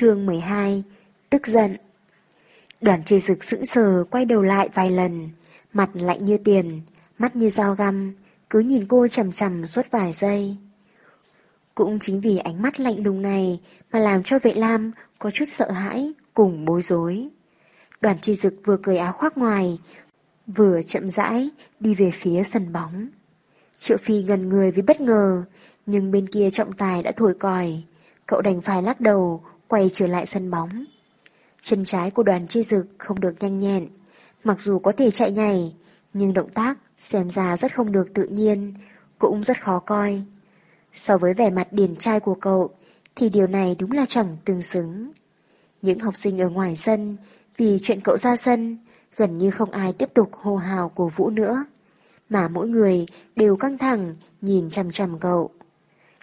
Chương 12 Tức giận Đoàn chê dực sững sờ quay đầu lại vài lần, mặt lạnh như tiền, mắt như dao găm, cứ nhìn cô chầm chầm suốt vài giây. Cũng chính vì ánh mắt lạnh lùng này mà làm cho vệ lam có chút sợ hãi cùng bối rối. Đoàn chi dực vừa cười áo khoác ngoài, vừa chậm rãi đi về phía sân bóng. Triệu Phi gần người với bất ngờ, nhưng bên kia trọng tài đã thổi còi. Cậu đành phải lắc đầu, quay trở lại sân bóng. Chân trái của đoàn chi dực không được nhanh nhẹn, mặc dù có thể chạy nhảy, nhưng động tác xem ra rất không được tự nhiên, cũng rất khó coi. So với vẻ mặt điển trai của cậu, thì điều này đúng là chẳng tương xứng. Những học sinh ở ngoài sân, vì chuyện cậu ra sân, gần như không ai tiếp tục hô hào cổ vũ nữa, mà mỗi người đều căng thẳng nhìn chằm chằm cậu.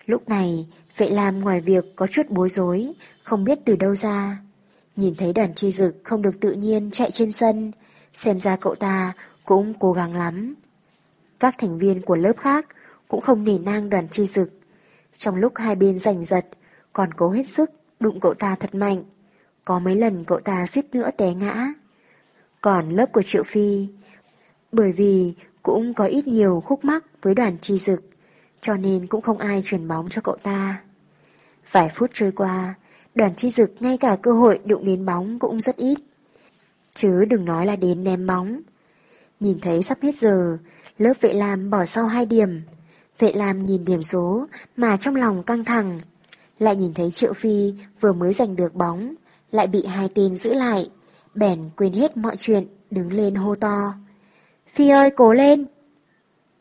Lúc này, vệ lam ngoài việc có chút bối rối, không biết từ đâu ra. Nhìn thấy đoàn chi dực không được tự nhiên chạy trên sân, xem ra cậu ta cũng cố gắng lắm. Các thành viên của lớp khác cũng không nể nang đoàn chi dực. Trong lúc hai bên giành giật, còn cố hết sức đụng cậu ta thật mạnh. Có mấy lần cậu ta suýt nữa té ngã. Còn lớp của Triệu Phi, bởi vì cũng có ít nhiều khúc mắc với đoàn chi dực, cho nên cũng không ai truyền bóng cho cậu ta. Vài phút trôi qua, đoàn chi dực ngay cả cơ hội đụng đến bóng cũng rất ít. Chứ đừng nói là đến ném bóng. Nhìn thấy sắp hết giờ, lớp vệ làm bỏ sau hai điểm. Vệ làm nhìn điểm số mà trong lòng căng thẳng. Lại nhìn thấy Triệu Phi vừa mới giành được bóng, lại bị hai tên giữ lại. Bèn quên hết mọi chuyện, đứng lên hô to. Phi ơi, cố lên!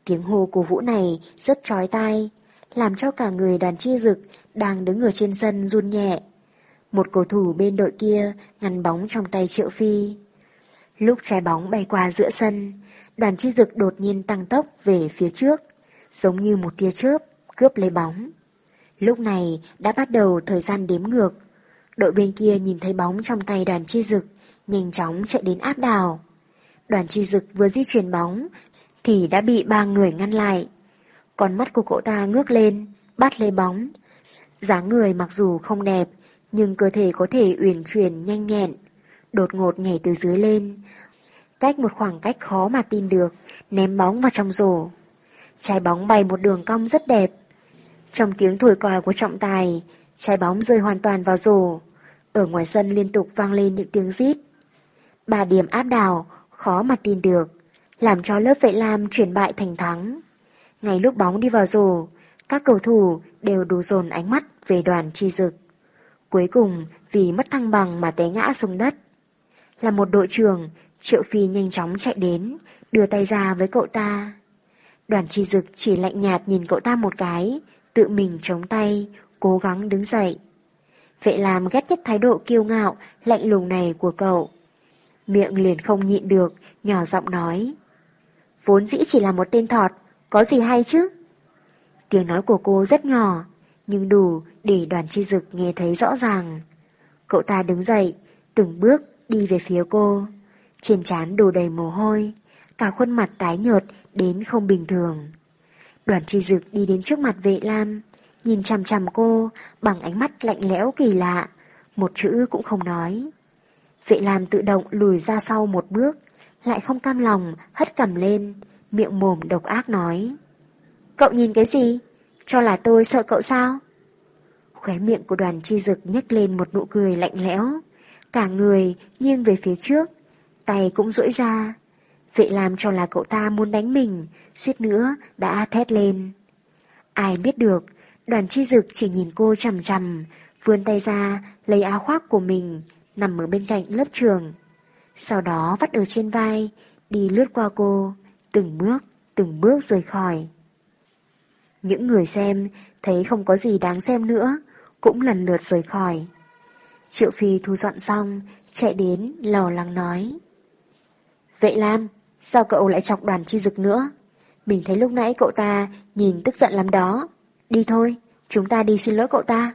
Tiếng hô của Vũ này rất trói tai, làm cho cả người đoàn chi dực đang đứng ở trên sân run nhẹ. Một cầu thủ bên đội kia ngăn bóng trong tay Triệu Phi. Lúc trái bóng bay qua giữa sân, đoàn chi dực đột nhiên tăng tốc về phía trước, giống như một tia chớp, cướp lấy bóng. Lúc này đã bắt đầu thời gian đếm ngược. Đội bên kia nhìn thấy bóng trong tay đoàn chi dực, nhanh chóng chạy đến áp đảo. Đoàn chi dực vừa di chuyển bóng, thì đã bị ba người ngăn lại. Con mắt của cậu ta ngước lên, bắt lấy bóng dáng người mặc dù không đẹp, nhưng cơ thể có thể uyển chuyển nhanh nhẹn, đột ngột nhảy từ dưới lên, cách một khoảng cách khó mà tin được, ném bóng vào trong rổ. Trái bóng bay một đường cong rất đẹp. Trong tiếng thổi còi của trọng tài, trái bóng rơi hoàn toàn vào rổ. Ở ngoài sân liên tục vang lên những tiếng rít. Ba điểm áp đảo, khó mà tin được, làm cho lớp vệ lam chuyển bại thành thắng. Ngay lúc bóng đi vào rổ, các cầu thủ đều đủ dồn ánh mắt về đoàn chi dực. Cuối cùng, vì mất thăng bằng mà té ngã xuống đất. Là một đội trưởng, Triệu Phi nhanh chóng chạy đến, đưa tay ra với cậu ta. Đoàn chi dực chỉ lạnh nhạt nhìn cậu ta một cái, tự mình chống tay, cố gắng đứng dậy. Vệ làm ghét nhất thái độ kiêu ngạo, lạnh lùng này của cậu. Miệng liền không nhịn được, nhỏ giọng nói. Vốn dĩ chỉ là một tên thọt, có gì hay chứ? Tiếng nói của cô rất nhỏ, nhưng đủ để đoàn chi dực nghe thấy rõ ràng. Cậu ta đứng dậy, từng bước đi về phía cô. Trên trán đổ đầy mồ hôi, cả khuôn mặt tái nhợt đến không bình thường. Đoàn chi dực đi đến trước mặt vệ lam, nhìn chằm chằm cô bằng ánh mắt lạnh lẽo kỳ lạ, một chữ cũng không nói. Vệ lam tự động lùi ra sau một bước, lại không cam lòng, hất cầm lên, miệng mồm độc ác nói. Cậu nhìn cái gì? Cho là tôi sợ cậu sao? Khóe miệng của đoàn chi dực nhếch lên một nụ cười lạnh lẽo, cả người nghiêng về phía trước, tay cũng duỗi ra. vậy làm cho là cậu ta muốn đánh mình, suýt nữa đã thét lên. Ai biết được, đoàn chi dực chỉ nhìn cô chầm chầm, vươn tay ra, lấy áo khoác của mình, nằm ở bên cạnh lớp trường. Sau đó vắt ở trên vai, đi lướt qua cô, từng bước, từng bước rời khỏi. Những người xem thấy không có gì đáng xem nữa, cũng lần lượt rời khỏi. Triệu Phi thu dọn xong, chạy đến, lò lắng nói. Vậy Lam, sao cậu lại chọc đoàn chi dực nữa? Mình thấy lúc nãy cậu ta nhìn tức giận lắm đó. Đi thôi, chúng ta đi xin lỗi cậu ta.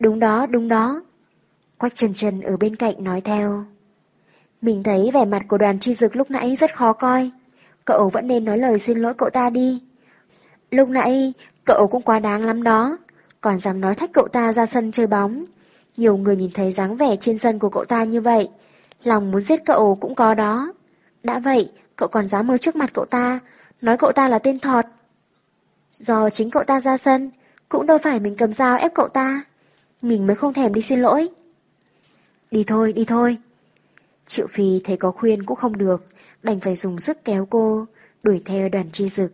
Đúng đó, đúng đó. Quách trần trần ở bên cạnh nói theo. Mình thấy vẻ mặt của đoàn chi dực lúc nãy rất khó coi. Cậu vẫn nên nói lời xin lỗi cậu ta đi. Lúc nãy, cậu cũng quá đáng lắm đó. Còn dám nói thách cậu ta ra sân chơi bóng. Nhiều người nhìn thấy dáng vẻ trên sân của cậu ta như vậy, lòng muốn giết cậu cũng có đó. Đã vậy, cậu còn dám mơ trước mặt cậu ta, nói cậu ta là tên thọt. Do chính cậu ta ra sân, cũng đâu phải mình cầm dao ép cậu ta. Mình mới không thèm đi xin lỗi. Đi thôi, đi thôi. Triệu Phi thấy có khuyên cũng không được, đành phải dùng sức kéo cô, đuổi theo đoàn chi dực.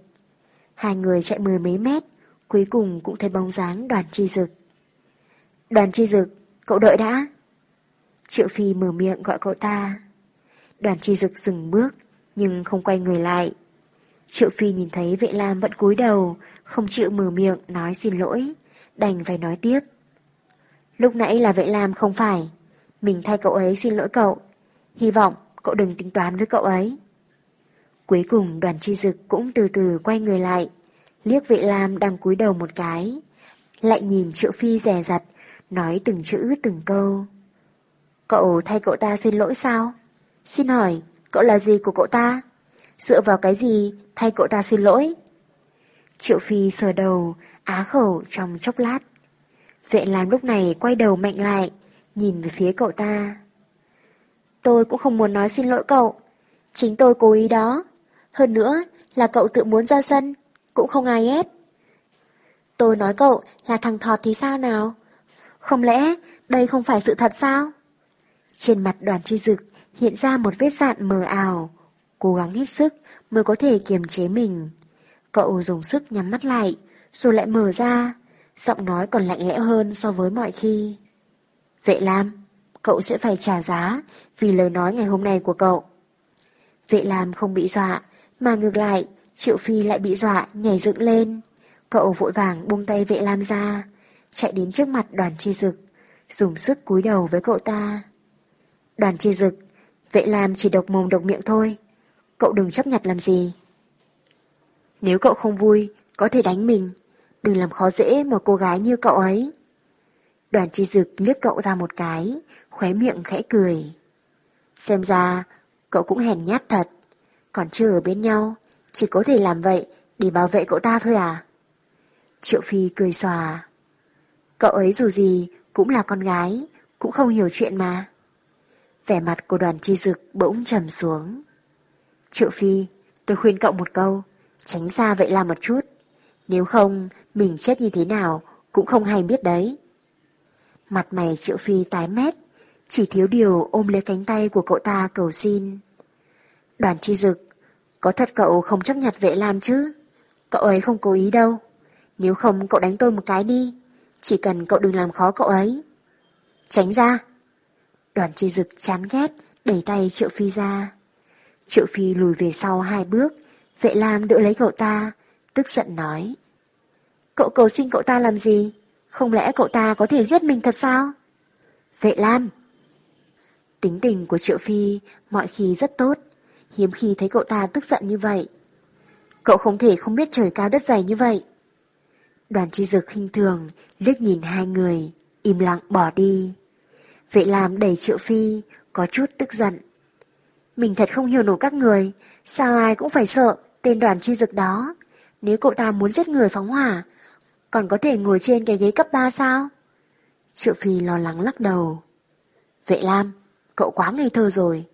Hai người chạy mười mấy mét, cuối cùng cũng thấy bóng dáng đoàn chi dực. Đoàn chi dực, cậu đợi đã. Triệu Phi mở miệng gọi cậu ta. Đoàn chi dực dừng bước, nhưng không quay người lại. Triệu Phi nhìn thấy vệ lam vẫn cúi đầu, không chịu mở miệng nói xin lỗi, đành phải nói tiếp. Lúc nãy là vệ lam không phải, mình thay cậu ấy xin lỗi cậu, hy vọng cậu đừng tính toán với cậu ấy. Cuối cùng đoàn chi dực cũng từ từ quay người lại, liếc vệ lam đang cúi đầu một cái, lại nhìn Triệu Phi rè rặt, nói từng chữ từng câu. Cậu thay cậu ta xin lỗi sao? Xin hỏi, cậu là gì của cậu ta? Dựa vào cái gì thay cậu ta xin lỗi? Triệu Phi sờ đầu, á khẩu trong chốc lát. Vệ làm lúc này quay đầu mạnh lại, nhìn về phía cậu ta. Tôi cũng không muốn nói xin lỗi cậu. Chính tôi cố ý đó. Hơn nữa là cậu tự muốn ra sân, cũng không ai ép. Tôi nói cậu là thằng thọt thì sao nào? Không lẽ đây không phải sự thật sao? Trên mặt đoàn chi dực hiện ra một vết dạn mờ ảo, cố gắng hết sức mới có thể kiềm chế mình. Cậu dùng sức nhắm mắt lại, rồi lại mở ra, giọng nói còn lạnh lẽo hơn so với mọi khi. Vệ Lam, cậu sẽ phải trả giá vì lời nói ngày hôm nay của cậu. Vệ Lam không bị dọa, mà ngược lại, Triệu Phi lại bị dọa nhảy dựng lên. Cậu vội vàng buông tay vệ Lam ra, chạy đến trước mặt đoàn chi dực, dùng sức cúi đầu với cậu ta. Đoàn chi dực, vệ Lam chỉ độc mồm độc miệng thôi, cậu đừng chấp nhặt làm gì. Nếu cậu không vui, có thể đánh mình, đừng làm khó dễ một cô gái như cậu ấy. Đoàn chi dực liếc cậu ra một cái, khóe miệng khẽ cười. Xem ra, cậu cũng hèn nhát thật, còn chưa ở bên nhau, chỉ có thể làm vậy để bảo vệ cậu ta thôi à? Triệu Phi cười xòa. Cậu ấy dù gì cũng là con gái, cũng không hiểu chuyện mà. Vẻ mặt của đoàn chi dực bỗng trầm xuống. Triệu Phi, tôi khuyên cậu một câu, tránh xa vậy là một chút. Nếu không, mình chết như thế nào cũng không hay biết đấy. Mặt mày Triệu Phi tái mét, chỉ thiếu điều ôm lấy cánh tay của cậu ta cầu xin. Đoàn chi dực, có thật cậu không chấp nhận vệ lam chứ? Cậu ấy không cố ý đâu. Nếu không cậu đánh tôi một cái đi. Chỉ cần cậu đừng làm khó cậu ấy. Tránh ra. Đoàn chi dực chán ghét, đẩy tay Triệu Phi ra. Triệu Phi lùi về sau hai bước, vệ lam đỡ lấy cậu ta, tức giận nói. Cậu cầu xin cậu ta làm gì? Không lẽ cậu ta có thể giết mình thật sao? Vệ lam. Tính tình của Triệu Phi mọi khi rất tốt, hiếm khi thấy cậu ta tức giận như vậy. Cậu không thể không biết trời cao đất dày như vậy. Đoàn chi dực khinh thường, liếc nhìn hai người, im lặng bỏ đi. Vệ làm đẩy Triệu Phi, có chút tức giận. Mình thật không hiểu nổi các người, sao ai cũng phải sợ tên đoàn chi dực đó. Nếu cậu ta muốn giết người phóng hỏa, còn có thể ngồi trên cái ghế cấp 3 sao? Triệu Phi lo lắng lắc đầu. Vệ Lam, cậu quá ngây thơ rồi.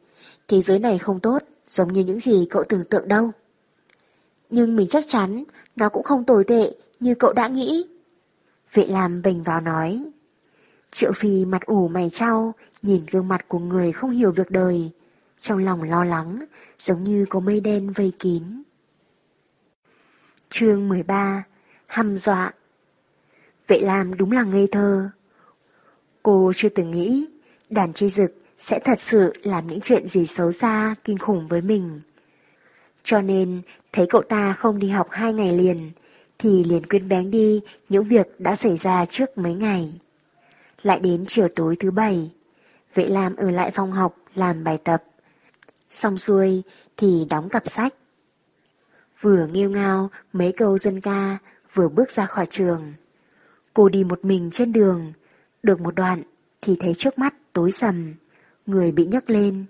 Thế giới này không tốt, giống như những gì cậu tưởng tượng đâu. Nhưng mình chắc chắn nó cũng không tồi tệ như cậu đã nghĩ. Vệ làm bình vào nói. Triệu Phi mặt ủ mày trao, nhìn gương mặt của người không hiểu việc đời, trong lòng lo lắng, giống như có mây đen vây kín. Chương 13 Hăm dọa Vệ làm đúng là ngây thơ. Cô chưa từng nghĩ đàn chi dực sẽ thật sự làm những chuyện gì xấu xa, kinh khủng với mình. Cho nên, thấy cậu ta không đi học hai ngày liền, thì liền quên bén đi những việc đã xảy ra trước mấy ngày. Lại đến chiều tối thứ bảy, Vệ Lam ở lại phòng học làm bài tập. Xong xuôi thì đóng cặp sách. Vừa nghêu ngao mấy câu dân ca, vừa bước ra khỏi trường. Cô đi một mình trên đường, được một đoạn thì thấy trước mắt tối sầm, người bị nhấc lên.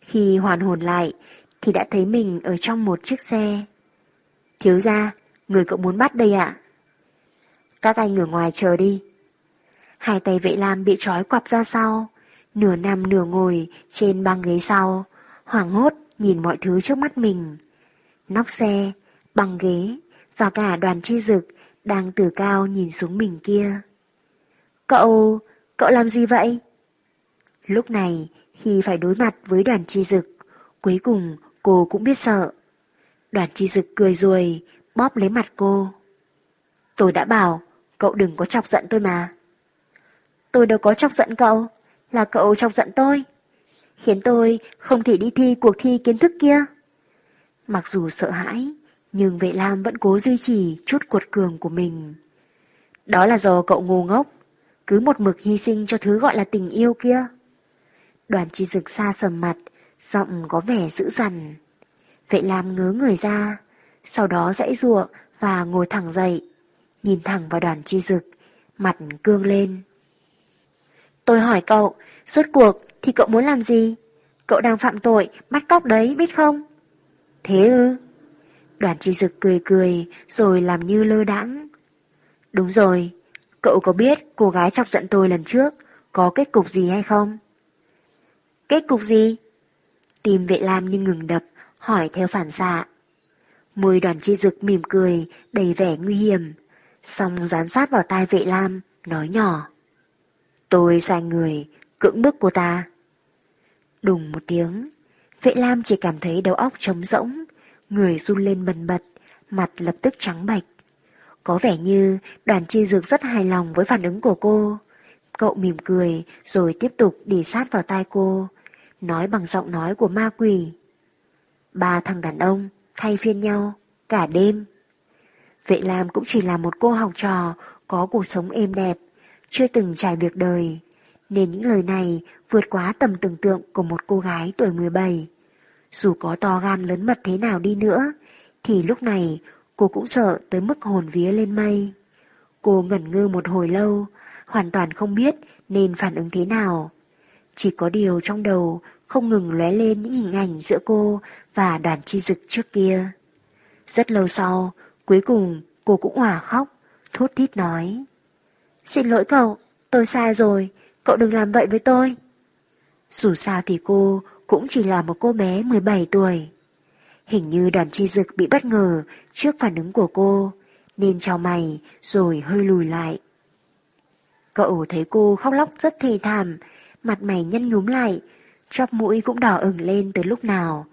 Khi hoàn hồn lại thì đã thấy mình ở trong một chiếc xe. Thiếu ra, người cậu muốn bắt đây ạ. Các anh ở ngoài chờ đi. Hai tay vệ lam bị trói quặp ra sau, nửa nằm nửa ngồi trên băng ghế sau, hoảng hốt nhìn mọi thứ trước mắt mình. Nóc xe, băng ghế và cả đoàn chi dực đang từ cao nhìn xuống mình kia. Cậu, cậu làm gì vậy? Lúc này, khi phải đối mặt với đoàn chi dực, cuối cùng cô cũng biết sợ. Đoàn chi dực cười rồi, bóp lấy mặt cô. Tôi đã bảo, cậu đừng có chọc giận tôi mà. Tôi đâu có chọc giận cậu, là cậu chọc giận tôi. Khiến tôi không thể đi thi cuộc thi kiến thức kia. Mặc dù sợ hãi, nhưng vệ lam vẫn cố duy trì chút cuột cường của mình. Đó là do cậu ngu ngốc, cứ một mực hy sinh cho thứ gọi là tình yêu kia. Đoàn chi dực xa sầm mặt, giọng có vẻ dữ dằn. Vệ lam ngớ người ra, sau đó dãy ruộng và ngồi thẳng dậy, nhìn thẳng vào đoàn chi dực, mặt cương lên. Tôi hỏi cậu, rốt cuộc thì cậu muốn làm gì? Cậu đang phạm tội, bắt cóc đấy, biết không? Thế ư? Đoàn chi dực cười cười, rồi làm như lơ đãng. Đúng rồi, cậu có biết cô gái chọc giận tôi lần trước có kết cục gì hay không? Kết cục gì? Tim vệ lam như ngừng đập, hỏi theo phản xạ. Môi đoàn chi dực mỉm cười, đầy vẻ nguy hiểm, xong dán sát vào tai vệ lam, nói nhỏ. Tôi sai người, cưỡng bức cô ta. Đùng một tiếng, vệ lam chỉ cảm thấy đầu óc trống rỗng, người run lên bần bật, mặt lập tức trắng bạch. Có vẻ như đoàn chi dược rất hài lòng với phản ứng của cô. Cậu mỉm cười rồi tiếp tục đi sát vào tai cô, nói bằng giọng nói của ma quỷ. Ba thằng đàn ông thay phiên nhau cả đêm. Vệ Lam cũng chỉ là một cô học trò có cuộc sống êm đẹp, chưa từng trải việc đời, nên những lời này vượt quá tầm tưởng tượng của một cô gái tuổi 17. Dù có to gan lớn mật thế nào đi nữa, thì lúc này cô cũng sợ tới mức hồn vía lên mây. Cô ngẩn ngơ một hồi lâu, hoàn toàn không biết nên phản ứng thế nào. Chỉ có điều trong đầu không ngừng lóe lên những hình ảnh giữa cô và đoàn chi dực trước kia. Rất lâu sau, cuối cùng cô cũng hòa khóc, thút thít nói. Xin lỗi cậu, tôi sai rồi, cậu đừng làm vậy với tôi. Dù sao thì cô cũng chỉ là một cô bé 17 tuổi. Hình như đoàn chi dực bị bất ngờ trước phản ứng của cô, nên chào mày rồi hơi lùi lại. Cậu thấy cô khóc lóc rất thê thảm, mặt mày nhăn nhúm lại, chóp mũi cũng đỏ ửng lên từ lúc nào.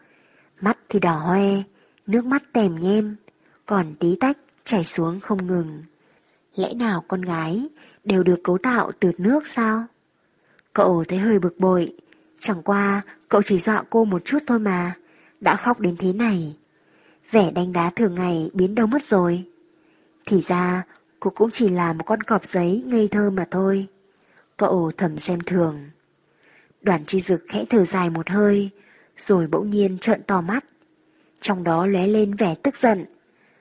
Mắt thì đỏ hoe, nước mắt tèm nhem, còn tí tách chảy xuống không ngừng. Lẽ nào con gái đều được cấu tạo từ nước sao? Cậu thấy hơi bực bội, chẳng qua cậu chỉ dọa cô một chút thôi mà, đã khóc đến thế này. Vẻ đánh đá thường ngày biến đâu mất rồi. Thì ra cô cũng chỉ là một con cọp giấy ngây thơ mà thôi. Cậu thầm xem thường. Đoàn chi dực khẽ thở dài một hơi, rồi bỗng nhiên trợn to mắt. Trong đó lóe lên vẻ tức giận,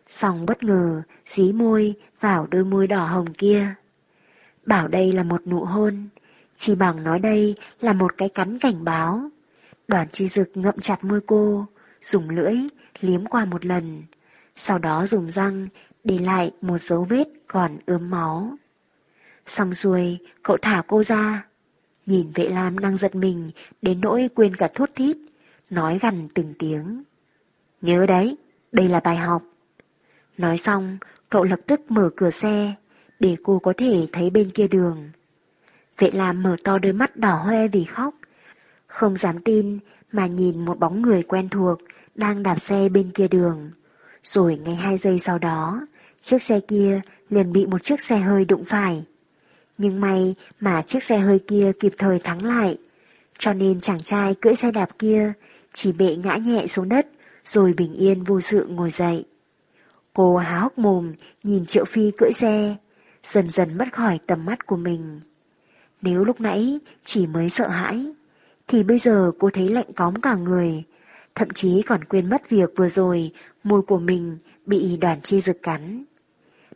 xong bất ngờ dí môi vào đôi môi đỏ hồng kia. Bảo đây là một nụ hôn, chỉ bằng nói đây là một cái cắn cảnh báo. Đoàn chi dực ngậm chặt môi cô, dùng lưỡi liếm qua một lần, sau đó dùng răng để lại một dấu vết còn ướm máu. Xong xuôi, cậu thả cô ra. Nhìn vệ lam đang giật mình đến nỗi quên cả thốt thít, nói gần từng tiếng. Nhớ đấy, đây là bài học. Nói xong, cậu lập tức mở cửa xe, để cô có thể thấy bên kia đường. Vệ Lam mở to đôi mắt đỏ hoe vì khóc, không dám tin mà nhìn một bóng người quen thuộc đang đạp xe bên kia đường. Rồi ngay hai giây sau đó, chiếc xe kia liền bị một chiếc xe hơi đụng phải. Nhưng may mà chiếc xe hơi kia kịp thời thắng lại, cho nên chàng trai cưỡi xe đạp kia chỉ bệ ngã nhẹ xuống đất rồi bình yên vô sự ngồi dậy. Cô há hốc mồm nhìn Triệu Phi cưỡi xe, dần dần mất khỏi tầm mắt của mình. Nếu lúc nãy chỉ mới sợ hãi, thì bây giờ cô thấy lạnh cóng cả người, thậm chí còn quên mất việc vừa rồi môi của mình bị đoàn chi dực cắn.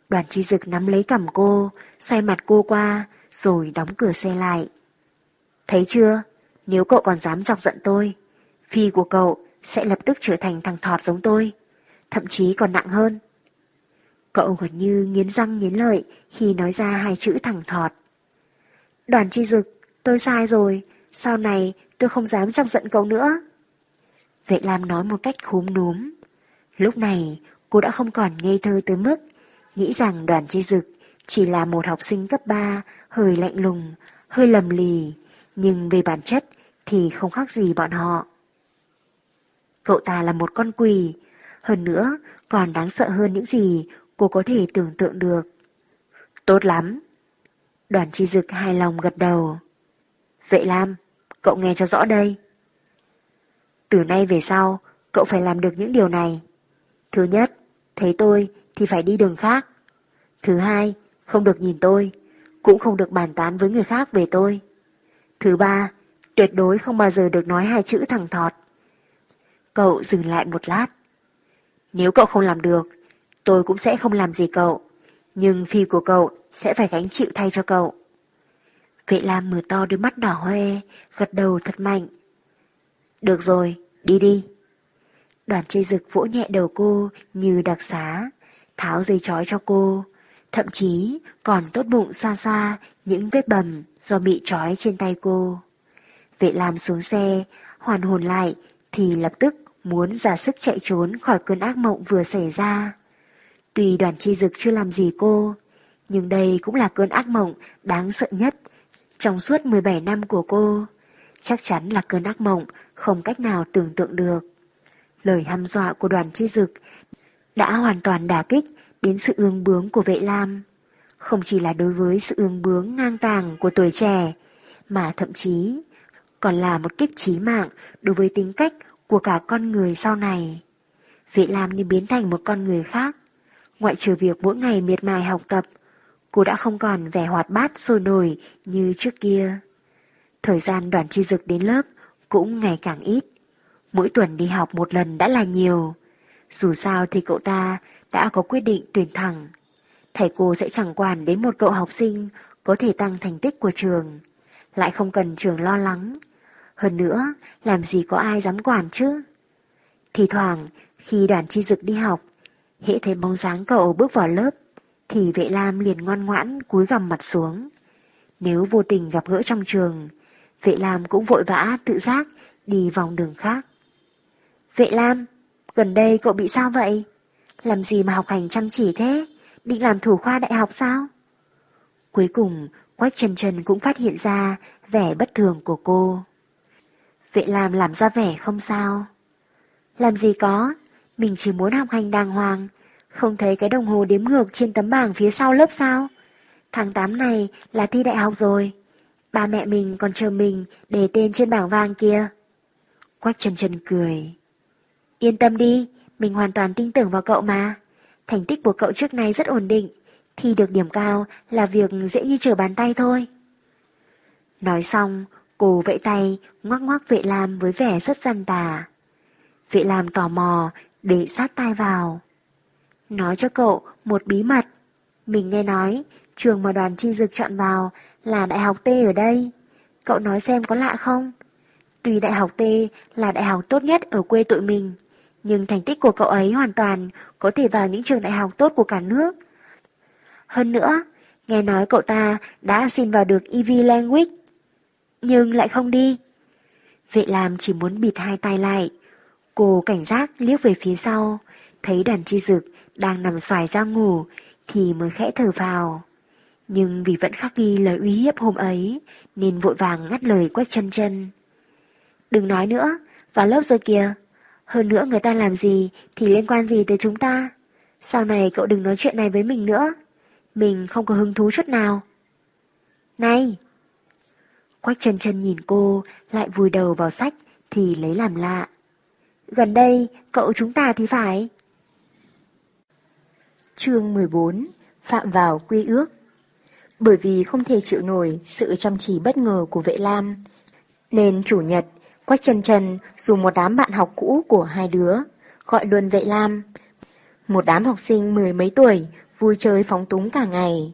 Đoàn chi dực nắm lấy cầm cô, xoay mặt cô qua, rồi đóng cửa xe lại. Thấy chưa, nếu cậu còn dám chọc giận tôi, phi của cậu sẽ lập tức trở thành thằng thọt giống tôi, thậm chí còn nặng hơn. Cậu gần như nghiến răng nghiến lợi khi nói ra hai chữ thằng thọt. Đoàn chi dực, tôi sai rồi, sau này tôi không dám chọc giận cậu nữa. Vệ Lam nói một cách khúm núm. Lúc này, cô đã không còn ngây thơ tới mức nghĩ rằng đoàn chi dực chỉ là một học sinh cấp 3, hơi lạnh lùng, hơi lầm lì, nhưng về bản chất thì không khác gì bọn họ. Cậu ta là một con quỷ, hơn nữa còn đáng sợ hơn những gì cô có thể tưởng tượng được. Tốt lắm. Đoàn chi dực hài lòng gật đầu. Vệ Lam, cậu nghe cho rõ đây. Từ nay về sau, cậu phải làm được những điều này. Thứ nhất, thấy tôi thì phải đi đường khác. Thứ hai, không được nhìn tôi, cũng không được bàn tán với người khác về tôi. Thứ ba, tuyệt đối không bao giờ được nói hai chữ thẳng thọt. Cậu dừng lại một lát. Nếu cậu không làm được, tôi cũng sẽ không làm gì cậu, nhưng phi của cậu sẽ phải gánh chịu thay cho cậu. Vệ Lam mở to đôi mắt đỏ hoe, gật đầu thật mạnh. Được rồi, đi đi. Đoàn chê dực vỗ nhẹ đầu cô như đặc xá, tháo dây chói cho cô, thậm chí còn tốt bụng xoa xoa những vết bầm do bị trói trên tay cô. Vệ Lam xuống xe, hoàn hồn lại thì lập tức muốn giả sức chạy trốn khỏi cơn ác mộng vừa xảy ra. Tuy đoàn chi dực chưa làm gì cô, nhưng đây cũng là cơn ác mộng đáng sợ nhất trong suốt 17 năm của cô. Chắc chắn là cơn ác mộng không cách nào tưởng tượng được. Lời hăm dọa của đoàn chi dực đã hoàn toàn đả kích đến sự ương bướng của vệ lam. Không chỉ là đối với sự ương bướng ngang tàng của tuổi trẻ, mà thậm chí còn là một kích trí mạng đối với tính cách của cả con người sau này. Vệ Lam như biến thành một con người khác. Ngoại trừ việc mỗi ngày miệt mài học tập, cô đã không còn vẻ hoạt bát sôi nổi như trước kia. Thời gian đoàn chi dực đến lớp cũng ngày càng ít. Mỗi tuần đi học một lần đã là nhiều. Dù sao thì cậu ta đã có quyết định tuyển thẳng. Thầy cô sẽ chẳng quản đến một cậu học sinh có thể tăng thành tích của trường. Lại không cần trường lo lắng. Hơn nữa, làm gì có ai dám quản chứ? Thì thoảng, khi đoàn chi dực đi học, hễ thấy bóng dáng cậu bước vào lớp, thì vệ lam liền ngoan ngoãn cúi gằm mặt xuống. Nếu vô tình gặp gỡ trong trường, vệ lam cũng vội vã tự giác đi vòng đường khác. Vệ lam, gần đây cậu bị sao vậy? Làm gì mà học hành chăm chỉ thế? Định làm thủ khoa đại học sao? Cuối cùng, Quách Trần Trần cũng phát hiện ra vẻ bất thường của cô. Vệ làm làm ra vẻ không sao. Làm gì có, mình chỉ muốn học hành đàng hoàng, không thấy cái đồng hồ đếm ngược trên tấm bảng phía sau lớp sao? Tháng 8 này là thi đại học rồi. Ba mẹ mình còn chờ mình để tên trên bảng vàng kia. Quách Trần Trần cười. Yên tâm đi, mình hoàn toàn tin tưởng vào cậu mà. Thành tích của cậu trước nay rất ổn định, thi được điểm cao là việc dễ như trở bàn tay thôi. Nói xong, cô vẫy tay, ngoắc ngoắc vệ lam với vẻ rất gian tà. Vệ lam tò mò, để sát tai vào. Nói cho cậu một bí mật. Mình nghe nói, trường mà đoàn chi dực chọn vào là Đại học T ở đây. Cậu nói xem có lạ không? Tuy Đại học T là đại học tốt nhất ở quê tụi mình, nhưng thành tích của cậu ấy hoàn toàn có thể vào những trường đại học tốt của cả nước. Hơn nữa, nghe nói cậu ta đã xin vào được EV Language, nhưng lại không đi. Vệ làm chỉ muốn bịt hai tay lại. Cô cảnh giác liếc về phía sau, thấy đoàn chi dực đang nằm xoài ra ngủ, thì mới khẽ thở vào. Nhưng vì vẫn khắc ghi lời uy hiếp hôm ấy, nên vội vàng ngắt lời quách chân chân. Đừng nói nữa, vào lớp rồi kìa. Hơn nữa người ta làm gì thì liên quan gì tới chúng ta. Sau này cậu đừng nói chuyện này với mình nữa. Mình không có hứng thú chút nào. Này! Quách chân chân nhìn cô, lại vùi đầu vào sách thì lấy làm lạ. Gần đây, cậu chúng ta thì phải. Chương 14 Phạm vào quy ước Bởi vì không thể chịu nổi sự chăm chỉ bất ngờ của vệ lam, nên chủ nhật Quách trần trần dùng một đám bạn học cũ của hai đứa, gọi luôn vệ lam. Một đám học sinh mười mấy tuổi, vui chơi phóng túng cả ngày.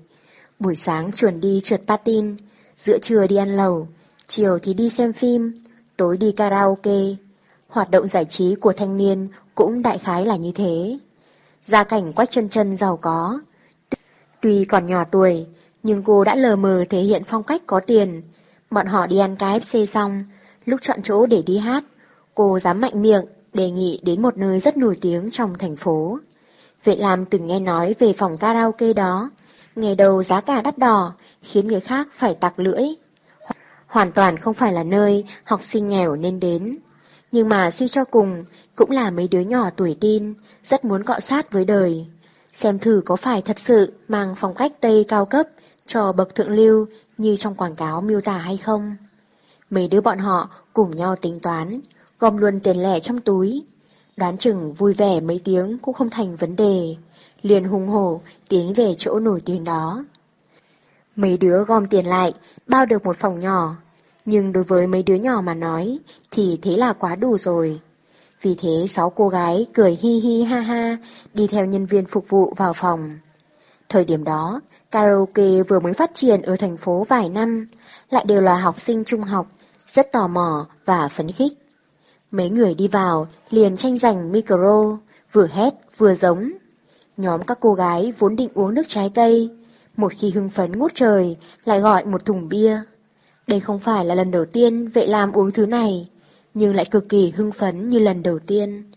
Buổi sáng chuẩn đi trượt patin, giữa trưa đi ăn lẩu, chiều thì đi xem phim, tối đi karaoke. Hoạt động giải trí của thanh niên cũng đại khái là như thế. Gia cảnh quách trần trần giàu có. Tuy còn nhỏ tuổi, Nhưng cô đã lờ mờ thể hiện phong cách có tiền. Bọn họ đi ăn KFC xong, lúc chọn chỗ để đi hát, cô dám mạnh miệng đề nghị đến một nơi rất nổi tiếng trong thành phố. Vệ Lam từng nghe nói về phòng karaoke đó, ngày đầu giá cả đắt đỏ, khiến người khác phải tặc lưỡi. Hoàn toàn không phải là nơi học sinh nghèo nên đến. Nhưng mà suy cho cùng, cũng là mấy đứa nhỏ tuổi tin, rất muốn cọ sát với đời. Xem thử có phải thật sự mang phong cách Tây cao cấp cho bậc thượng lưu như trong quảng cáo miêu tả hay không. Mấy đứa bọn họ cùng nhau tính toán, gom luôn tiền lẻ trong túi. Đoán chừng vui vẻ mấy tiếng cũng không thành vấn đề. Liền hùng hổ tiến về chỗ nổi tiếng đó. Mấy đứa gom tiền lại, bao được một phòng nhỏ. Nhưng đối với mấy đứa nhỏ mà nói, thì thế là quá đủ rồi. Vì thế sáu cô gái cười hi hi ha ha, đi theo nhân viên phục vụ vào phòng. Thời điểm đó, karaoke vừa mới phát triển ở thành phố vài năm, lại đều là học sinh trung học, rất tò mò và phấn khích. Mấy người đi vào liền tranh giành micro, vừa hét vừa giống. Nhóm các cô gái vốn định uống nước trái cây, một khi hưng phấn ngút trời lại gọi một thùng bia. Đây không phải là lần đầu tiên vệ lam uống thứ này, nhưng lại cực kỳ hưng phấn như lần đầu tiên.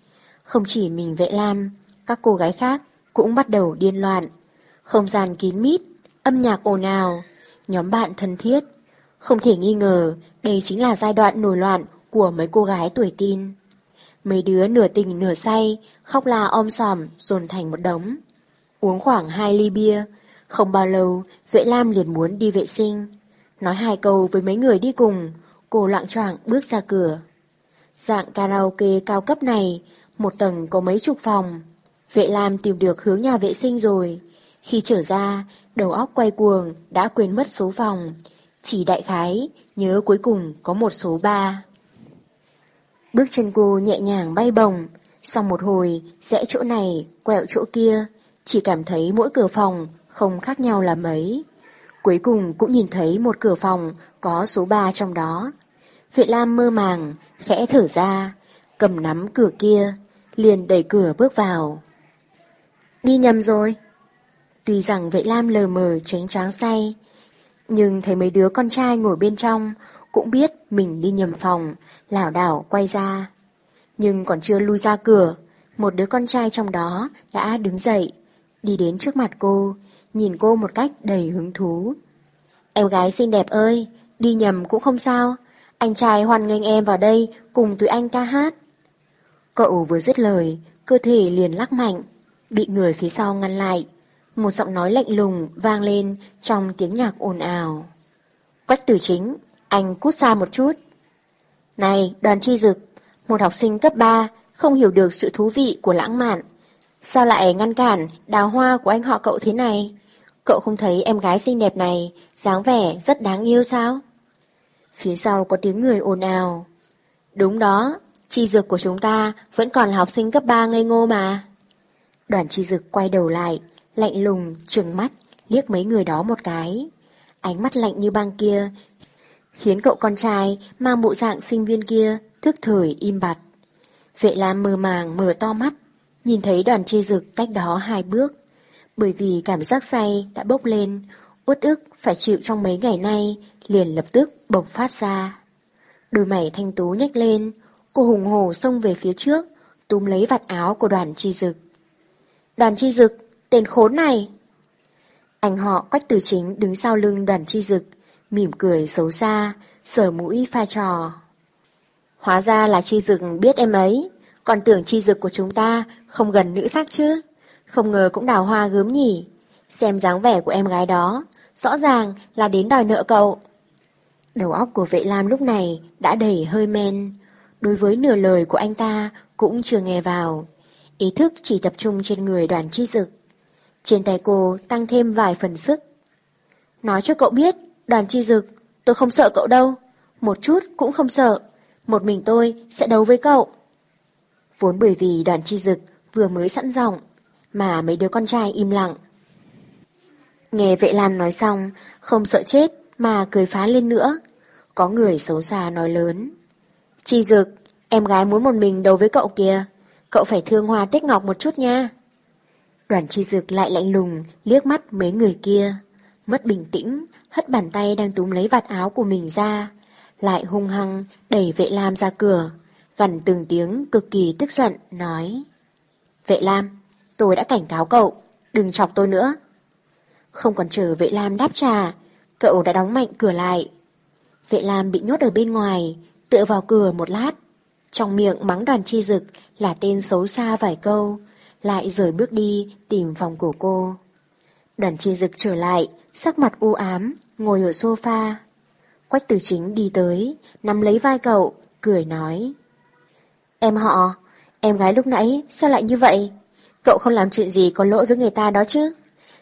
Không chỉ mình vệ lam, các cô gái khác cũng bắt đầu điên loạn. Không gian kín mít, âm nhạc ồn ào, nhóm bạn thân thiết. Không thể nghi ngờ, đây chính là giai đoạn nổi loạn của mấy cô gái tuổi tin. Mấy đứa nửa tình nửa say, khóc la om sòm dồn thành một đống. Uống khoảng hai ly bia, không bao lâu vệ lam liền muốn đi vệ sinh. Nói hai câu với mấy người đi cùng, cô loạn choạng bước ra cửa. Dạng karaoke cao cấp này, một tầng có mấy chục phòng. Vệ Lam tìm được hướng nhà vệ sinh rồi. Khi trở ra, đầu óc quay cuồng, đã quên mất số phòng. Chỉ đại khái, nhớ cuối cùng có một số ba. Bước chân cô nhẹ nhàng bay bồng, sau một hồi, rẽ chỗ này, quẹo chỗ kia, chỉ cảm thấy mỗi cửa phòng không khác nhau là mấy. Cuối cùng cũng nhìn thấy một cửa phòng có số 3 trong đó. Vệ Lam mơ màng, khẽ thở ra, cầm nắm cửa kia, liền đẩy cửa bước vào. Đi nhầm rồi. Tuy rằng vệ lam lờ mờ tránh tráng say, nhưng thấy mấy đứa con trai ngồi bên trong cũng biết mình đi nhầm phòng, lảo đảo quay ra. Nhưng còn chưa lui ra cửa, một đứa con trai trong đó đã đứng dậy, đi đến trước mặt cô, nhìn cô một cách đầy hứng thú. Em gái xinh đẹp ơi, đi nhầm cũng không sao, anh trai hoan nghênh em vào đây cùng tụi anh ca hát. Cậu vừa dứt lời, cơ thể liền lắc mạnh, bị người phía sau ngăn lại. Một giọng nói lạnh lùng vang lên trong tiếng nhạc ồn ào. Quách tử chính, anh cút xa một chút. Này, đoàn chi dực, một học sinh cấp 3 không hiểu được sự thú vị của lãng mạn. Sao lại ngăn cản đào hoa của anh họ cậu thế này? Cậu không thấy em gái xinh đẹp này, dáng vẻ rất đáng yêu sao? Phía sau có tiếng người ồn ào. Đúng đó, chi dược của chúng ta vẫn còn là học sinh cấp 3 ngây ngô mà. Đoàn chi dực quay đầu lại, lạnh lùng, trừng mắt, liếc mấy người đó một cái. Ánh mắt lạnh như băng kia, khiến cậu con trai mang bộ dạng sinh viên kia thức thời im bặt. Vệ Lam mơ màng mở to mắt, nhìn thấy đoàn chê dực cách đó hai bước. Bởi vì cảm giác say đã bốc lên, uất ức phải chịu trong mấy ngày nay, liền lập tức bộc phát ra. Đôi mày thanh tú nhếch lên, cô hùng hổ xông về phía trước, túm lấy vạt áo của đoàn chi dực. Đoàn chi dực, tên khốn này! Anh họ quách từ chính đứng sau lưng đoàn chi dực, mỉm cười xấu xa, sờ mũi pha trò. Hóa ra là chi dực biết em ấy, còn tưởng chi dực của chúng ta không gần nữ sắc chứ. Không ngờ cũng đào hoa gớm nhỉ. Xem dáng vẻ của em gái đó, rõ ràng là đến đòi nợ cậu. Đầu óc của vệ lam lúc này đã đầy hơi men. Đối với nửa lời của anh ta cũng chưa nghe vào. Ý thức chỉ tập trung trên người đoàn chi dực. Trên tay cô tăng thêm vài phần sức. Nói cho cậu biết, đoàn chi dực, tôi không sợ cậu đâu. Một chút cũng không sợ. Một mình tôi sẽ đấu với cậu. Vốn bởi vì đoàn chi dực vừa mới sẵn giọng mà mấy đứa con trai im lặng. Nghe vệ lan nói xong, không sợ chết mà cười phá lên nữa. Có người xấu xa nói lớn. Chi dực, em gái muốn một mình đấu với cậu kìa. Cậu phải thương hoa tích ngọc một chút nha. Đoàn chi dược lại lạnh lùng, liếc mắt mấy người kia. mất bình tĩnh, hất bàn tay đang túm lấy vạt áo của mình ra, lại hung hăng đẩy vệ lam ra cửa, gần từng tiếng cực kỳ tức giận, nói Vệ lam, tôi đã cảnh cáo cậu, đừng chọc tôi nữa. Không còn chờ vệ lam đáp trả, cậu đã đóng mạnh cửa lại. Vệ lam bị nhốt ở bên ngoài, tựa vào cửa một lát. Trong miệng mắng đoàn chi dực là tên xấu xa vài câu, lại rời bước đi tìm phòng của cô. Đoàn chi dực trở lại, sắc mặt u ám, ngồi ở sofa. Quách tử chính đi tới, nắm lấy vai cậu, cười nói. Em họ, em gái lúc nãy sao lại như vậy? Cậu không làm chuyện gì có lỗi với người ta đó chứ?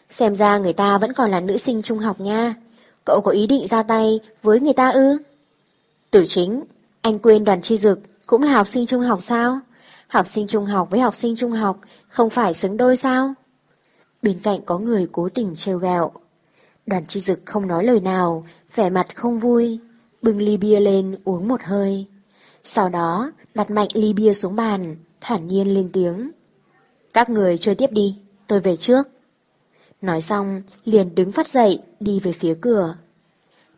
Xem ra người ta vẫn còn là nữ sinh trung học nha. Cậu có ý định ra tay với người ta ư? Tử chính, anh quên đoàn chi dực cũng là học sinh trung học sao? Học sinh trung học với học sinh trung học không phải xứng đôi sao? Bên cạnh có người cố tình trêu gẹo. Đoàn chi dực không nói lời nào, vẻ mặt không vui, bưng ly bia lên uống một hơi. Sau đó đặt mạnh ly bia xuống bàn, thản nhiên lên tiếng. Các người chơi tiếp đi, tôi về trước. Nói xong, liền đứng phát dậy, đi về phía cửa.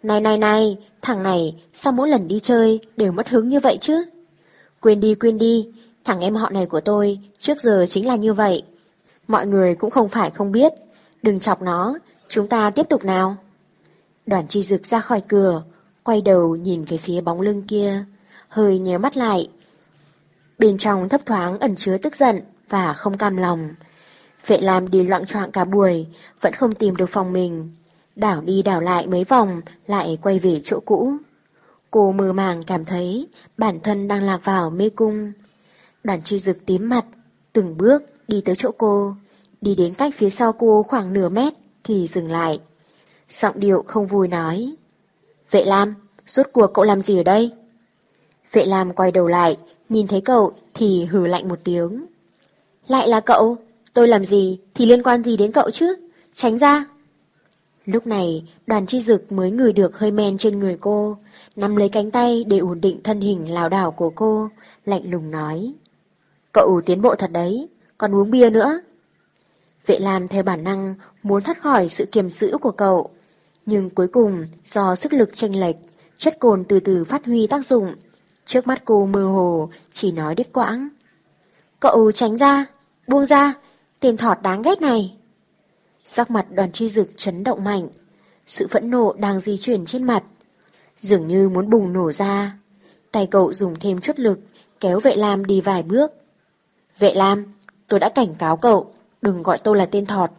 Này này này, thằng này, sao mỗi lần đi chơi đều mất hứng như vậy chứ? Quên đi quên đi, thằng em họ này của tôi trước giờ chính là như vậy. Mọi người cũng không phải không biết, đừng chọc nó, chúng ta tiếp tục nào. Đoàn chi dực ra khỏi cửa, quay đầu nhìn về phía bóng lưng kia, hơi nhớ mắt lại. Bên trong thấp thoáng ẩn chứa tức giận và không cam lòng. Vệ làm đi loạn trọng cả buổi, vẫn không tìm được phòng mình. Đảo đi đảo lại mấy vòng, lại quay về chỗ cũ. Cô mơ màng cảm thấy bản thân đang lạc vào mê cung. Đoàn chi dực tím mặt, từng bước đi tới chỗ cô, đi đến cách phía sau cô khoảng nửa mét thì dừng lại. Giọng điệu không vui nói. Vệ Lam, rốt cuộc cậu làm gì ở đây? Vệ Lam quay đầu lại, nhìn thấy cậu thì hừ lạnh một tiếng. Lại là cậu, tôi làm gì thì liên quan gì đến cậu chứ? Tránh ra. Lúc này, đoàn chi dực mới ngửi được hơi men trên người cô, nắm lấy cánh tay để ổn định thân hình lảo đảo của cô, lạnh lùng nói. Cậu tiến bộ thật đấy, còn uống bia nữa. Vệ Lam theo bản năng muốn thoát khỏi sự kiềm giữ của cậu, nhưng cuối cùng do sức lực tranh lệch, chất cồn từ từ phát huy tác dụng. Trước mắt cô mơ hồ, chỉ nói đứt quãng. Cậu tránh ra, buông ra, tên thọt đáng ghét này. Sắc mặt đoàn chi dực chấn động mạnh, sự phẫn nộ đang di chuyển trên mặt, dường như muốn bùng nổ ra. Tay cậu dùng thêm chút lực, kéo vệ lam đi vài bước. Vệ lam, tôi đã cảnh cáo cậu, đừng gọi tôi là tên thọt.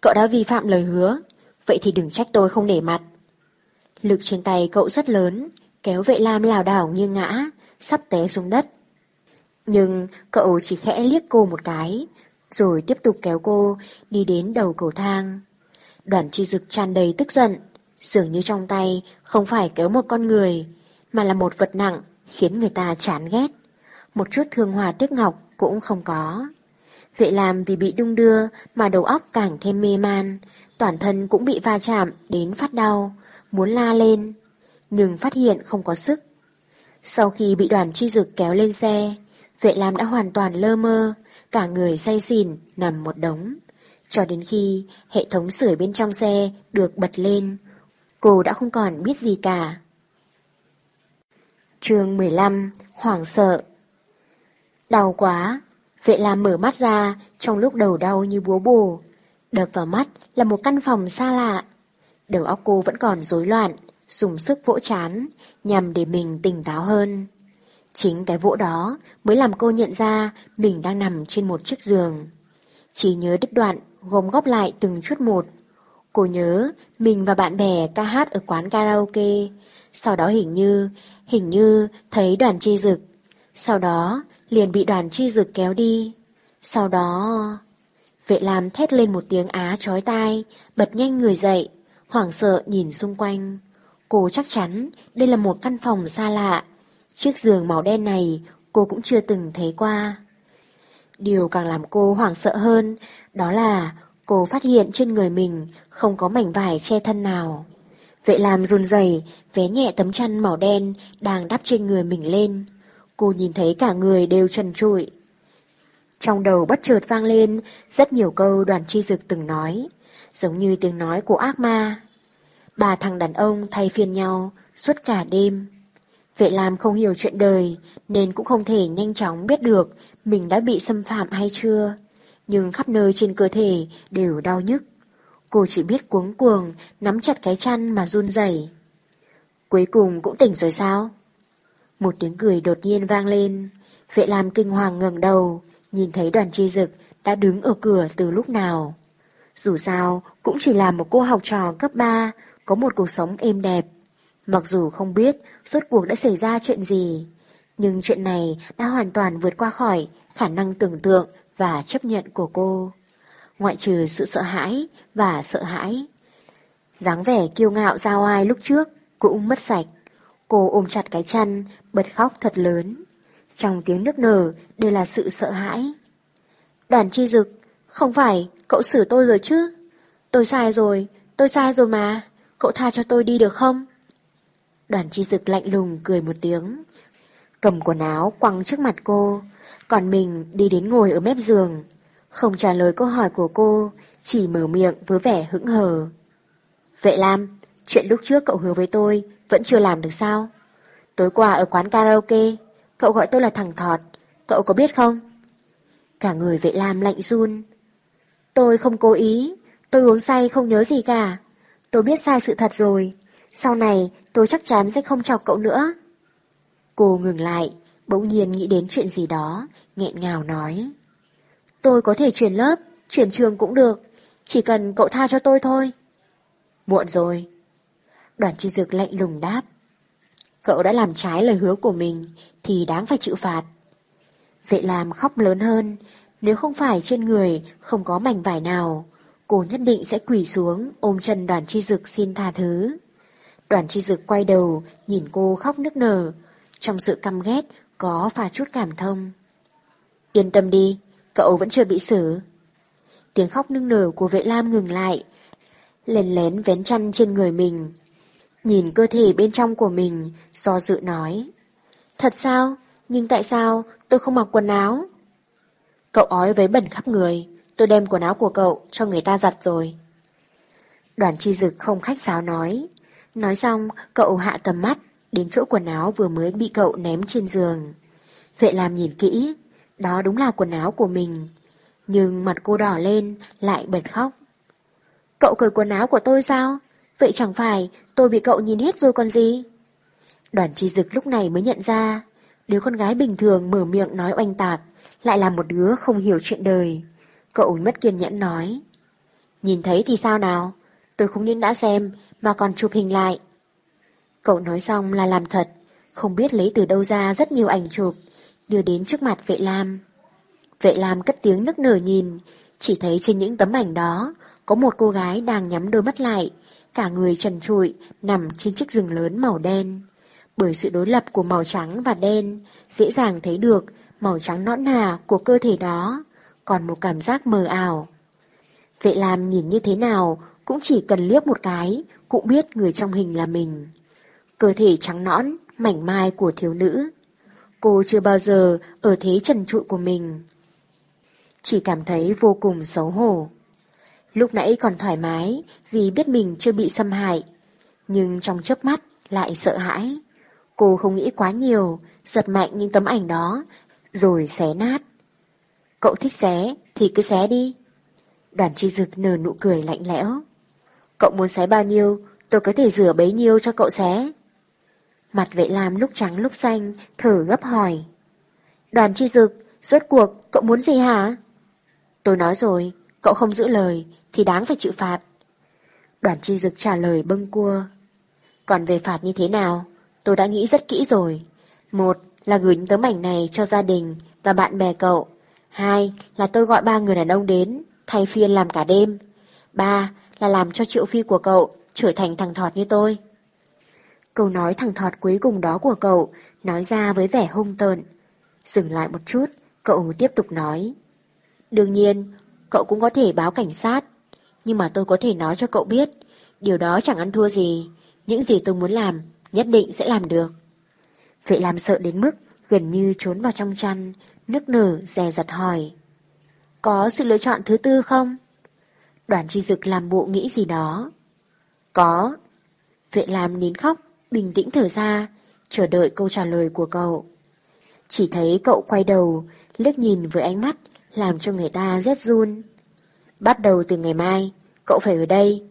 Cậu đã vi phạm lời hứa, vậy thì đừng trách tôi không để mặt. Lực trên tay cậu rất lớn, kéo vệ lam lảo đảo như ngã, sắp té xuống đất. Nhưng cậu chỉ khẽ liếc cô một cái, rồi tiếp tục kéo cô đi đến đầu cầu thang. Đoàn chi dực tràn đầy tức giận, dường như trong tay không phải kéo một con người, mà là một vật nặng khiến người ta chán ghét. Một chút thương hòa tiếc ngọc cũng không có. vệ làm vì bị đung đưa mà đầu óc càng thêm mê man, toàn thân cũng bị va chạm đến phát đau, muốn la lên, nhưng phát hiện không có sức. Sau khi bị đoàn chi dực kéo lên xe, vệ làm đã hoàn toàn lơ mơ, cả người say xỉn nằm một đống. Cho đến khi hệ thống sưởi bên trong xe được bật lên, cô đã không còn biết gì cả. chương 15 Hoảng sợ Đau quá, vệ lam mở mắt ra trong lúc đầu đau như búa bổ. Đập vào mắt là một căn phòng xa lạ. Đầu óc cô vẫn còn rối loạn, dùng sức vỗ chán, nhằm để mình tỉnh táo hơn. Chính cái vỗ đó mới làm cô nhận ra mình đang nằm trên một chiếc giường. Chỉ nhớ đứt đoạn, gom góp lại từng chút một. Cô nhớ mình và bạn bè ca hát ở quán karaoke, sau đó hình như, hình như thấy đoàn chi dực. Sau đó liền bị đoàn chi dực kéo đi. Sau đó... Vệ làm thét lên một tiếng á chói tai, bật nhanh người dậy, hoảng sợ nhìn xung quanh. Cô chắc chắn đây là một căn phòng xa lạ. Chiếc giường màu đen này cô cũng chưa từng thấy qua. Điều càng làm cô hoảng sợ hơn đó là cô phát hiện trên người mình không có mảnh vải che thân nào. Vệ làm run rẩy vé nhẹ tấm chăn màu đen đang đắp trên người mình lên. Cô nhìn thấy cả người đều trần trụi. Trong đầu bất chợt vang lên rất nhiều câu đoàn chi dực từng nói, giống như tiếng nói của ác ma. Ba thằng đàn ông thay phiên nhau suốt cả đêm. Vệ Lam không hiểu chuyện đời nên cũng không thể nhanh chóng biết được mình đã bị xâm phạm hay chưa. Nhưng khắp nơi trên cơ thể đều đau nhức. Cô chỉ biết cuống cuồng nắm chặt cái chăn mà run rẩy. Cuối cùng cũng tỉnh rồi sao? Một tiếng cười đột nhiên vang lên. Vệ Lam kinh hoàng ngẩng đầu, nhìn thấy đoàn chi dực đã đứng ở cửa từ lúc nào. Dù sao, cũng chỉ là một cô học trò cấp 3, có một cuộc sống êm đẹp. Mặc dù không biết suốt cuộc đã xảy ra chuyện gì, nhưng chuyện này đã hoàn toàn vượt qua khỏi khả năng tưởng tượng và chấp nhận của cô. Ngoại trừ sự sợ hãi và sợ hãi. dáng vẻ kiêu ngạo giao ai lúc trước cũng mất sạch. Cô ôm chặt cái chăn, bật khóc thật lớn. Trong tiếng nước nở đều là sự sợ hãi. Đoàn chi dực, không phải cậu xử tôi rồi chứ? Tôi sai rồi, tôi sai rồi mà. Cậu tha cho tôi đi được không? Đoàn chi dực lạnh lùng cười một tiếng. Cầm quần áo quăng trước mặt cô. Còn mình đi đến ngồi ở mép giường. Không trả lời câu hỏi của cô, chỉ mở miệng với vẻ hững hờ. Vệ Lam, chuyện lúc trước cậu hứa với tôi vẫn chưa làm được sao? Tối qua ở quán karaoke, cậu gọi tôi là thằng thọt, cậu có biết không? Cả người vệ lam lạnh run. Tôi không cố ý, tôi uống say không nhớ gì cả. Tôi biết sai sự thật rồi, sau này tôi chắc chắn sẽ không chọc cậu nữa. Cô ngừng lại, bỗng nhiên nghĩ đến chuyện gì đó, nghẹn ngào nói. Tôi có thể chuyển lớp, chuyển trường cũng được, chỉ cần cậu tha cho tôi thôi. Muộn rồi. Đoàn chi dược lạnh lùng đáp. Cậu đã làm trái lời hứa của mình thì đáng phải chịu phạt. Vệ làm khóc lớn hơn, nếu không phải trên người không có mảnh vải nào, cô nhất định sẽ quỳ xuống ôm chân đoàn chi dực xin tha thứ. Đoàn chi dực quay đầu, nhìn cô khóc nức nở, trong sự căm ghét có pha chút cảm thông. Yên tâm đi, cậu vẫn chưa bị xử. Tiếng khóc nức nở của vệ lam ngừng lại, lén lén vén chăn trên người mình. Nhìn cơ thể bên trong của mình, do dự nói. Thật sao? Nhưng tại sao tôi không mặc quần áo? Cậu ói với bẩn khắp người, tôi đem quần áo của cậu cho người ta giặt rồi. Đoàn chi dực không khách sáo nói. Nói xong, cậu hạ tầm mắt, đến chỗ quần áo vừa mới bị cậu ném trên giường. Vệ làm nhìn kỹ, đó đúng là quần áo của mình. Nhưng mặt cô đỏ lên, lại bật khóc. Cậu cởi quần áo của tôi sao? Vậy chẳng phải tôi bị cậu nhìn hết rồi còn gì? Đoàn chi dực lúc này mới nhận ra, đứa con gái bình thường mở miệng nói oanh tạc, lại là một đứa không hiểu chuyện đời. Cậu mất kiên nhẫn nói. Nhìn thấy thì sao nào? Tôi không những đã xem, mà còn chụp hình lại. Cậu nói xong là làm thật, không biết lấy từ đâu ra rất nhiều ảnh chụp, đưa đến trước mặt vệ lam. Vệ lam cất tiếng nức nở nhìn, chỉ thấy trên những tấm ảnh đó có một cô gái đang nhắm đôi mắt lại, cả người trần trụi, nằm trên chiếc giường lớn màu đen. Bởi sự đối lập của màu trắng và đen, dễ dàng thấy được màu trắng nõn nà của cơ thể đó, còn một cảm giác mờ ảo. Vệ làm nhìn như thế nào cũng chỉ cần liếc một cái, cũng biết người trong hình là mình. Cơ thể trắng nõn, mảnh mai của thiếu nữ. Cô chưa bao giờ ở thế trần trụi của mình. Chỉ cảm thấy vô cùng xấu hổ. Lúc nãy còn thoải mái vì biết mình chưa bị xâm hại. Nhưng trong chớp mắt lại sợ hãi. Cô không nghĩ quá nhiều, giật mạnh những tấm ảnh đó, rồi xé nát. Cậu thích xé thì cứ xé đi. Đoàn chi dực nở nụ cười lạnh lẽo. Cậu muốn xé bao nhiêu, tôi có thể rửa bấy nhiêu cho cậu xé. Mặt vệ lam lúc trắng lúc xanh, thở gấp hỏi. Đoàn chi dực, rốt cuộc, cậu muốn gì hả? Tôi nói rồi, cậu không giữ lời, thì đáng phải chịu phạt. Đoàn chi dực trả lời bâng cua. Còn về phạt như thế nào, tôi đã nghĩ rất kỹ rồi. Một là gửi những tấm ảnh này cho gia đình và bạn bè cậu. Hai là tôi gọi ba người đàn ông đến, thay phiên làm cả đêm. Ba là làm cho triệu phi của cậu trở thành thằng thọt như tôi. Câu nói thằng thọt cuối cùng đó của cậu nói ra với vẻ hung tợn. Dừng lại một chút, cậu tiếp tục nói. Đương nhiên, cậu cũng có thể báo cảnh sát, nhưng mà tôi có thể nói cho cậu biết, điều đó chẳng ăn thua gì, những gì tôi muốn làm, nhất định sẽ làm được. Vậy làm sợ đến mức gần như trốn vào trong chăn, nước nở dè dặt hỏi. Có sự lựa chọn thứ tư không? Đoàn chi dực làm bộ nghĩ gì đó. Có, Vệ làm nín khóc, bình tĩnh thở ra, chờ đợi câu trả lời của cậu. Chỉ thấy cậu quay đầu, liếc nhìn với ánh mắt, làm cho người ta rét run. Bắt đầu từ ngày mai, cậu phải ở đây.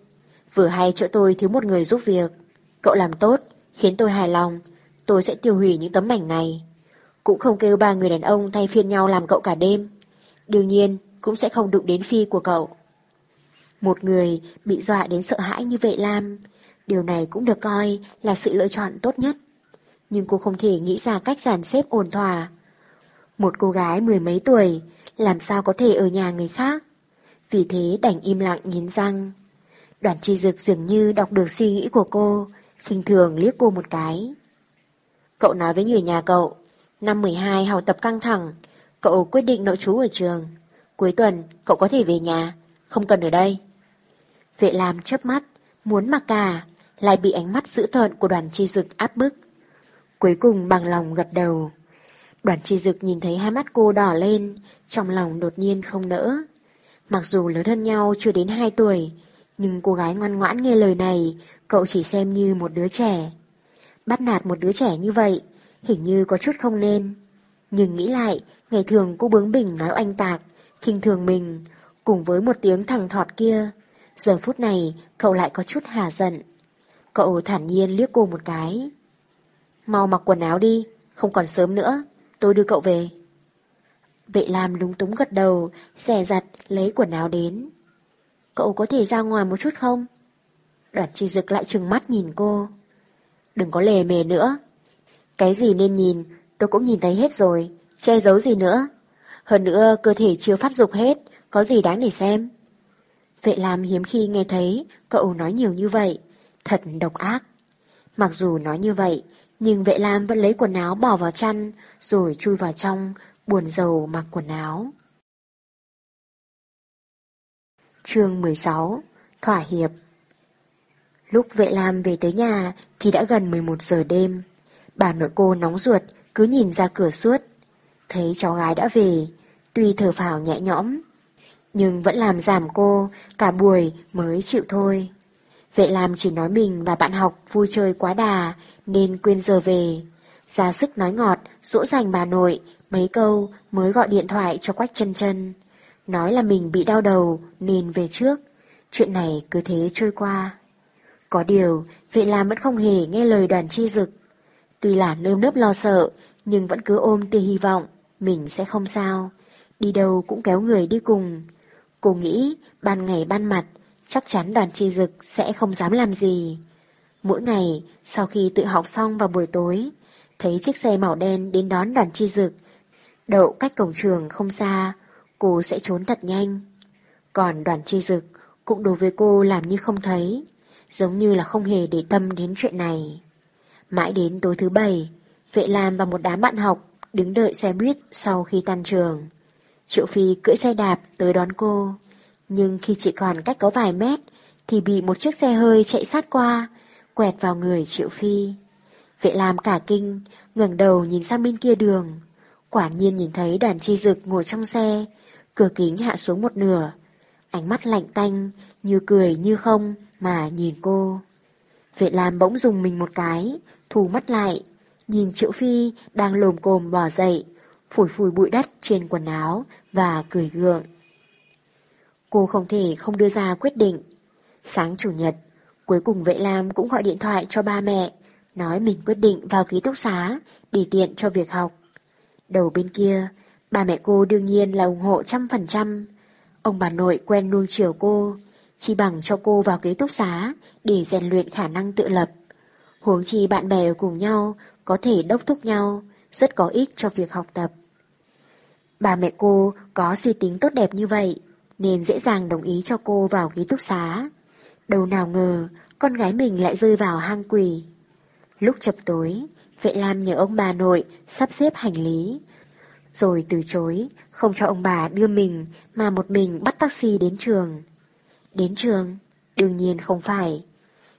Vừa hay chỗ tôi thiếu một người giúp việc. Cậu làm tốt, khiến tôi hài lòng. Tôi sẽ tiêu hủy những tấm ảnh này. Cũng không kêu ba người đàn ông thay phiên nhau làm cậu cả đêm. Đương nhiên, cũng sẽ không đụng đến phi của cậu. Một người bị dọa đến sợ hãi như vậy Lam, điều này cũng được coi là sự lựa chọn tốt nhất. Nhưng cô không thể nghĩ ra cách giàn xếp ổn thỏa. Một cô gái mười mấy tuổi, làm sao có thể ở nhà người khác? Vì thế đành im lặng nghiến răng. Đoàn chi dực dường như đọc được suy nghĩ của cô, khinh thường liếc cô một cái. Cậu nói với người nhà cậu, năm 12 học tập căng thẳng, cậu quyết định nội trú ở trường. Cuối tuần, cậu có thể về nhà, không cần ở đây. Vệ Lam chớp mắt, muốn mặc cả, lại bị ánh mắt dữ thợn của đoàn chi dực áp bức. Cuối cùng bằng lòng gật đầu. Đoàn chi dực nhìn thấy hai mắt cô đỏ lên, trong lòng đột nhiên không nỡ. Mặc dù lớn hơn nhau chưa đến 2 tuổi, nhưng cô gái ngoan ngoãn nghe lời này, cậu chỉ xem như một đứa trẻ. Bắt nạt một đứa trẻ như vậy, hình như có chút không nên. Nhưng nghĩ lại, ngày thường cô bướng bỉnh nói oanh tạc, khinh thường mình, cùng với một tiếng thằng thọt kia. Giờ phút này, cậu lại có chút hà giận. Cậu thản nhiên liếc cô một cái. Mau mặc quần áo đi, không còn sớm nữa, tôi đưa cậu về. Vệ Lam lúng túng gật đầu, xẻ giặt lấy quần áo đến. Cậu có thể ra ngoài một chút không? Đoạt chi dực lại trừng mắt nhìn cô. Đừng có lề mề nữa. Cái gì nên nhìn, tôi cũng nhìn thấy hết rồi, che giấu gì nữa. Hơn nữa, cơ thể chưa phát dục hết, có gì đáng để xem. Vệ Lam hiếm khi nghe thấy cậu nói nhiều như vậy, thật độc ác. Mặc dù nói như vậy, nhưng vệ Lam vẫn lấy quần áo bỏ vào chăn, rồi chui vào trong, buồn rầu mặc quần áo. chương 16 Thỏa hiệp Lúc vệ Lam về tới nhà thì đã gần 11 giờ đêm. Bà nội cô nóng ruột cứ nhìn ra cửa suốt. Thấy cháu gái đã về, tuy thở phào nhẹ nhõm, nhưng vẫn làm giảm cô, cả buổi mới chịu thôi. Vệ Lam chỉ nói mình và bạn học vui chơi quá đà nên quên giờ về. Ra sức nói ngọt, dỗ dành bà nội, mấy câu mới gọi điện thoại cho Quách chân chân. Nói là mình bị đau đầu nên về trước. Chuyện này cứ thế trôi qua. Có điều, vệ Lam vẫn không hề nghe lời đoàn chi dực. Tuy là nơm nớp lo sợ, nhưng vẫn cứ ôm tia hy vọng, mình sẽ không sao. Đi đâu cũng kéo người đi cùng. Cô nghĩ, ban ngày ban mặt, chắc chắn đoàn chi dực sẽ không dám làm gì. Mỗi ngày, sau khi tự học xong vào buổi tối, thấy chiếc xe màu đen đến đón đoàn chi dực, đậu cách cổng trường không xa, cô sẽ trốn thật nhanh. Còn đoàn chi dực cũng đối với cô làm như không thấy, giống như là không hề để tâm đến chuyện này. Mãi đến tối thứ bảy, Vệ Lam và một đám bạn học đứng đợi xe buýt sau khi tan trường. Triệu Phi cưỡi xe đạp tới đón cô, nhưng khi chỉ còn cách có vài mét thì bị một chiếc xe hơi chạy sát qua, quẹt vào người Triệu Phi. Vệ Lam cả kinh, ngẩng đầu nhìn sang bên kia đường. Quả nhiên nhìn thấy đoàn chi dực ngồi trong xe, cửa kính hạ xuống một nửa. Ánh mắt lạnh tanh, như cười như không mà nhìn cô. Vệ Lam bỗng dùng mình một cái, thù mắt lại, nhìn Triệu Phi đang lồm cồm bò dậy, phủi phủi bụi đất trên quần áo và cười gượng. Cô không thể không đưa ra quyết định. Sáng chủ nhật, cuối cùng Vệ Lam cũng gọi điện thoại cho ba mẹ, nói mình quyết định vào ký túc xá để tiện cho việc học. Đầu bên kia, bà mẹ cô đương nhiên là ủng hộ trăm phần trăm. Ông bà nội quen nuông chiều cô, chỉ bằng cho cô vào ký túc xá để rèn luyện khả năng tự lập. Huống chi bạn bè ở cùng nhau có thể đốc thúc nhau, rất có ích cho việc học tập. Bà mẹ cô có suy tính tốt đẹp như vậy, nên dễ dàng đồng ý cho cô vào ký túc xá. Đầu nào ngờ, con gái mình lại rơi vào hang quỷ. Lúc chập tối, vệ lam nhờ ông bà nội sắp xếp hành lý, rồi từ chối, không cho ông bà đưa mình mà một mình bắt taxi đến trường. Đến trường? Đương nhiên không phải.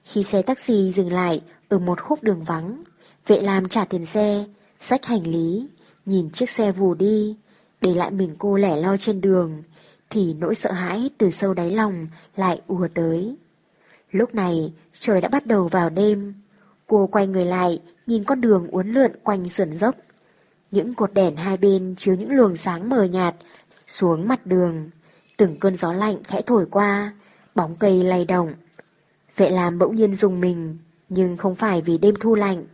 Khi xe taxi dừng lại ở một khúc đường vắng, vệ lam trả tiền xe, xách hành lý, nhìn chiếc xe vù đi, để lại mình cô lẻ loi trên đường, thì nỗi sợ hãi từ sâu đáy lòng lại ùa tới. Lúc này, trời đã bắt đầu vào đêm. Cô quay người lại, nhìn con đường uốn lượn quanh sườn dốc. Những cột đèn hai bên chiếu những luồng sáng mờ nhạt xuống mặt đường. Từng cơn gió lạnh khẽ thổi qua, bóng cây lay động. Vệ làm bỗng nhiên dùng mình, nhưng không phải vì đêm thu lạnh.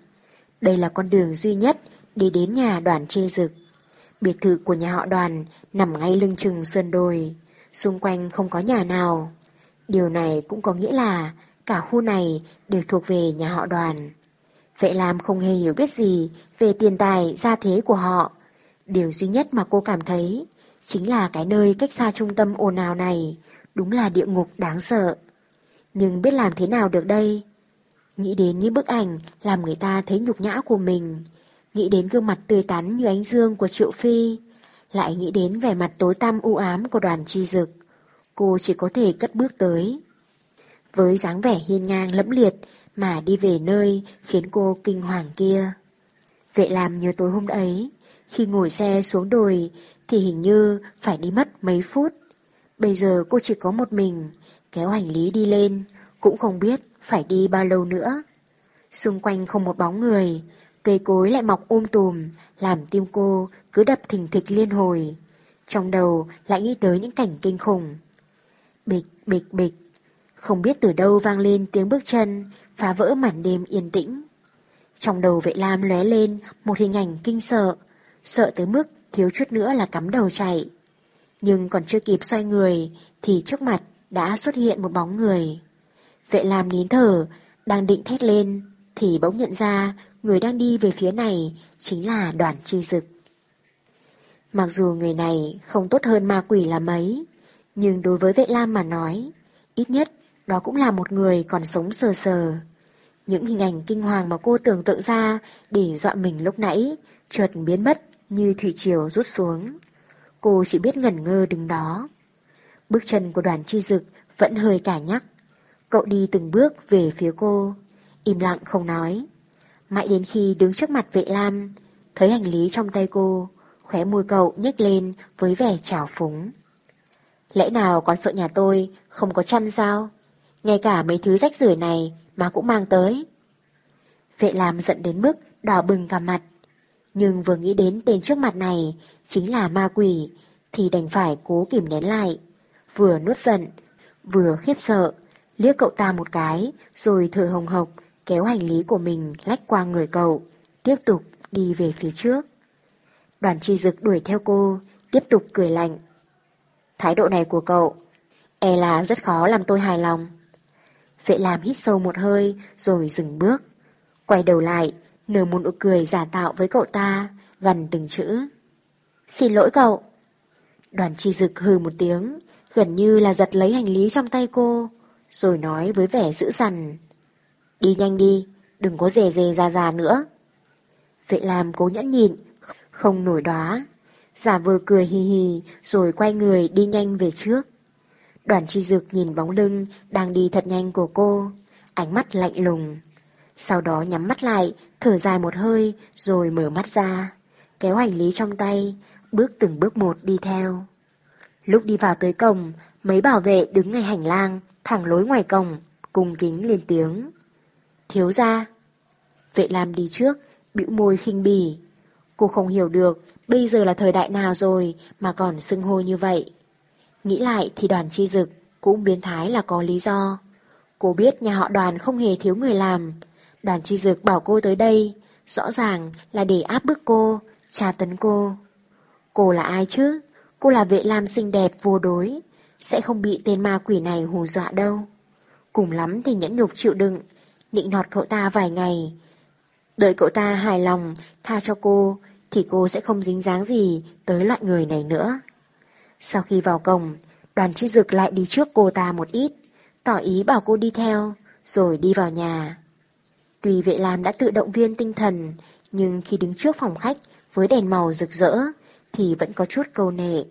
Đây là con đường duy nhất đi đến nhà đoàn chê dực. Biệt thự của nhà họ đoàn nằm ngay lưng chừng sơn đồi, xung quanh không có nhà nào. Điều này cũng có nghĩa là cả khu này đều thuộc về nhà họ đoàn. Vệ Lam không hề hiểu biết gì về tiền tài, gia thế của họ. Điều duy nhất mà cô cảm thấy chính là cái nơi cách xa trung tâm ồn ào này, đúng là địa ngục đáng sợ. Nhưng biết làm thế nào được đây? Nghĩ đến những bức ảnh làm người ta thấy nhục nhã của mình, nghĩ đến gương mặt tươi tắn như ánh dương của Triệu Phi, lại nghĩ đến vẻ mặt tối tăm u ám của đoàn chi dực. Cô chỉ có thể cất bước tới. Với dáng vẻ hiên ngang lẫm liệt mà đi về nơi khiến cô kinh hoàng kia. Vậy làm như tối hôm ấy, khi ngồi xe xuống đồi thì hình như phải đi mất mấy phút. Bây giờ cô chỉ có một mình, kéo hành lý đi lên, cũng không biết phải đi bao lâu nữa. Xung quanh không một bóng người, cây cối lại mọc um tùm, làm tim cô cứ đập thình thịch liên hồi. Trong đầu lại nghĩ tới những cảnh kinh khủng. Bịch, bịch, bịch. Không biết từ đâu vang lên tiếng bước chân, phá vỡ màn đêm yên tĩnh. Trong đầu vệ lam lóe lên một hình ảnh kinh sợ, sợ tới mức thiếu chút nữa là cắm đầu chạy. Nhưng còn chưa kịp xoay người thì trước mặt đã xuất hiện một bóng người. Vệ lam nín thở, đang định thét lên thì bỗng nhận ra người đang đi về phía này chính là đoàn chi dực. Mặc dù người này không tốt hơn ma quỷ là mấy, nhưng đối với vệ lam mà nói, ít nhất đó cũng là một người còn sống sờ sờ. Những hình ảnh kinh hoàng mà cô tưởng tượng ra để dọa mình lúc nãy, chợt biến mất như thủy triều rút xuống. Cô chỉ biết ngẩn ngơ đứng đó. Bước chân của đoàn chi dực vẫn hơi cả nhắc. Cậu đi từng bước về phía cô, im lặng không nói. Mãi đến khi đứng trước mặt vệ lam, thấy hành lý trong tay cô, khóe môi cậu nhếch lên với vẻ trào phúng. Lẽ nào con sợ nhà tôi không có chăn sao? Ngay cả mấy thứ rách rưởi này mà cũng mang tới. Vệ làm giận đến mức đỏ bừng cả mặt. Nhưng vừa nghĩ đến tên trước mặt này chính là ma quỷ thì đành phải cố kìm nén lại. Vừa nuốt giận, vừa khiếp sợ, liếc cậu ta một cái rồi thở hồng hộc kéo hành lý của mình lách qua người cậu, tiếp tục đi về phía trước. Đoàn chi dực đuổi theo cô, tiếp tục cười lạnh. Thái độ này của cậu, e là rất khó làm tôi hài lòng. Vệ làm hít sâu một hơi rồi dừng bước. Quay đầu lại, nở một nụ cười giả tạo với cậu ta, gần từng chữ. Xin lỗi cậu. Đoàn chi dực hừ một tiếng, gần như là giật lấy hành lý trong tay cô, rồi nói với vẻ dữ dằn. Đi nhanh đi, đừng có rề dề ra ra nữa. Vệ làm cố nhẫn nhịn, không nổi đóa. Giả vờ cười hì hì rồi quay người đi nhanh về trước. Đoàn chi dược nhìn bóng lưng đang đi thật nhanh của cô, ánh mắt lạnh lùng. Sau đó nhắm mắt lại, thở dài một hơi rồi mở mắt ra, kéo hành lý trong tay, bước từng bước một đi theo. Lúc đi vào tới cổng, mấy bảo vệ đứng ngay hành lang, thẳng lối ngoài cổng, cùng kính lên tiếng. Thiếu ra. Vệ Lam đi trước, bĩu môi khinh bỉ. Cô không hiểu được bây giờ là thời đại nào rồi mà còn xưng hô như vậy. Nghĩ lại thì đoàn chi dực cũng biến thái là có lý do. Cô biết nhà họ đoàn không hề thiếu người làm. Đoàn chi dực bảo cô tới đây, rõ ràng là để áp bức cô, tra tấn cô. Cô là ai chứ? Cô là vệ lam xinh đẹp vô đối, sẽ không bị tên ma quỷ này hù dọa đâu. Cùng lắm thì nhẫn nhục chịu đựng, nịnh nọt cậu ta vài ngày. Đợi cậu ta hài lòng, tha cho cô, thì cô sẽ không dính dáng gì tới loại người này nữa. Sau khi vào cổng, đoàn chi dực lại đi trước cô ta một ít, tỏ ý bảo cô đi theo, rồi đi vào nhà. Tuy vệ lam đã tự động viên tinh thần, nhưng khi đứng trước phòng khách với đèn màu rực rỡ, thì vẫn có chút câu nệ.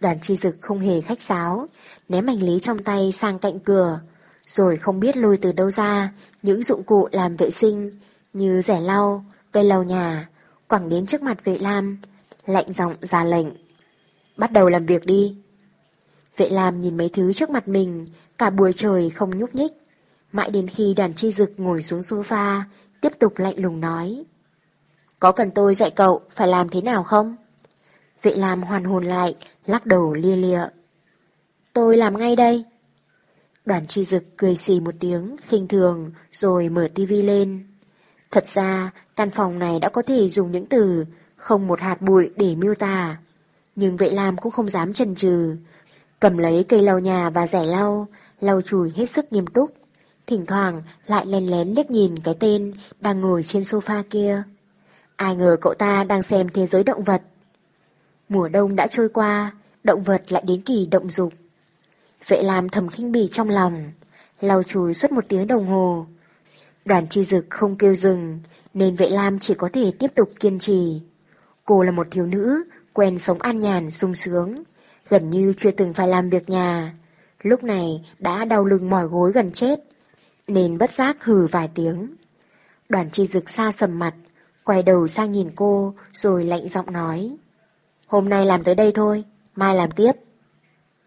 Đoàn chi dực không hề khách sáo, ném hành lý trong tay sang cạnh cửa, rồi không biết lôi từ đâu ra những dụng cụ làm vệ sinh như rẻ lau, cây lau nhà, quẳng đến trước mặt vệ lam, lạnh giọng ra lệnh. Bắt đầu làm việc đi. Vệ lam nhìn mấy thứ trước mặt mình, cả buổi trời không nhúc nhích. Mãi đến khi đàn chi dực ngồi xuống sofa, tiếp tục lạnh lùng nói. Có cần tôi dạy cậu phải làm thế nào không? Vệ Lam hoàn hồn lại, lắc đầu lia lịa. Tôi làm ngay đây. Đoàn chi dực cười xì một tiếng, khinh thường, rồi mở tivi lên. Thật ra, căn phòng này đã có thể dùng những từ không một hạt bụi để miêu tả. Nhưng vệ lam cũng không dám chần chừ, cầm lấy cây lau nhà và rẻ lau, lau chùi hết sức nghiêm túc. Thỉnh thoảng lại lén lén liếc nhìn cái tên đang ngồi trên sofa kia. Ai ngờ cậu ta đang xem thế giới động vật. Mùa đông đã trôi qua, động vật lại đến kỳ động dục. Vệ làm thầm khinh bỉ trong lòng, lau chùi suốt một tiếng đồng hồ. Đoàn chi dực không kêu dừng, nên vệ lam chỉ có thể tiếp tục kiên trì. Cô là một thiếu nữ, quen sống an nhàn, sung sướng, gần như chưa từng phải làm việc nhà. Lúc này đã đau lưng mỏi gối gần chết, nên bất giác hừ vài tiếng. Đoàn chi dực xa sầm mặt, quay đầu sang nhìn cô rồi lạnh giọng nói. Hôm nay làm tới đây thôi, mai làm tiếp.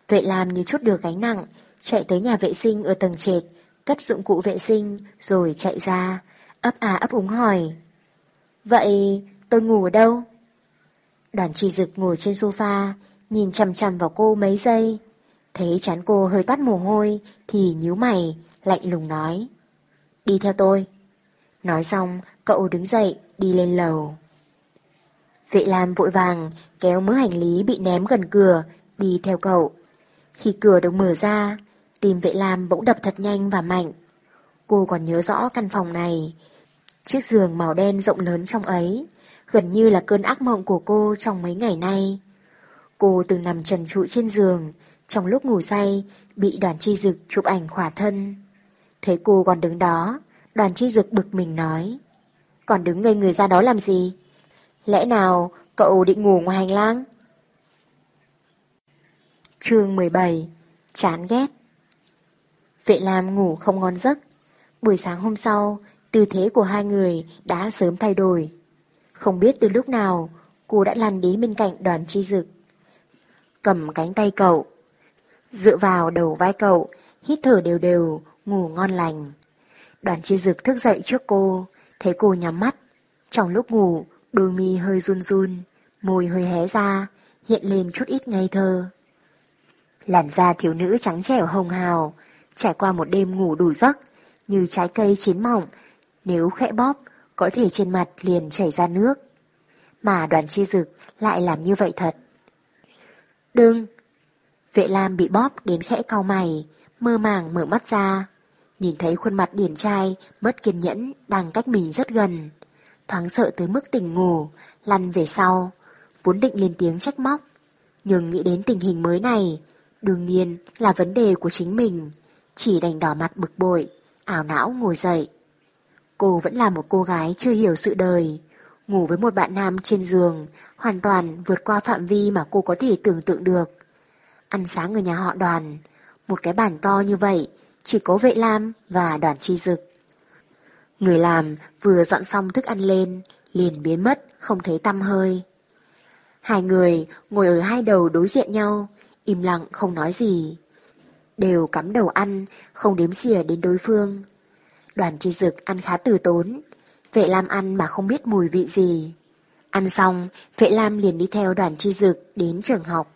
Vệ làm như chút được gánh nặng, chạy tới nhà vệ sinh ở tầng trệt, cất dụng cụ vệ sinh rồi chạy ra, ấp à ấp úng hỏi. Vậy tôi ngủ ở đâu? Đoàn chi dực ngồi trên sofa, nhìn chằm chằm vào cô mấy giây. Thấy chán cô hơi toát mồ hôi thì nhíu mày, lạnh lùng nói. Đi theo tôi. Nói xong, cậu đứng dậy, đi lên lầu. Vệ Lam vội vàng kéo mớ hành lý bị ném gần cửa, đi theo cậu. Khi cửa được mở ra, tim vệ Lam bỗng đập thật nhanh và mạnh. Cô còn nhớ rõ căn phòng này. Chiếc giường màu đen rộng lớn trong ấy, gần như là cơn ác mộng của cô trong mấy ngày nay. Cô từng nằm trần trụi trên giường, trong lúc ngủ say, bị đoàn chi dực chụp ảnh khỏa thân. Thấy cô còn đứng đó, đoàn chi dực bực mình nói. Còn đứng ngây người ra đó làm gì? Lẽ nào cậu định ngủ ngoài hành lang? chương 17 Chán ghét Vệ Lam ngủ không ngon giấc. Buổi sáng hôm sau, tư thế của hai người đã sớm thay đổi. Không biết từ lúc nào, cô đã lăn đến bên cạnh đoàn chi dực. Cầm cánh tay cậu, dựa vào đầu vai cậu, hít thở đều đều, ngủ ngon lành. Đoàn chi dực thức dậy trước cô, thấy cô nhắm mắt. Trong lúc ngủ, đôi mi hơi run run, môi hơi hé ra, hiện lên chút ít ngây thơ. Làn da thiếu nữ trắng trẻo hồng hào, trải qua một đêm ngủ đủ giấc, như trái cây chín mỏng, nếu khẽ bóp, có thể trên mặt liền chảy ra nước. Mà đoàn chi dực lại làm như vậy thật. Đừng! Vệ Lam bị bóp đến khẽ cau mày, mơ màng mở mắt ra. Nhìn thấy khuôn mặt điển trai, mất kiên nhẫn, đang cách mình rất gần. Thoáng sợ tới mức tỉnh ngủ, lăn về sau, vốn định lên tiếng trách móc. Nhưng nghĩ đến tình hình mới này, đương nhiên là vấn đề của chính mình, chỉ đành đỏ mặt bực bội, ảo não ngồi dậy. Cô vẫn là một cô gái chưa hiểu sự đời, ngủ với một bạn nam trên giường, hoàn toàn vượt qua phạm vi mà cô có thể tưởng tượng được. Ăn sáng ở nhà họ đoàn, một cái bàn to như vậy, chỉ có vệ lam và đoàn chi dực. Người làm vừa dọn xong thức ăn lên, liền biến mất, không thấy tăm hơi. Hai người ngồi ở hai đầu đối diện nhau, im lặng không nói gì. Đều cắm đầu ăn, không đếm xỉa đến đối phương. Đoàn chi dực ăn khá từ tốn, vệ lam ăn mà không biết mùi vị gì. Ăn xong, vệ lam liền đi theo đoàn chi dực đến trường học.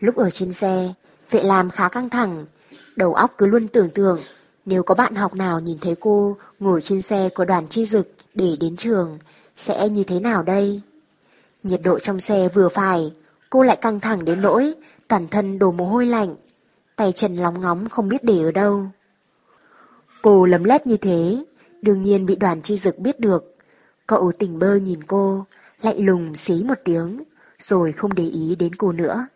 Lúc ở trên xe, vệ lam khá căng thẳng, đầu óc cứ luôn tưởng tượng nếu có bạn học nào nhìn thấy cô ngồi trên xe của đoàn chi dực để đến trường, sẽ như thế nào đây? Nhiệt độ trong xe vừa phải, cô lại căng thẳng đến nỗi, toàn thân đổ mồ hôi lạnh, tay chân lóng ngóng không biết để ở đâu. Cô lấm lét như thế, đương nhiên bị đoàn chi dực biết được. Cậu tỉnh bơ nhìn cô, lạnh lùng xí một tiếng, rồi không để ý đến cô nữa.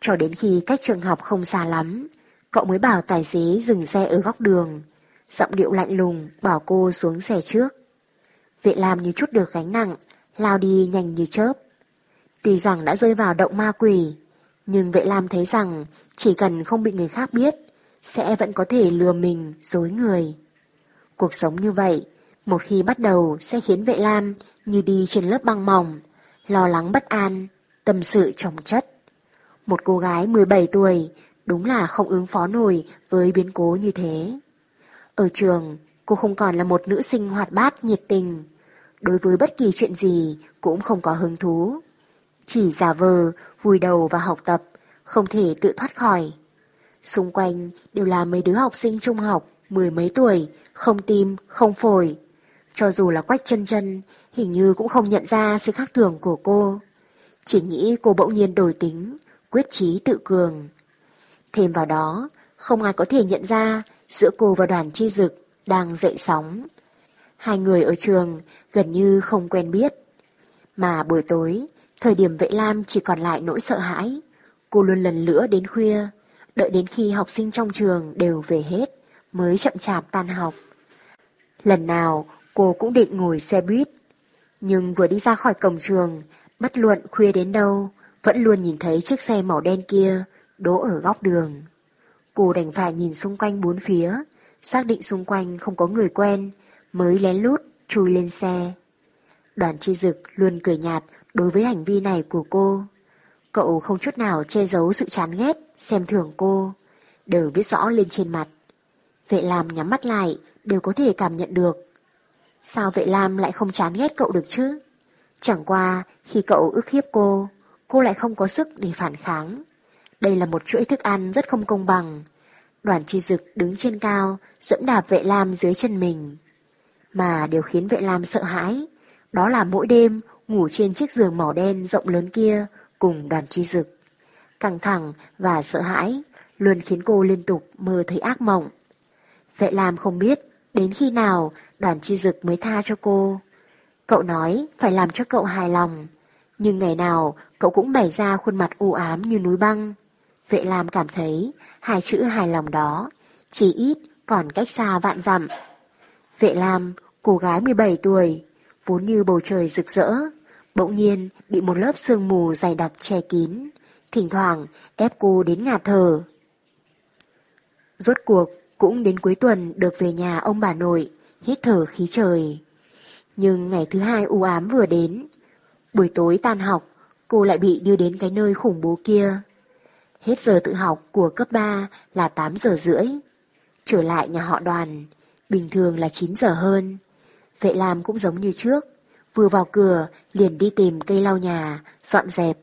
Cho đến khi cách trường học không xa lắm, cậu mới bảo tài xế dừng xe ở góc đường, giọng điệu lạnh lùng bảo cô xuống xe trước. Vệ làm như chút được gánh nặng, lao đi nhanh như chớp. Tuy rằng đã rơi vào động ma quỷ, nhưng vệ lam thấy rằng chỉ cần không bị người khác biết, sẽ vẫn có thể lừa mình, dối người. Cuộc sống như vậy, một khi bắt đầu sẽ khiến vệ lam như đi trên lớp băng mỏng, lo lắng bất an, tâm sự trọng chất. Một cô gái 17 tuổi, đúng là không ứng phó nổi với biến cố như thế. Ở trường, cô không còn là một nữ sinh hoạt bát nhiệt tình. Đối với bất kỳ chuyện gì cũng không có hứng thú. Chỉ giả vờ, vùi đầu vào học tập, không thể tự thoát khỏi. Xung quanh đều là mấy đứa học sinh trung học, mười mấy tuổi, không tim, không phổi. Cho dù là quách chân chân, hình như cũng không nhận ra sự khác thường của cô. Chỉ nghĩ cô bỗng nhiên đổi tính, quyết chí tự cường. Thêm vào đó, không ai có thể nhận ra giữa cô và đoàn chi dực đang dậy sóng. Hai người ở trường gần như không quen biết. Mà buổi tối, thời điểm vệ lam chỉ còn lại nỗi sợ hãi. Cô luôn lần lữa đến khuya, đợi đến khi học sinh trong trường đều về hết, mới chậm chạp tan học. Lần nào cô cũng định ngồi xe buýt, nhưng vừa đi ra khỏi cổng trường, bất luận khuya đến đâu, vẫn luôn nhìn thấy chiếc xe màu đen kia đỗ ở góc đường. Cô đành phải nhìn xung quanh bốn phía, xác định xung quanh không có người quen, mới lén lút chui lên xe. Đoàn chi dực luôn cười nhạt đối với hành vi này của cô. Cậu không chút nào che giấu sự chán ghét, xem thường cô, đều viết rõ lên trên mặt. Vệ Lam nhắm mắt lại, đều có thể cảm nhận được. Sao Vệ Lam lại không chán ghét cậu được chứ? Chẳng qua, khi cậu ức hiếp cô, cô lại không có sức để phản kháng. Đây là một chuỗi thức ăn rất không công bằng. Đoàn chi dực đứng trên cao, dẫm đạp vệ lam dưới chân mình. Mà điều khiến vệ lam sợ hãi, đó là mỗi đêm ngủ trên chiếc giường màu đen rộng lớn kia cùng đoàn chi dực. Căng thẳng và sợ hãi luôn khiến cô liên tục mơ thấy ác mộng. Vệ lam không biết đến khi nào đoàn chi dực mới tha cho cô. Cậu nói phải làm cho cậu hài lòng, nhưng ngày nào cậu cũng bày ra khuôn mặt u ám như núi băng. Vệ Lam cảm thấy hai chữ hài lòng đó chỉ ít còn cách xa vạn dặm. Vệ Lam, cô gái 17 tuổi, vốn như bầu trời rực rỡ, bỗng nhiên bị một lớp sương mù dày đặc che kín, thỉnh thoảng ép cô đến ngạt thở. Rốt cuộc cũng đến cuối tuần được về nhà ông bà nội, hít thở khí trời. Nhưng ngày thứ hai u ám vừa đến, buổi tối tan học, cô lại bị đưa đến cái nơi khủng bố kia. Hết giờ tự học của cấp 3 là 8 giờ rưỡi. Trở lại nhà họ đoàn, bình thường là 9 giờ hơn. Vệ làm cũng giống như trước, vừa vào cửa liền đi tìm cây lau nhà, dọn dẹp.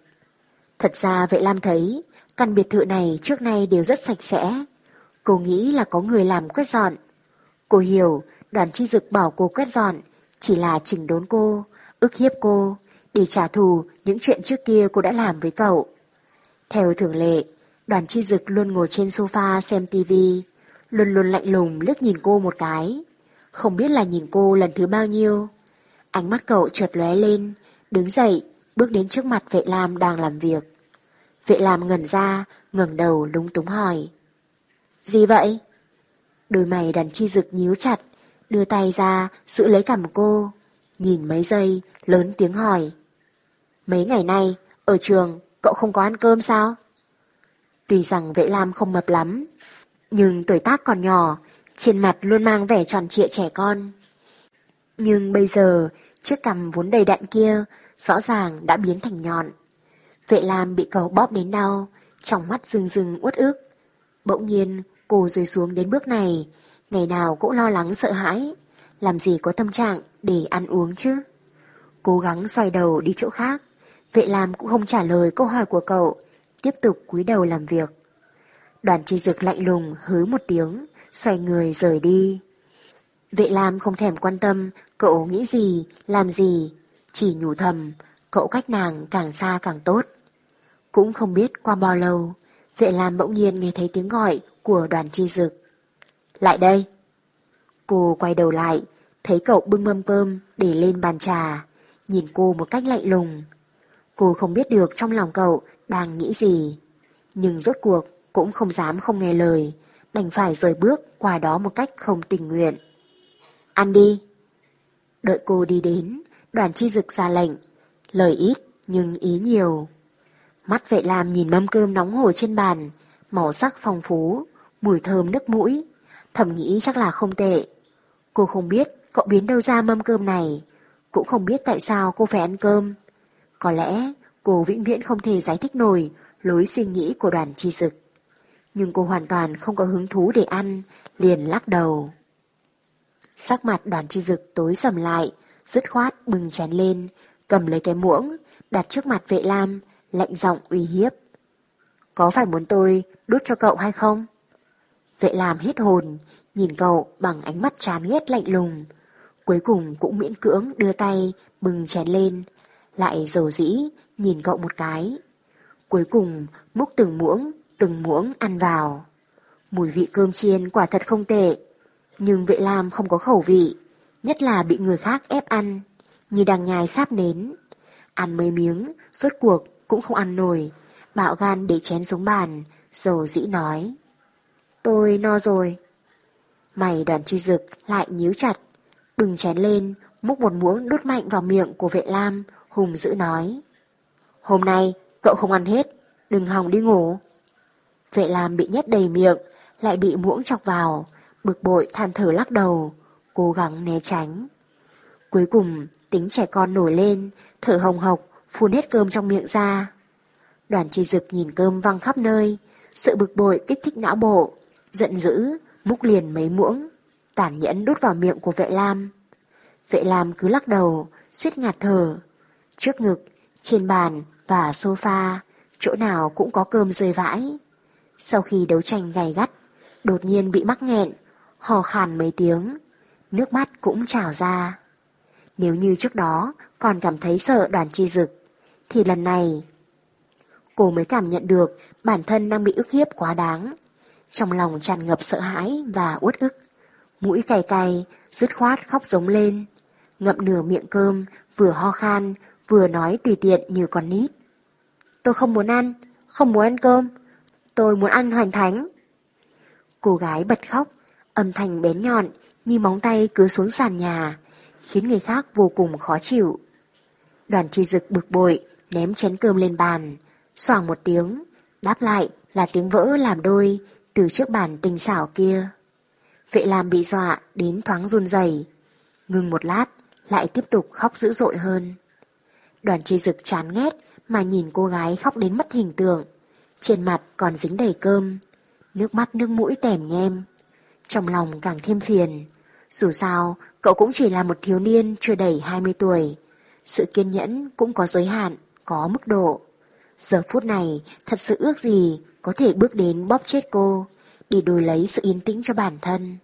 Thật ra Vệ Lam thấy, căn biệt thự này trước nay đều rất sạch sẽ. Cô nghĩ là có người làm quét dọn. Cô hiểu, đoàn chi dực bảo cô quét dọn, chỉ là chỉnh đốn cô, ức hiếp cô, để trả thù những chuyện trước kia cô đã làm với cậu. Theo thường lệ, đoàn chi dực luôn ngồi trên sofa xem tivi, luôn luôn lạnh lùng liếc nhìn cô một cái. Không biết là nhìn cô lần thứ bao nhiêu. Ánh mắt cậu chợt lóe lên, đứng dậy, bước đến trước mặt vệ lam đang làm việc. Vệ lam ngẩn ra, ngẩng đầu lúng túng hỏi. Gì vậy? Đôi mày đàn chi dực nhíu chặt, đưa tay ra, giữ lấy cằm cô. Nhìn mấy giây, lớn tiếng hỏi. Mấy ngày nay, ở trường, cậu không có ăn cơm sao? Tuy rằng vệ lam không mập lắm, nhưng tuổi tác còn nhỏ, trên mặt luôn mang vẻ tròn trịa trẻ con. Nhưng bây giờ, chiếc cằm vốn đầy đặn kia, rõ ràng đã biến thành nhọn. Vệ lam bị cậu bóp đến đau, trong mắt rừng rừng uất ức. Bỗng nhiên, cô rơi xuống đến bước này, ngày nào cũng lo lắng sợ hãi, làm gì có tâm trạng để ăn uống chứ. Cố gắng xoay đầu đi chỗ khác, Vệ Lam cũng không trả lời câu hỏi của cậu, tiếp tục cúi đầu làm việc. Đoàn chi dực lạnh lùng hứ một tiếng, xoay người rời đi. Vệ Lam không thèm quan tâm cậu nghĩ gì, làm gì, chỉ nhủ thầm, cậu cách nàng càng xa càng tốt. Cũng không biết qua bao lâu, vệ làm bỗng nhiên nghe thấy tiếng gọi của đoàn chi dực. Lại đây! Cô quay đầu lại, thấy cậu bưng mâm cơm để lên bàn trà, nhìn cô một cách lạnh lùng. Cô không biết được trong lòng cậu đang nghĩ gì. Nhưng rốt cuộc cũng không dám không nghe lời, đành phải rời bước qua đó một cách không tình nguyện. Ăn đi. Đợi cô đi đến, đoàn chi dực ra lệnh. Lời ít nhưng ý nhiều. Mắt vệ lam nhìn mâm cơm nóng hổi trên bàn, màu sắc phong phú, mùi thơm nước mũi. Thầm nghĩ chắc là không tệ. Cô không biết cậu biến đâu ra mâm cơm này, cũng không biết tại sao cô phải ăn cơm. Có lẽ cô vĩnh viễn không thể giải thích nổi lối suy nghĩ của đoàn chi dực. Nhưng cô hoàn toàn không có hứng thú để ăn, liền lắc đầu. Sắc mặt đoàn chi dực tối sầm lại, dứt khoát bừng chén lên, cầm lấy cái muỗng, đặt trước mặt vệ lam, lạnh giọng uy hiếp. Có phải muốn tôi đút cho cậu hay không? Vệ lam hết hồn, nhìn cậu bằng ánh mắt chán ghét lạnh lùng. Cuối cùng cũng miễn cưỡng đưa tay bừng chén lên, lại dầu dĩ nhìn cậu một cái. Cuối cùng múc từng muỗng, từng muỗng ăn vào. Mùi vị cơm chiên quả thật không tệ, nhưng vệ lam không có khẩu vị, nhất là bị người khác ép ăn, như đang nhai sáp nến. Ăn mấy miếng, rốt cuộc cũng không ăn nổi, bạo gan để chén xuống bàn, dầu dĩ nói. Tôi no rồi. Mày đoàn chi dực lại nhíu chặt, bừng chén lên, múc một muỗng đút mạnh vào miệng của vệ lam, hùng dữ nói. Hôm nay cậu không ăn hết, đừng hòng đi ngủ. Vệ lam bị nhét đầy miệng, lại bị muỗng chọc vào, bực bội than thở lắc đầu, cố gắng né tránh. Cuối cùng, tính trẻ con nổi lên, thở hồng hộc, phun hết cơm trong miệng ra. Đoàn chi dực nhìn cơm văng khắp nơi, sự bực bội kích thích não bộ, giận dữ, múc liền mấy muỗng, tản nhẫn đút vào miệng của vệ lam. Vệ lam cứ lắc đầu, suýt ngạt thở. Trước ngực, trên bàn và sofa, chỗ nào cũng có cơm rơi vãi. Sau khi đấu tranh gay gắt, đột nhiên bị mắc nghẹn, hò khàn mấy tiếng, nước mắt cũng trào ra. Nếu như trước đó còn cảm thấy sợ đoàn chi dực, thì lần này cô mới cảm nhận được bản thân đang bị ức hiếp quá đáng. Trong lòng tràn ngập sợ hãi và uất ức. Mũi cay cay, dứt khoát khóc giống lên. Ngậm nửa miệng cơm, vừa ho khan, vừa nói tùy tiện như con nít. Tôi không muốn ăn, không muốn ăn cơm. Tôi muốn ăn hoành thánh. Cô gái bật khóc, âm thanh bén nhọn như móng tay cứ xuống sàn nhà, khiến người khác vô cùng khó chịu. Đoàn chi dực bực bội, ném chén cơm lên bàn, soảng một tiếng, đáp lại là tiếng vỡ làm đôi từ trước bàn tình xảo kia. Vệ làm bị dọa đến thoáng run rẩy, ngừng một lát, lại tiếp tục khóc dữ dội hơn. Đoàn chi dực chán ghét mà nhìn cô gái khóc đến mất hình tượng, trên mặt còn dính đầy cơm, nước mắt nước mũi tèm nhem. Trong lòng càng thêm phiền, dù sao cậu cũng chỉ là một thiếu niên chưa đầy 20 tuổi, sự kiên nhẫn cũng có giới hạn, có mức độ. Giờ phút này thật sự ước gì có thể bước đến bóp chết cô, để đổi lấy sự yên tĩnh cho bản thân.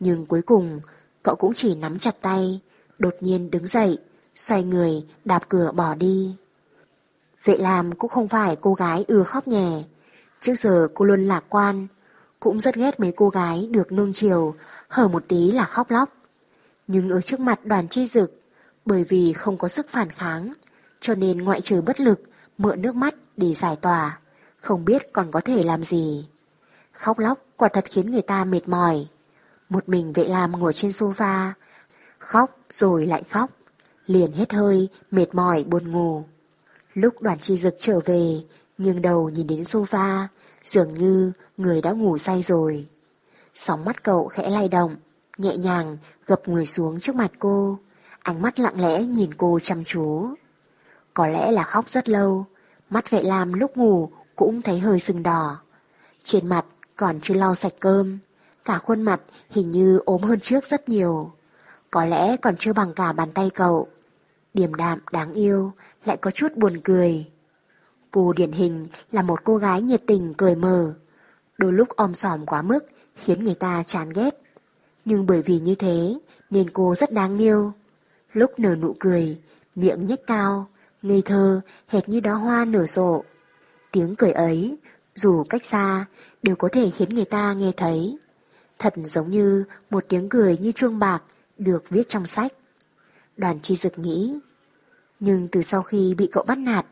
Nhưng cuối cùng, cậu cũng chỉ nắm chặt tay, đột nhiên đứng dậy, xoay người, đạp cửa bỏ đi. Vệ làm cũng không phải cô gái ưa khóc nhè. Trước giờ cô luôn lạc quan, cũng rất ghét mấy cô gái được nương chiều, hở một tí là khóc lóc. Nhưng ở trước mặt đoàn chi dực, bởi vì không có sức phản kháng, cho nên ngoại trừ bất lực, mượn nước mắt để giải tỏa, không biết còn có thể làm gì. Khóc lóc quả thật khiến người ta mệt mỏi. Một mình vệ làm ngồi trên sofa, khóc rồi lại khóc, liền hết hơi, mệt mỏi buồn ngủ. Lúc đoàn chi dực trở về, nghiêng đầu nhìn đến sofa, dường như người đã ngủ say rồi. Sóng mắt cậu khẽ lay động, nhẹ nhàng gập người xuống trước mặt cô, ánh mắt lặng lẽ nhìn cô chăm chú. Có lẽ là khóc rất lâu, mắt vệ lam lúc ngủ cũng thấy hơi sưng đỏ. Trên mặt còn chưa lau sạch cơm, cả khuôn mặt hình như ốm hơn trước rất nhiều. Có lẽ còn chưa bằng cả bàn tay cậu. Điềm đạm đáng yêu, lại có chút buồn cười. Cô điển hình là một cô gái nhiệt tình cười mờ. Đôi lúc om sòm quá mức khiến người ta chán ghét. Nhưng bởi vì như thế nên cô rất đáng yêu. Lúc nở nụ cười, miệng nhếch cao, ngây thơ, hệt như đóa hoa nở rộ. Tiếng cười ấy, dù cách xa, đều có thể khiến người ta nghe thấy. Thật giống như một tiếng cười như chuông bạc được viết trong sách. Đoàn chi dực nghĩ. Nhưng từ sau khi bị cậu bắt nạt,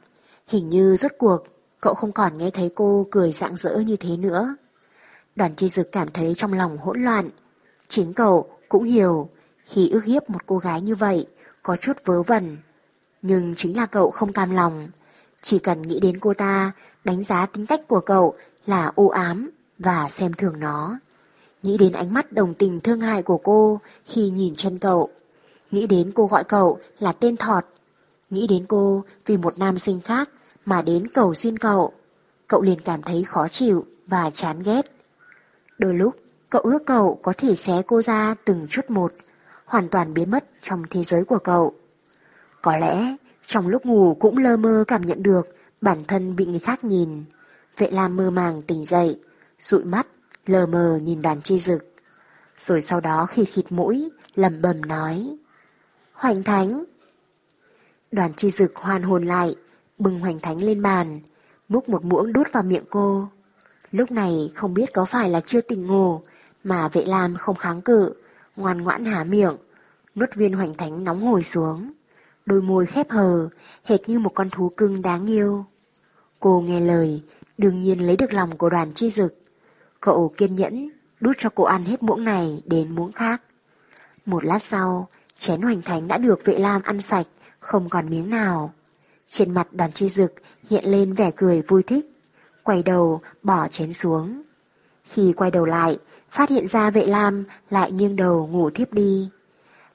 hình như rốt cuộc cậu không còn nghe thấy cô cười rạng rỡ như thế nữa. Đoàn chi dực cảm thấy trong lòng hỗn loạn. Chính cậu cũng hiểu khi ước hiếp một cô gái như vậy có chút vớ vẩn. Nhưng chính là cậu không cam lòng. Chỉ cần nghĩ đến cô ta, đánh giá tính cách của cậu là u ám và xem thường nó. Nghĩ đến ánh mắt đồng tình thương hại của cô khi nhìn chân cậu. Nghĩ đến cô gọi cậu là tên thọt. Nghĩ đến cô vì một nam sinh khác mà đến cầu xin cậu. Cậu liền cảm thấy khó chịu, và chán ghét. Đôi lúc, cậu ước cậu có thể xé cô ra từng chút một, hoàn toàn biến mất trong thế giới của cậu. Có lẽ, trong lúc ngủ cũng lơ mơ cảm nhận được bản thân bị người khác nhìn. Vệ Lam mơ màng tỉnh dậy, dụi mắt, lờ mờ nhìn đoàn chi dực. Rồi sau đó khi khịt mũi, lầm bầm nói. Hoành Thánh! Đoàn chi dực hoàn hồn lại, bừng Hoành Thánh lên bàn, múc một muỗng đút vào miệng cô. Lúc này không biết có phải là chưa tỉnh ngủ, mà vệ lam không kháng cự, ngoan ngoãn há miệng, nuốt viên Hoành Thánh nóng hồi xuống. Đôi môi khép hờ, hệt như một con thú cưng đáng yêu. Cô nghe lời, đương nhiên lấy được lòng của đoàn chi dực. Cậu kiên nhẫn, đút cho cô ăn hết muỗng này đến muỗng khác. Một lát sau, chén hoành thánh đã được vệ lam ăn sạch, không còn miếng nào. Trên mặt đoàn chi dực hiện lên vẻ cười vui thích, quay đầu bỏ chén xuống. Khi quay đầu lại, phát hiện ra vệ lam lại nghiêng đầu ngủ thiếp đi.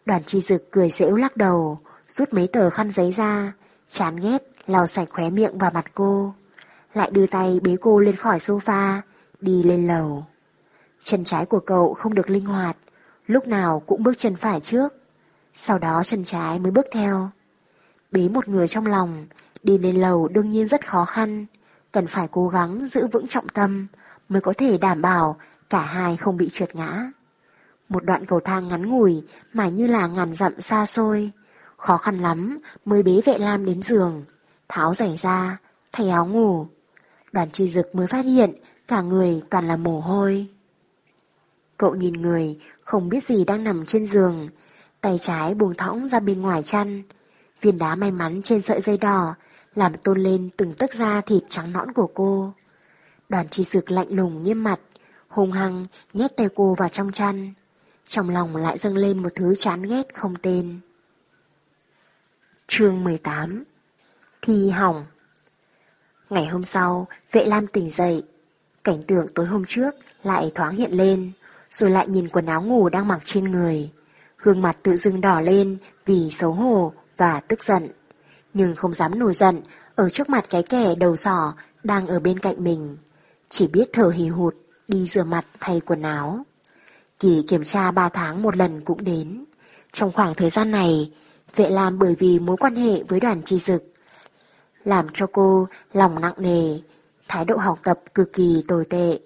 Đoàn chi dực cười xễu lắc đầu, rút mấy tờ khăn giấy ra, chán ghét, lau sạch khóe miệng vào mặt cô. Lại đưa tay bế cô lên khỏi sofa, đi lên lầu. Chân trái của cậu không được linh hoạt, lúc nào cũng bước chân phải trước. Sau đó chân trái mới bước theo. Bế một người trong lòng, đi lên lầu đương nhiên rất khó khăn, cần phải cố gắng giữ vững trọng tâm mới có thể đảm bảo cả hai không bị trượt ngã. Một đoạn cầu thang ngắn ngủi mà như là ngàn dặm xa xôi, khó khăn lắm mới bế vệ lam đến giường, tháo giày ra, thay áo ngủ. Đoàn chi dực mới phát hiện cả người toàn là mồ hôi. Cậu nhìn người, không biết gì đang nằm trên giường, tay trái buông thõng ra bên ngoài chăn. Viên đá may mắn trên sợi dây đỏ, làm tôn lên từng tấc da thịt trắng nõn của cô. Đoàn chi sực lạnh lùng nghiêm mặt, hung hăng nhét tay cô vào trong chăn. Trong lòng lại dâng lên một thứ chán ghét không tên. Chương 18 Thi hỏng Ngày hôm sau, vệ lam tỉnh dậy. Cảnh tượng tối hôm trước lại thoáng hiện lên, rồi lại nhìn quần áo ngủ đang mặc trên người. Gương mặt tự dưng đỏ lên vì xấu hổ và tức giận. Nhưng không dám nổi giận ở trước mặt cái kẻ đầu sỏ đang ở bên cạnh mình. Chỉ biết thở hì hụt, đi rửa mặt thay quần áo. Kỳ kiểm tra 3 tháng một lần cũng đến. Trong khoảng thời gian này, Vệ làm bởi vì mối quan hệ với đoàn tri dực, làm cho cô lòng nặng nề, thái độ học tập cực kỳ tồi tệ.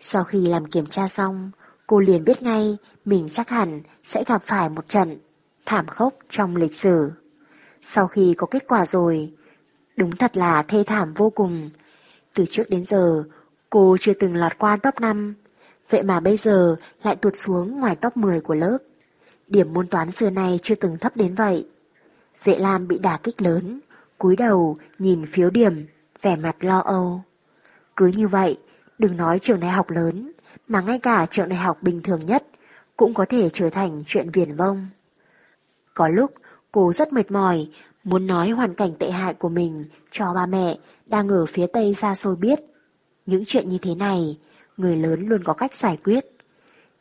Sau khi làm kiểm tra xong, cô liền biết ngay mình chắc hẳn sẽ gặp phải một trận thảm khốc trong lịch sử. Sau khi có kết quả rồi, đúng thật là thê thảm vô cùng. Từ trước đến giờ, cô chưa từng lọt qua top 5, vậy mà bây giờ lại tuột xuống ngoài top 10 của lớp. Điểm môn toán xưa nay chưa từng thấp đến vậy. Vệ Lam bị đả kích lớn, cúi đầu nhìn phiếu điểm, vẻ mặt lo âu. Cứ như vậy, đừng nói trường đại học lớn, mà ngay cả trường đại học bình thường nhất cũng có thể trở thành chuyện viển vông. Có lúc cô rất mệt mỏi, muốn nói hoàn cảnh tệ hại của mình cho ba mẹ đang ở phía tây xa xôi biết. Những chuyện như thế này, người lớn luôn có cách giải quyết.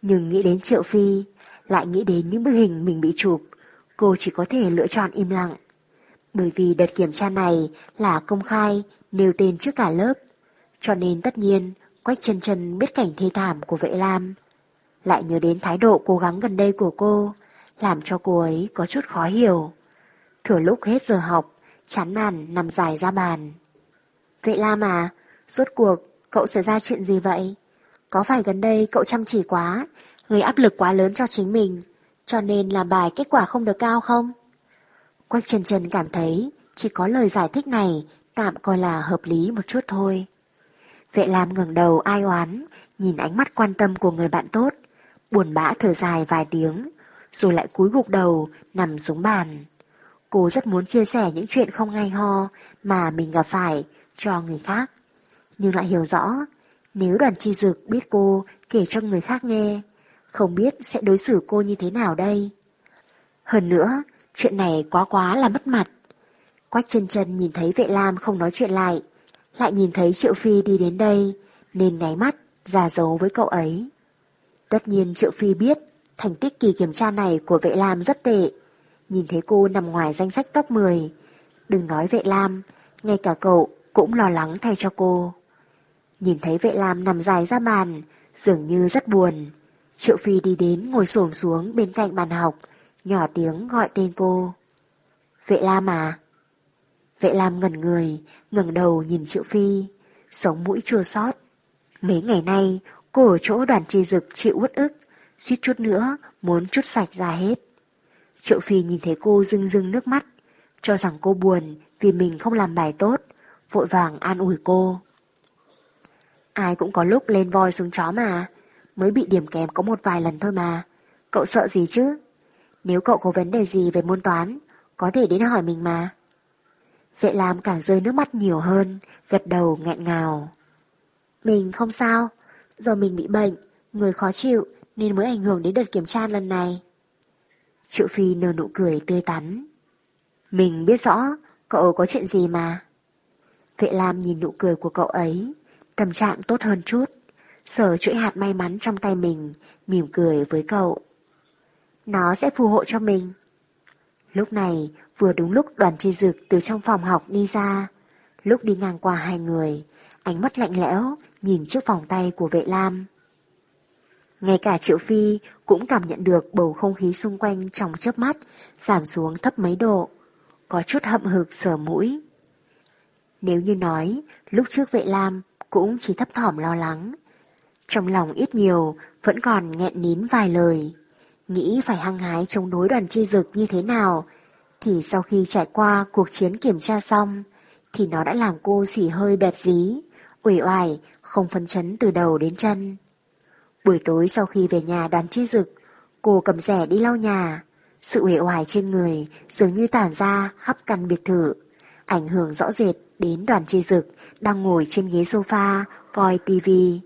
Nhưng nghĩ đến Triệu Phi, lại nghĩ đến những bức hình mình bị chụp, cô chỉ có thể lựa chọn im lặng. Bởi vì đợt kiểm tra này là công khai, nêu tên trước cả lớp, cho nên tất nhiên Quách chân chân biết cảnh thê thảm của vệ lam. Lại nhớ đến thái độ cố gắng gần đây của cô, làm cho cô ấy có chút khó hiểu. Thừa lúc hết giờ học, chán nản nằm dài ra bàn. Vậy la mà, rốt cuộc cậu xảy ra chuyện gì vậy? Có phải gần đây cậu chăm chỉ quá, gây áp lực quá lớn cho chính mình, cho nên làm bài kết quả không được cao không? Quách Trần Trần cảm thấy chỉ có lời giải thích này tạm coi là hợp lý một chút thôi. Vệ Lam ngẩng đầu ai oán, nhìn ánh mắt quan tâm của người bạn tốt, buồn bã thở dài vài tiếng, rồi lại cúi gục đầu, nằm xuống bàn. Cô rất muốn chia sẻ những chuyện không ngay ho mà mình gặp phải cho người khác. Nhưng lại hiểu rõ, nếu đoàn chi dực biết cô kể cho người khác nghe, không biết sẽ đối xử cô như thế nào đây. Hơn nữa, chuyện này quá quá là mất mặt. Quách chân chân nhìn thấy vệ lam không nói chuyện lại, lại nhìn thấy Triệu Phi đi đến đây, nên nháy mắt, giả dấu với cậu ấy. Tất nhiên Triệu Phi biết, thành tích kỳ kiểm tra này của vệ lam rất tệ. Nhìn thấy cô nằm ngoài danh sách top 10, đừng nói vệ lam, ngay cả cậu cũng lo lắng thay cho cô. Nhìn thấy vệ lam nằm dài ra bàn, dường như rất buồn. Triệu Phi đi đến ngồi xổm xuống bên cạnh bàn học, nhỏ tiếng gọi tên cô. Vệ Lam à? Vệ Lam ngẩn người, ngẩng đầu nhìn Triệu Phi, sống mũi chua xót. Mấy ngày nay, cô ở chỗ đoàn tri dực chịu uất ức, suýt chút nữa muốn chút sạch ra hết. Triệu Phi nhìn thấy cô rưng rưng nước mắt, cho rằng cô buồn vì mình không làm bài tốt, vội vàng an ủi cô. Ai cũng có lúc lên voi xuống chó mà, mới bị điểm kém có một vài lần thôi mà. Cậu sợ gì chứ? Nếu cậu có vấn đề gì về môn toán, có thể đến hỏi mình mà. Vệ Lam càng rơi nước mắt nhiều hơn, gật đầu nghẹn ngào. Mình không sao, do mình bị bệnh, người khó chịu nên mới ảnh hưởng đến đợt kiểm tra lần này. Triệu Phi nở nụ cười tươi tắn. Mình biết rõ, cậu có chuyện gì mà. Vệ Lam nhìn nụ cười của cậu ấy, tâm trạng tốt hơn chút, sở chuỗi hạt may mắn trong tay mình, mỉm cười với cậu. Nó sẽ phù hộ cho mình. Lúc này, vừa đúng lúc đoàn chi dực từ trong phòng học đi ra. Lúc đi ngang qua hai người, ánh mắt lạnh lẽo, nhìn trước vòng tay của vệ lam. Ngay cả Triệu Phi cũng cảm nhận được bầu không khí xung quanh trong chớp mắt, giảm xuống thấp mấy độ, có chút hậm hực sờ mũi. Nếu như nói, lúc trước vệ lam cũng chỉ thấp thỏm lo lắng. Trong lòng ít nhiều, vẫn còn nghẹn nín vài lời nghĩ phải hăng hái chống đối đoàn chi dực như thế nào, thì sau khi trải qua cuộc chiến kiểm tra xong, thì nó đã làm cô xỉ hơi bẹp dí, uể oải, không phấn chấn từ đầu đến chân. Buổi tối sau khi về nhà đoàn chi dực, cô cầm rẻ đi lau nhà, sự uể oải trên người dường như tản ra khắp căn biệt thự, ảnh hưởng rõ rệt đến đoàn chi dực đang ngồi trên ghế sofa coi tivi.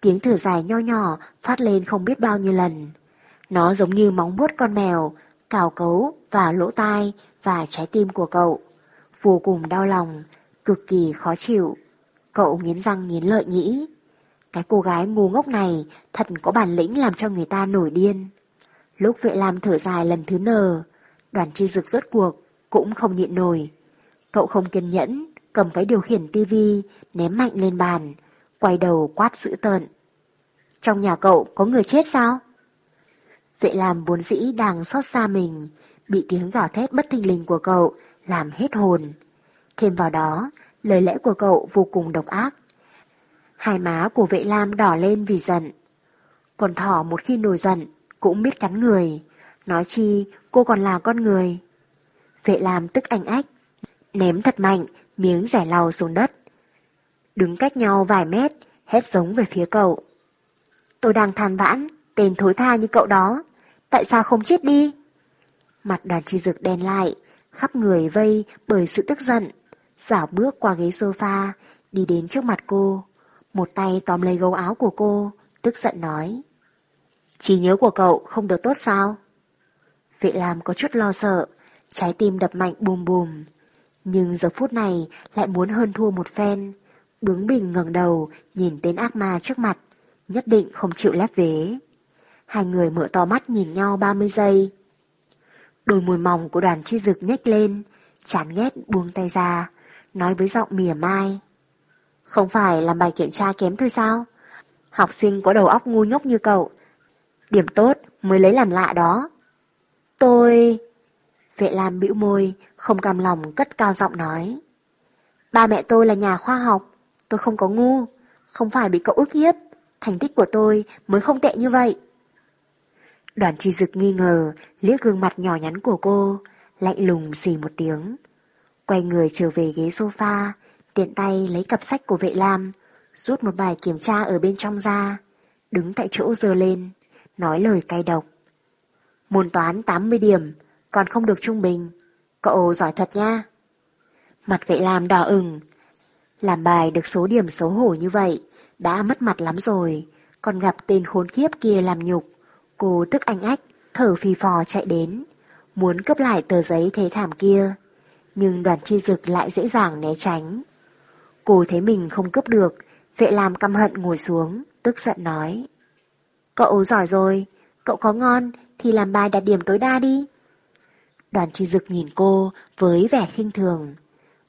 Tiếng thở dài nho nhỏ phát lên không biết bao nhiêu lần. Nó giống như móng vuốt con mèo, cào cấu vào lỗ tai và trái tim của cậu. Vô cùng đau lòng, cực kỳ khó chịu. Cậu nghiến răng nghiến lợi nghĩ. Cái cô gái ngu ngốc này thật có bản lĩnh làm cho người ta nổi điên. Lúc vệ lam thở dài lần thứ nờ, đoàn chi dược rốt cuộc, cũng không nhịn nổi. Cậu không kiên nhẫn, cầm cái điều khiển tivi, ném mạnh lên bàn, quay đầu quát dữ tợn. Trong nhà cậu có người chết sao? Vệ làm bốn dĩ đang xót xa mình, bị tiếng gào thét bất thình lình của cậu làm hết hồn. Thêm vào đó, lời lẽ của cậu vô cùng độc ác. Hai má của vệ lam đỏ lên vì giận. Còn thỏ một khi nổi giận cũng biết cắn người. Nói chi cô còn là con người. Vệ lam tức anh ách, ném thật mạnh miếng rẻ lau xuống đất. Đứng cách nhau vài mét, hét giống về phía cậu. Tôi đang than vãn, tên thối tha như cậu đó, tại sao không chết đi? Mặt đoàn chi dực đen lại, khắp người vây bởi sự tức giận. Giảo bước qua ghế sofa, đi đến trước mặt cô. Một tay tóm lấy gấu áo của cô, tức giận nói. "chỉ nhớ của cậu không được tốt sao? Vệ làm có chút lo sợ, trái tim đập mạnh bùm bùm. Nhưng giờ phút này lại muốn hơn thua một phen. Bướng bình ngẩng đầu, nhìn tên ác ma trước mặt, nhất định không chịu lép vế. Hai người mở to mắt nhìn nhau 30 giây. Đôi môi mỏng của đoàn chi dực nhếch lên, chán ghét buông tay ra, nói với giọng mỉa mai. Không phải làm bài kiểm tra kém thôi sao? Học sinh có đầu óc ngu ngốc như cậu. Điểm tốt mới lấy làm lạ đó. Tôi... Vệ Lam bĩu môi, không cam lòng cất cao giọng nói. Ba mẹ tôi là nhà khoa học, tôi không có ngu, không phải bị cậu ức hiếp, thành tích của tôi mới không tệ như vậy. Đoàn tri dực nghi ngờ, liếc gương mặt nhỏ nhắn của cô, lạnh lùng xì một tiếng. Quay người trở về ghế sofa, tiện tay lấy cặp sách của vệ lam, rút một bài kiểm tra ở bên trong ra, đứng tại chỗ dơ lên, nói lời cay độc. Môn toán 80 điểm, còn không được trung bình. Cậu giỏi thật nha. Mặt vệ lam đỏ ửng. Làm bài được số điểm xấu hổ như vậy, đã mất mặt lắm rồi, còn gặp tên khốn kiếp kia làm nhục. Cô tức anh ách, thở phì phò chạy đến, muốn cấp lại tờ giấy thế thảm kia, nhưng đoàn chi dực lại dễ dàng né tránh. Cô thấy mình không cướp được, vệ làm căm hận ngồi xuống, tức giận nói. Cậu giỏi rồi, cậu có ngon thì làm bài đạt điểm tối đa đi. Đoàn chi dực nhìn cô với vẻ khinh thường,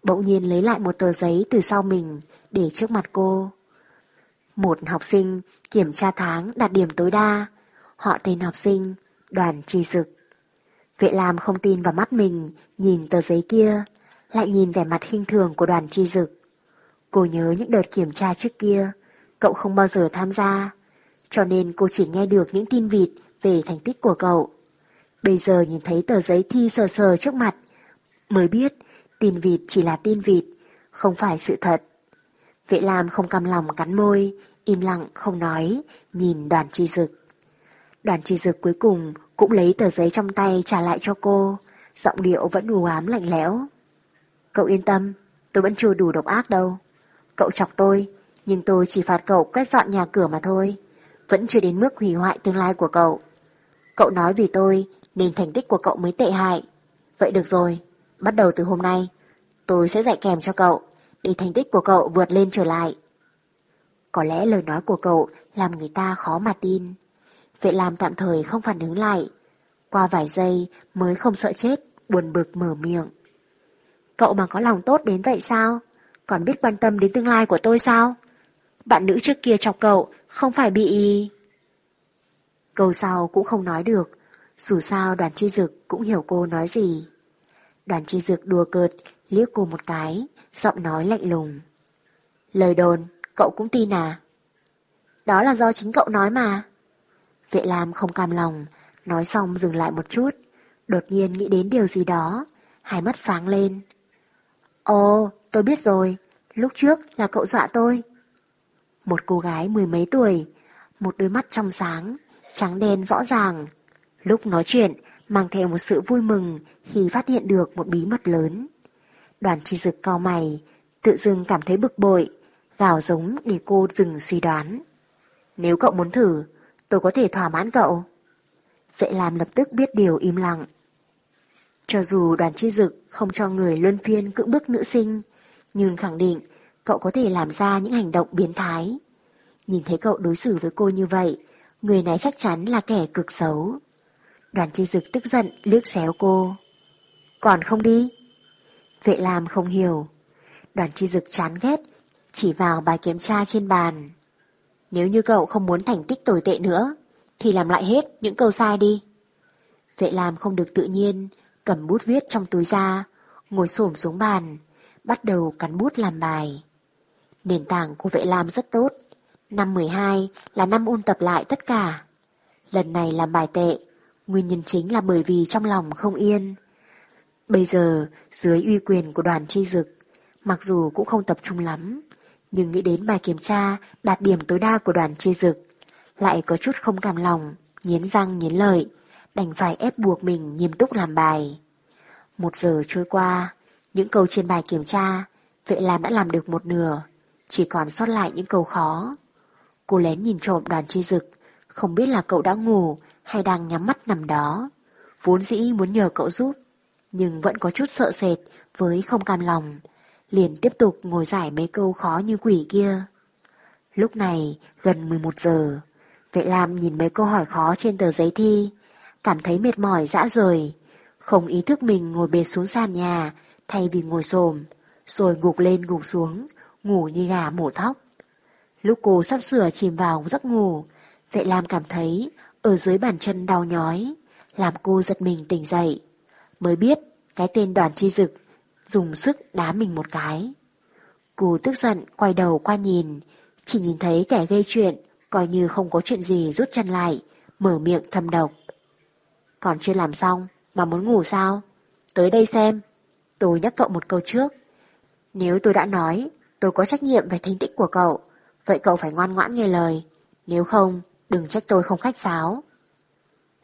bỗng nhiên lấy lại một tờ giấy từ sau mình để trước mặt cô. Một học sinh kiểm tra tháng đạt điểm tối đa. Họ tên học sinh, đoàn trì dực. Vệ làm không tin vào mắt mình, nhìn tờ giấy kia, lại nhìn vẻ mặt khinh thường của đoàn chi dực. Cô nhớ những đợt kiểm tra trước kia, cậu không bao giờ tham gia, cho nên cô chỉ nghe được những tin vịt về thành tích của cậu. Bây giờ nhìn thấy tờ giấy thi sờ sờ trước mặt, mới biết tin vịt chỉ là tin vịt, không phải sự thật. Vệ Lam không cam lòng cắn môi, im lặng không nói, nhìn đoàn chi dực. Đoàn chi dực cuối cùng cũng lấy tờ giấy trong tay trả lại cho cô, giọng điệu vẫn u ám lạnh lẽo. Cậu yên tâm, tôi vẫn chưa đủ độc ác đâu. Cậu chọc tôi, nhưng tôi chỉ phạt cậu quét dọn nhà cửa mà thôi, vẫn chưa đến mức hủy hoại tương lai của cậu. Cậu nói vì tôi nên thành tích của cậu mới tệ hại. Vậy được rồi, bắt đầu từ hôm nay, tôi sẽ dạy kèm cho cậu, để thành tích của cậu vượt lên trở lại. Có lẽ lời nói của cậu làm người ta khó mà tin. Vệ làm tạm thời không phản ứng lại. Qua vài giây mới không sợ chết, buồn bực mở miệng. Cậu mà có lòng tốt đến vậy sao? Còn biết quan tâm đến tương lai của tôi sao? Bạn nữ trước kia chọc cậu, không phải bị... Câu sau cũng không nói được, dù sao đoàn chi dực cũng hiểu cô nói gì. Đoàn chi dực đùa cợt, liếc cô một cái, giọng nói lạnh lùng. Lời đồn, cậu cũng tin à? Đó là do chính cậu nói mà. Vệ Lam không cam lòng, nói xong dừng lại một chút, đột nhiên nghĩ đến điều gì đó, hai mắt sáng lên. Ồ, tôi biết rồi, lúc trước là cậu dọa tôi. Một cô gái mười mấy tuổi, một đôi mắt trong sáng, trắng đen rõ ràng. Lúc nói chuyện, mang theo một sự vui mừng khi phát hiện được một bí mật lớn. Đoàn chi dực cao mày, tự dưng cảm thấy bực bội, gào giống để cô dừng suy đoán. Nếu cậu muốn thử, tôi có thể thỏa mãn cậu. Vệ làm lập tức biết điều im lặng. Cho dù đoàn chi dực không cho người luân phiên cưỡng bức nữ sinh, nhưng khẳng định cậu có thể làm ra những hành động biến thái. Nhìn thấy cậu đối xử với cô như vậy, người này chắc chắn là kẻ cực xấu. Đoàn chi dực tức giận liếc xéo cô. Còn không đi? Vệ làm không hiểu. Đoàn chi dực chán ghét, chỉ vào bài kiểm tra trên bàn. Nếu như cậu không muốn thành tích tồi tệ nữa, thì làm lại hết những câu sai đi. Vệ làm không được tự nhiên, cầm bút viết trong túi ra, ngồi xổm xuống bàn, bắt đầu cắn bút làm bài. Nền tảng của vệ làm rất tốt. Năm 12 là năm ôn tập lại tất cả. Lần này làm bài tệ, nguyên nhân chính là bởi vì trong lòng không yên. Bây giờ, dưới uy quyền của đoàn chi dực, mặc dù cũng không tập trung lắm, nhưng nghĩ đến bài kiểm tra đạt điểm tối đa của đoàn chi dực, lại có chút không cảm lòng, nghiến răng nghiến lợi, đành phải ép buộc mình nghiêm túc làm bài. Một giờ trôi qua, những câu trên bài kiểm tra, vệ làm đã làm được một nửa, chỉ còn sót lại những câu khó. Cô lén nhìn trộm đoàn chi dực, không biết là cậu đã ngủ hay đang nhắm mắt nằm đó. Vốn dĩ muốn nhờ cậu giúp, nhưng vẫn có chút sợ sệt với không cam lòng, liền tiếp tục ngồi giải mấy câu khó như quỷ kia. Lúc này, gần 11 giờ, Vệ Lam nhìn mấy câu hỏi khó trên tờ giấy thi, cảm thấy mệt mỏi dã rời, không ý thức mình ngồi bệt xuống sàn nhà thay vì ngồi xồm, rồi gục lên gục xuống, ngủ như gà mổ thóc. Lúc cô sắp sửa chìm vào giấc ngủ, Vệ Lam cảm thấy ở dưới bàn chân đau nhói, làm cô giật mình tỉnh dậy. Mới biết cái tên đoàn chi dực dùng sức đá mình một cái. Cô tức giận quay đầu qua nhìn, chỉ nhìn thấy kẻ gây chuyện, coi như không có chuyện gì rút chân lại, mở miệng thầm độc. Còn chưa làm xong, mà muốn ngủ sao? Tới đây xem. Tôi nhắc cậu một câu trước. Nếu tôi đã nói, tôi có trách nhiệm về thành tích của cậu, vậy cậu phải ngoan ngoãn nghe lời. Nếu không, đừng trách tôi không khách sáo.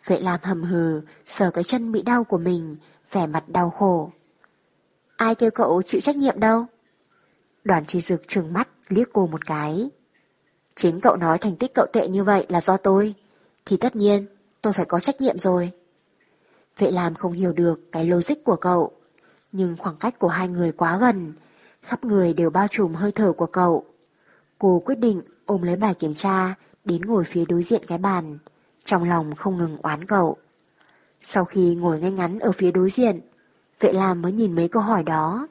Vệ làm hầm hừ, sờ cái chân bị đau của mình, vẻ mặt đau khổ. Ai kêu cậu chịu trách nhiệm đâu? Đoàn trì dược trừng mắt liếc cô một cái. Chính cậu nói thành tích cậu tệ như vậy là do tôi, thì tất nhiên tôi phải có trách nhiệm rồi. Vệ làm không hiểu được cái logic của cậu, nhưng khoảng cách của hai người quá gần, khắp người đều bao trùm hơi thở của cậu. Cô quyết định ôm lấy bài kiểm tra, đến ngồi phía đối diện cái bàn, trong lòng không ngừng oán cậu. Sau khi ngồi ngay ngắn ở phía đối diện, vệ làm mới nhìn mấy câu hỏi đó,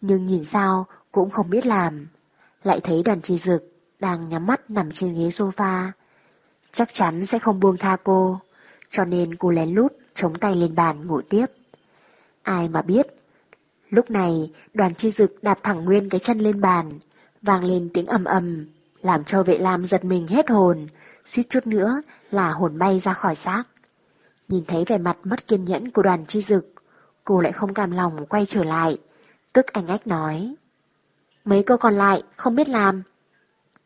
nhưng nhìn sao cũng không biết làm. Lại thấy đoàn chi dực đang nhắm mắt nằm trên ghế sofa. Chắc chắn sẽ không buông tha cô, cho nên cô lén lút chống tay lên bàn ngủ tiếp. Ai mà biết, lúc này đoàn chi dực đạp thẳng nguyên cái chân lên bàn, vang lên tiếng ầm ầm, làm cho vệ lam giật mình hết hồn, suýt chút nữa là hồn bay ra khỏi xác. Nhìn thấy vẻ mặt mất kiên nhẫn của đoàn chi dực, cô lại không cam lòng quay trở lại, tức anh ách nói. Mấy câu còn lại không biết làm.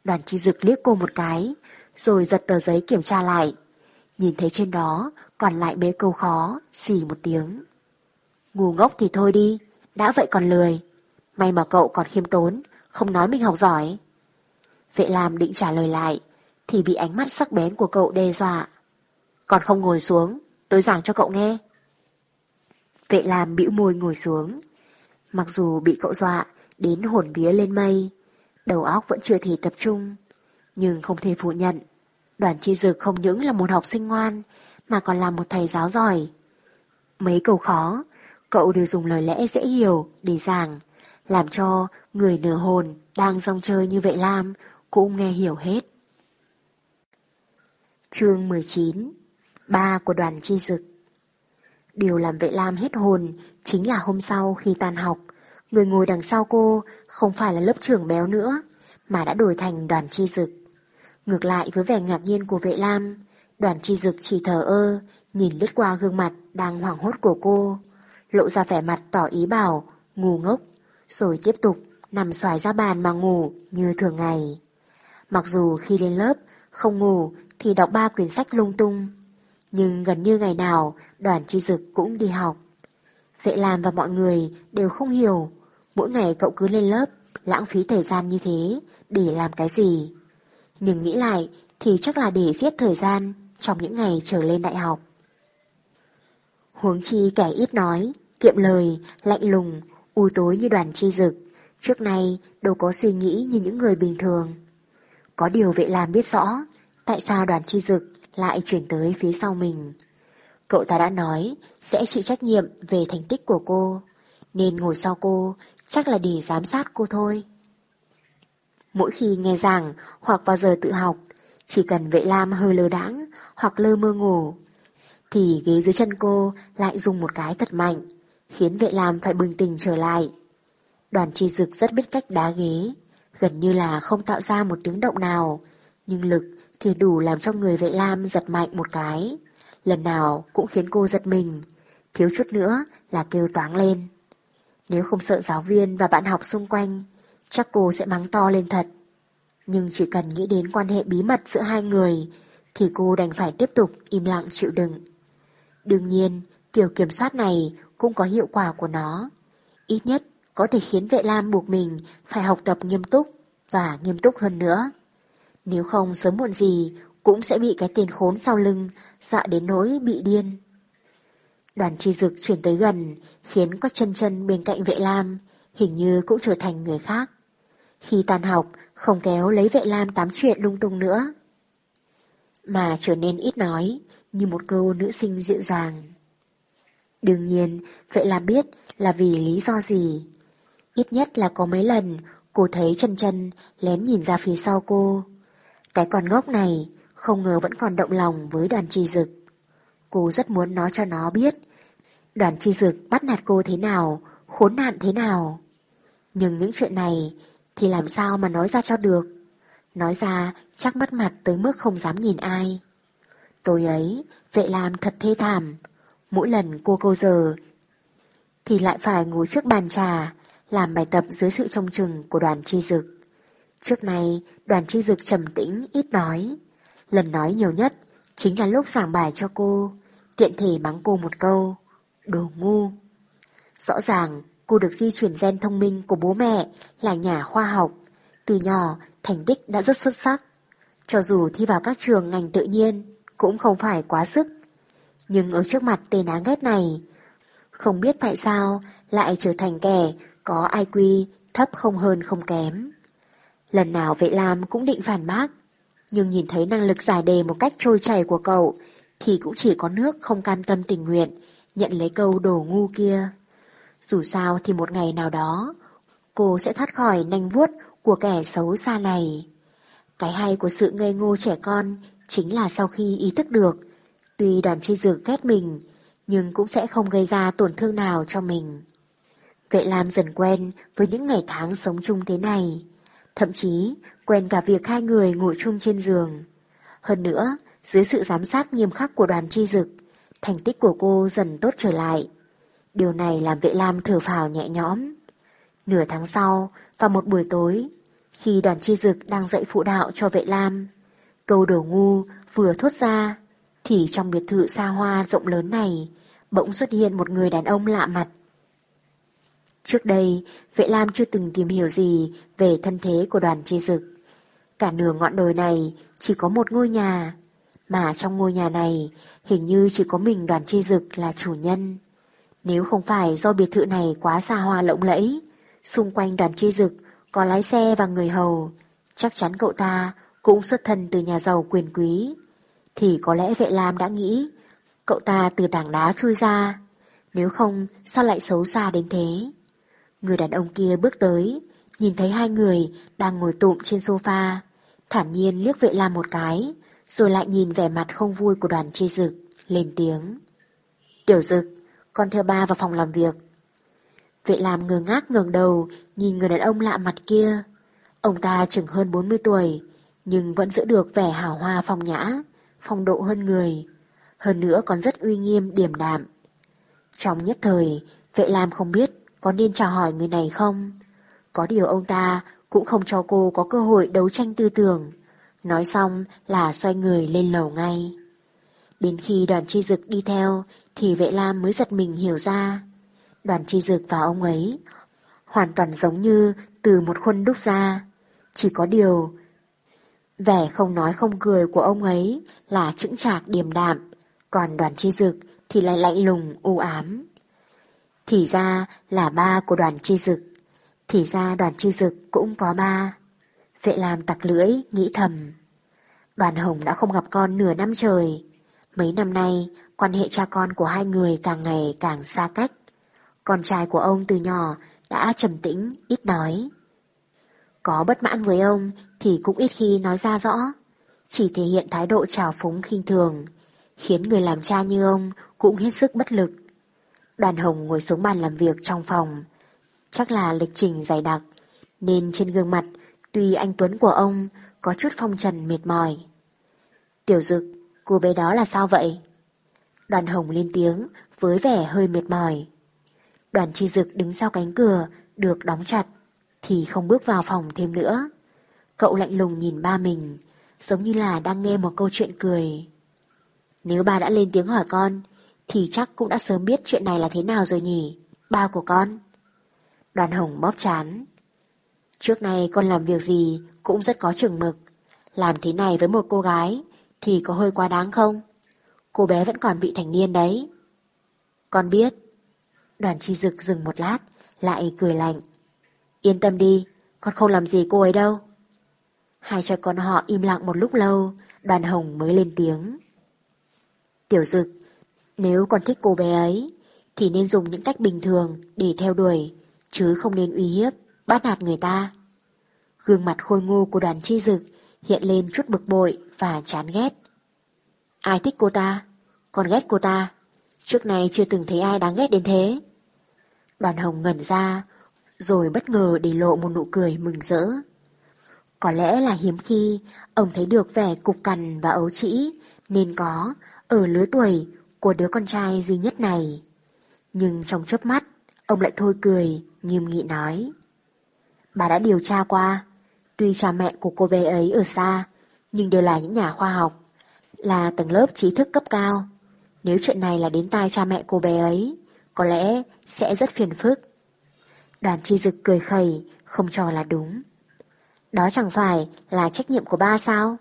Đoàn chi dực liếc cô một cái, rồi giật tờ giấy kiểm tra lại. Nhìn thấy trên đó còn lại mấy câu khó, xì một tiếng. Ngu ngốc thì thôi đi, đã vậy còn lười. May mà cậu còn khiêm tốn, không nói mình học giỏi. Vệ Lam định trả lời lại, thì bị ánh mắt sắc bén của cậu đe dọa. Còn không ngồi xuống, tôi giảng cho cậu nghe. Vệ Lam bĩu môi ngồi xuống. Mặc dù bị cậu dọa, đến hồn vía lên mây, đầu óc vẫn chưa thể tập trung, nhưng không thể phủ nhận. Đoàn chi dược không những là một học sinh ngoan, mà còn là một thầy giáo giỏi. Mấy câu khó, cậu đều dùng lời lẽ dễ hiểu để giảng, làm cho người nửa hồn đang rong chơi như vậy Lam cũng nghe hiểu hết. Chương 19 Ba của đoàn chi dực Điều làm vệ Lam hết hồn chính là hôm sau khi tan học, người ngồi đằng sau cô không phải là lớp trưởng béo nữa, mà đã đổi thành đoàn chi dực. Ngược lại với vẻ ngạc nhiên của vệ Lam, đoàn chi dực chỉ thờ ơ, nhìn lướt qua gương mặt đang hoảng hốt của cô, lộ ra vẻ mặt tỏ ý bảo, ngu ngốc, rồi tiếp tục nằm xoài ra bàn mà ngủ như thường ngày. Mặc dù khi lên lớp, không ngủ thì đọc ba quyển sách lung tung, nhưng gần như ngày nào đoàn chi dực cũng đi học. Vệ làm và mọi người đều không hiểu, mỗi ngày cậu cứ lên lớp, lãng phí thời gian như thế, để làm cái gì. Nhưng nghĩ lại thì chắc là để giết thời gian trong những ngày trở lên đại học. Huống chi kẻ ít nói, kiệm lời, lạnh lùng, u tối như đoàn chi dực, trước nay đâu có suy nghĩ như những người bình thường. Có điều vệ làm biết rõ, tại sao đoàn chi dực lại chuyển tới phía sau mình. Cậu ta đã nói sẽ chịu trách nhiệm về thành tích của cô, nên ngồi sau cô chắc là để giám sát cô thôi. Mỗi khi nghe giảng hoặc vào giờ tự học, chỉ cần vệ lam hơi lơ đãng hoặc lơ mơ ngủ, thì ghế dưới chân cô lại dùng một cái thật mạnh, khiến vệ lam phải bừng tỉnh trở lại. Đoàn chi dực rất biết cách đá ghế, gần như là không tạo ra một tiếng động nào, nhưng lực thì đủ làm cho người vệ lam giật mạnh một cái. Lần nào cũng khiến cô giật mình, thiếu chút nữa là kêu toáng lên. Nếu không sợ giáo viên và bạn học xung quanh, chắc cô sẽ mắng to lên thật. Nhưng chỉ cần nghĩ đến quan hệ bí mật giữa hai người, thì cô đành phải tiếp tục im lặng chịu đựng. Đương nhiên, kiểu kiểm soát này cũng có hiệu quả của nó. Ít nhất có thể khiến vệ lam buộc mình phải học tập nghiêm túc và nghiêm túc hơn nữa. Nếu không sớm muộn gì cũng sẽ bị cái tiền khốn sau lưng dọa đến nỗi bị điên. Đoàn chi dực chuyển tới gần khiến các chân chân bên cạnh vệ lam hình như cũng trở thành người khác. Khi tan học không kéo lấy vệ lam tám chuyện lung tung nữa. Mà trở nên ít nói như một câu nữ sinh dịu dàng. Đương nhiên, vậy là biết là vì lý do gì. Ít nhất là có mấy lần cô thấy chân chân lén nhìn ra phía sau cô. Cái con ngốc này không ngờ vẫn còn động lòng với đoàn chi dực. Cô rất muốn nói cho nó biết đoàn chi dực bắt nạt cô thế nào, khốn nạn thế nào. Nhưng những chuyện này thì làm sao mà nói ra cho được. Nói ra chắc mất mặt tới mức không dám nhìn ai. Tối ấy, vệ làm thật thê thảm. Mỗi lần cô câu giờ thì lại phải ngồi trước bàn trà, làm bài tập dưới sự trông chừng của đoàn chi dực. Trước này, đoàn chi dực trầm tĩnh, ít nói. Lần nói nhiều nhất chính là lúc giảng bài cho cô, tiện thể mắng cô một câu. Đồ ngu. Rõ ràng, cô được di chuyển gen thông minh của bố mẹ là nhà khoa học. Từ nhỏ, thành tích đã rất xuất sắc. Cho dù thi vào các trường ngành tự nhiên, cũng không phải quá sức. Nhưng ở trước mặt tên áng ghét này, không biết tại sao lại trở thành kẻ có IQ thấp không hơn không kém. Lần nào vệ lam cũng định phản bác, nhưng nhìn thấy năng lực giải đề một cách trôi chảy của cậu, thì cũng chỉ có nước không cam tâm tình nguyện, nhận lấy câu đồ ngu kia. Dù sao thì một ngày nào đó, cô sẽ thoát khỏi nanh vuốt của kẻ xấu xa này. Cái hay của sự ngây ngô trẻ con chính là sau khi ý thức được, tuy đoàn chi dược ghét mình, nhưng cũng sẽ không gây ra tổn thương nào cho mình. Vệ Lam dần quen với những ngày tháng sống chung thế này, thậm chí quen cả việc hai người ngủ chung trên giường. Hơn nữa, dưới sự giám sát nghiêm khắc của đoàn chi dực, thành tích của cô dần tốt trở lại. Điều này làm vệ lam thở phào nhẹ nhõm. Nửa tháng sau, vào một buổi tối, khi đoàn chi dực đang dạy phụ đạo cho vệ lam, câu đồ ngu vừa thốt ra, thì trong biệt thự xa hoa rộng lớn này, bỗng xuất hiện một người đàn ông lạ mặt. Trước đây, vệ lam chưa từng tìm hiểu gì về thân thế của đoàn chi dực. Cả nửa ngọn đồi này chỉ có một ngôi nhà, mà trong ngôi nhà này hình như chỉ có mình đoàn chi dực là chủ nhân. Nếu không phải do biệt thự này quá xa hoa lộng lẫy, xung quanh đoàn chi dực có lái xe và người hầu, chắc chắn cậu ta cũng xuất thân từ nhà giàu quyền quý. Thì có lẽ vệ lam đã nghĩ cậu ta từ tảng đá chui ra, nếu không sao lại xấu xa đến thế. Người đàn ông kia bước tới, nhìn thấy hai người đang ngồi tụm trên sofa, thản nhiên liếc vệ lam một cái, rồi lại nhìn vẻ mặt không vui của đoàn chi dực, lên tiếng. Tiểu dực, con theo ba vào phòng làm việc. Vệ làm ngơ ngác ngẩng đầu, nhìn người đàn ông lạ mặt kia. Ông ta chừng hơn 40 tuổi, nhưng vẫn giữ được vẻ hào hoa phong nhã, phong độ hơn người. Hơn nữa còn rất uy nghiêm điềm đạm. Trong nhất thời, vệ lam không biết có nên chào hỏi người này không. Có điều ông ta cũng không cho cô có cơ hội đấu tranh tư tưởng. Nói xong là xoay người lên lầu ngay. Đến khi đoàn chi dực đi theo thì vệ lam mới giật mình hiểu ra. Đoàn chi dực và ông ấy hoàn toàn giống như từ một khuôn đúc ra. Chỉ có điều vẻ không nói không cười của ông ấy là chững chạc điềm đạm, còn đoàn chi dực thì lại lạnh lùng u ám. Thì ra là ba của đoàn chi dực, thì ra đoàn chi dực cũng có ba. Vệ làm tặc lưỡi, nghĩ thầm. Đoàn Hồng đã không gặp con nửa năm trời. Mấy năm nay, quan hệ cha con của hai người càng ngày càng xa cách. Con trai của ông từ nhỏ đã trầm tĩnh, ít nói. Có bất mãn với ông thì cũng ít khi nói ra rõ. Chỉ thể hiện thái độ trào phúng khinh thường, khiến người làm cha như ông cũng hết sức bất lực. Đoàn Hồng ngồi xuống bàn làm việc trong phòng. Chắc là lịch trình dày đặc, nên trên gương mặt Tuy anh Tuấn của ông có chút phong trần mệt mỏi. Tiểu dực, cô bé đó là sao vậy? Đoàn hồng lên tiếng với vẻ hơi mệt mỏi. Đoàn chi dực đứng sau cánh cửa được đóng chặt thì không bước vào phòng thêm nữa. Cậu lạnh lùng nhìn ba mình giống như là đang nghe một câu chuyện cười. Nếu ba đã lên tiếng hỏi con thì chắc cũng đã sớm biết chuyện này là thế nào rồi nhỉ, ba của con. Đoàn hồng bóp chán. Trước nay con làm việc gì cũng rất có chừng mực. Làm thế này với một cô gái thì có hơi quá đáng không? Cô bé vẫn còn vị thành niên đấy. Con biết. Đoàn chi dực dừng một lát, lại cười lạnh. Yên tâm đi, con không làm gì cô ấy đâu. Hai cha con họ im lặng một lúc lâu, đoàn hồng mới lên tiếng. Tiểu dực, nếu con thích cô bé ấy, thì nên dùng những cách bình thường để theo đuổi, chứ không nên uy hiếp bắt nạt người ta. Gương mặt khôi ngô của đoàn chi dực hiện lên chút bực bội và chán ghét. Ai thích cô ta? Còn ghét cô ta? Trước này chưa từng thấy ai đáng ghét đến thế. Đoàn hồng ngẩn ra, rồi bất ngờ để lộ một nụ cười mừng rỡ. Có lẽ là hiếm khi ông thấy được vẻ cục cằn và ấu trĩ nên có ở lứa tuổi của đứa con trai duy nhất này. Nhưng trong chớp mắt, ông lại thôi cười, nghiêm nghị nói. Bà đã điều tra qua, tuy cha mẹ của cô bé ấy ở xa, nhưng đều là những nhà khoa học, là tầng lớp trí thức cấp cao. Nếu chuyện này là đến tai cha mẹ cô bé ấy, có lẽ sẽ rất phiền phức. Đoàn chi dực cười khẩy, không cho là đúng. Đó chẳng phải là trách nhiệm của ba sao?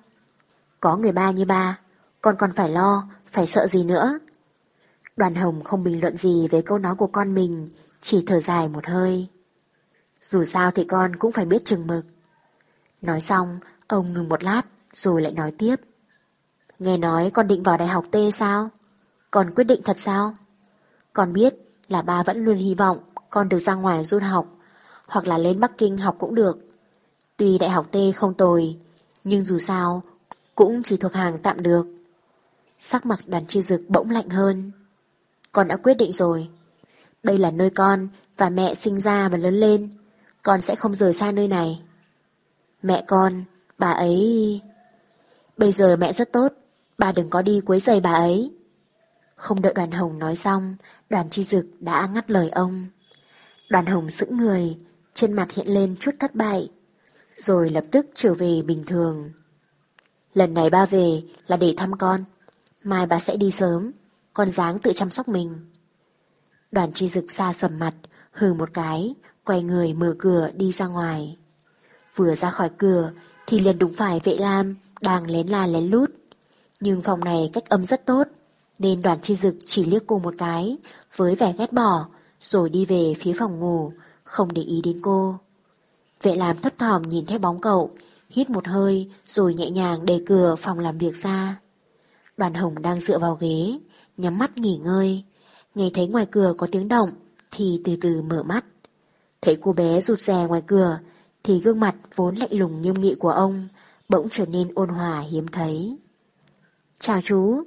Có người ba như ba, con còn phải lo, phải sợ gì nữa? Đoàn hồng không bình luận gì về câu nói của con mình, chỉ thở dài một hơi. Dù sao thì con cũng phải biết chừng mực. Nói xong, ông ngừng một lát, rồi lại nói tiếp. Nghe nói con định vào đại học T sao? Con quyết định thật sao? Con biết là ba vẫn luôn hy vọng con được ra ngoài du học, hoặc là lên Bắc Kinh học cũng được. Tuy đại học T không tồi, nhưng dù sao cũng chỉ thuộc hàng tạm được. Sắc mặt đoàn chi dực bỗng lạnh hơn. Con đã quyết định rồi. Đây là nơi con và mẹ sinh ra và lớn lên. Con sẽ không rời xa nơi này. Mẹ con, bà ấy... Bây giờ mẹ rất tốt, bà đừng có đi quấy rầy bà ấy. Không đợi đoàn hồng nói xong, đoàn chi dực đã ngắt lời ông. Đoàn hồng sững người, trên mặt hiện lên chút thất bại, rồi lập tức trở về bình thường. Lần này ba về là để thăm con, mai bà sẽ đi sớm, con dáng tự chăm sóc mình. Đoàn chi dực xa sầm mặt, hừ một cái, quay người mở cửa đi ra ngoài. Vừa ra khỏi cửa thì liền đúng phải vệ lam đang lén la lén lút. Nhưng phòng này cách âm rất tốt, nên đoàn chi dực chỉ liếc cô một cái, với vẻ ghét bỏ, rồi đi về phía phòng ngủ, không để ý đến cô. Vệ làm thấp thỏm nhìn theo bóng cậu, hít một hơi rồi nhẹ nhàng đẩy cửa phòng làm việc ra. Đoàn hồng đang dựa vào ghế, nhắm mắt nghỉ ngơi. Nghe thấy ngoài cửa có tiếng động, thì từ từ mở mắt. Thấy cô bé rụt rè ngoài cửa, thì gương mặt vốn lạnh lùng nghiêm nghị của ông bỗng trở nên ôn hòa hiếm thấy. Chào chú.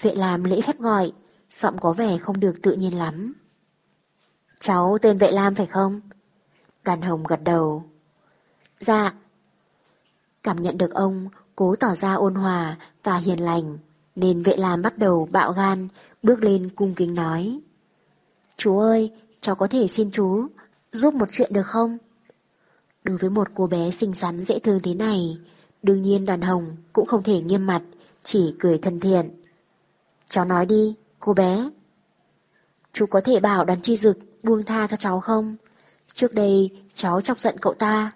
Vệ làm lễ phép gọi, giọng có vẻ không được tự nhiên lắm. Cháu tên Vệ Lam phải không? Đàn Hồng gật đầu. Dạ. Cảm nhận được ông cố tỏ ra ôn hòa và hiền lành, nên Vệ làm bắt đầu bạo gan, bước lên cung kính nói. Chú ơi, cháu có thể xin chú giúp một chuyện được không? Đối với một cô bé xinh xắn dễ thương thế này, đương nhiên đoàn hồng cũng không thể nghiêm mặt, chỉ cười thân thiện. Cháu nói đi, cô bé. Chú có thể bảo đoàn chi dực buông tha cho cháu không? Trước đây cháu chọc giận cậu ta,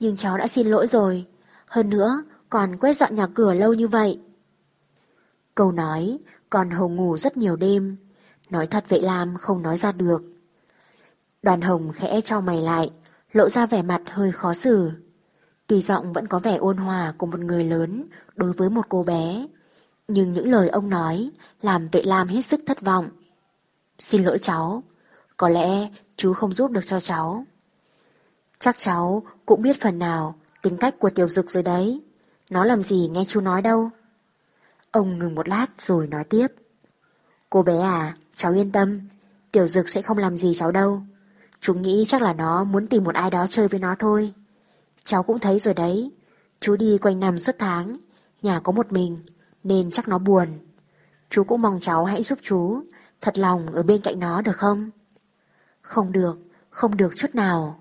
nhưng cháu đã xin lỗi rồi. Hơn nữa, còn quét dọn nhà cửa lâu như vậy. Câu nói, còn Hồng ngủ rất nhiều đêm. Nói thật vậy làm không nói ra được. Đoàn Hồng khẽ cho mày lại, lộ ra vẻ mặt hơi khó xử. Tuy giọng vẫn có vẻ ôn hòa của một người lớn đối với một cô bé, nhưng những lời ông nói làm vệ lam hết sức thất vọng. Xin lỗi cháu, có lẽ chú không giúp được cho cháu. Chắc cháu cũng biết phần nào tính cách của tiểu dực rồi đấy. Nó làm gì nghe chú nói đâu. Ông ngừng một lát rồi nói tiếp. Cô bé à, cháu yên tâm, tiểu dực sẽ không làm gì cháu đâu. Chú nghĩ chắc là nó muốn tìm một ai đó chơi với nó thôi. Cháu cũng thấy rồi đấy, chú đi quanh năm suốt tháng, nhà có một mình, nên chắc nó buồn. Chú cũng mong cháu hãy giúp chú, thật lòng ở bên cạnh nó được không? Không được, không được chút nào.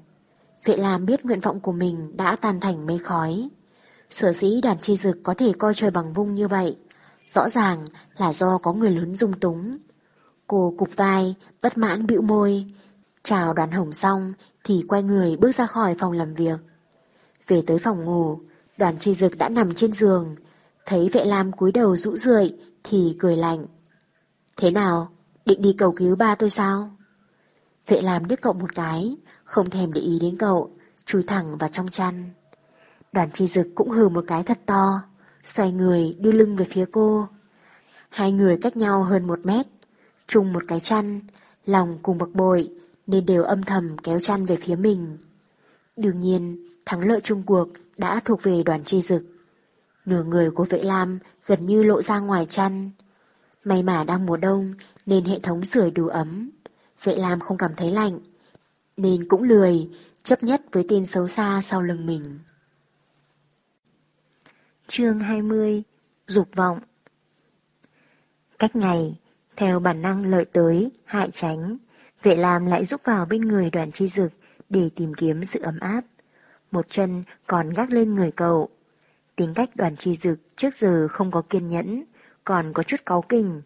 Vệ Lam biết nguyện vọng của mình đã tan thành mây khói. Sở dĩ đàn chi dực có thể coi trời bằng vung như vậy, rõ ràng là do có người lớn dung túng. Cô cục vai, bất mãn bĩu môi, chào đoàn hồng xong thì quay người bước ra khỏi phòng làm việc. Về tới phòng ngủ, đoàn chi dực đã nằm trên giường, thấy vệ lam cúi đầu rũ rượi thì cười lạnh. Thế nào, định đi cầu cứu ba tôi sao? Vệ lam đứt cậu một cái, không thèm để ý đến cậu, chui thẳng vào trong chăn. Đoàn chi dực cũng hừ một cái thật to, xoay người đưa lưng về phía cô. Hai người cách nhau hơn một mét, chung một cái chăn, lòng cùng bực bội nên đều âm thầm kéo chăn về phía mình. Đương nhiên, thắng lợi chung cuộc đã thuộc về đoàn chi dực. Nửa người của vệ lam gần như lộ ra ngoài chăn. May mà đang mùa đông nên hệ thống sưởi đủ ấm. Vệ lam không cảm thấy lạnh, nên cũng lười, chấp nhất với tên xấu xa sau lưng mình. Chương 20 Dục vọng Cách ngày, theo bản năng lợi tới, hại tránh, vệ lam lại rút vào bên người đoàn chi dực để tìm kiếm sự ấm áp. Một chân còn gác lên người cậu. Tính cách đoàn chi dực trước giờ không có kiên nhẫn, còn có chút cáu kinh.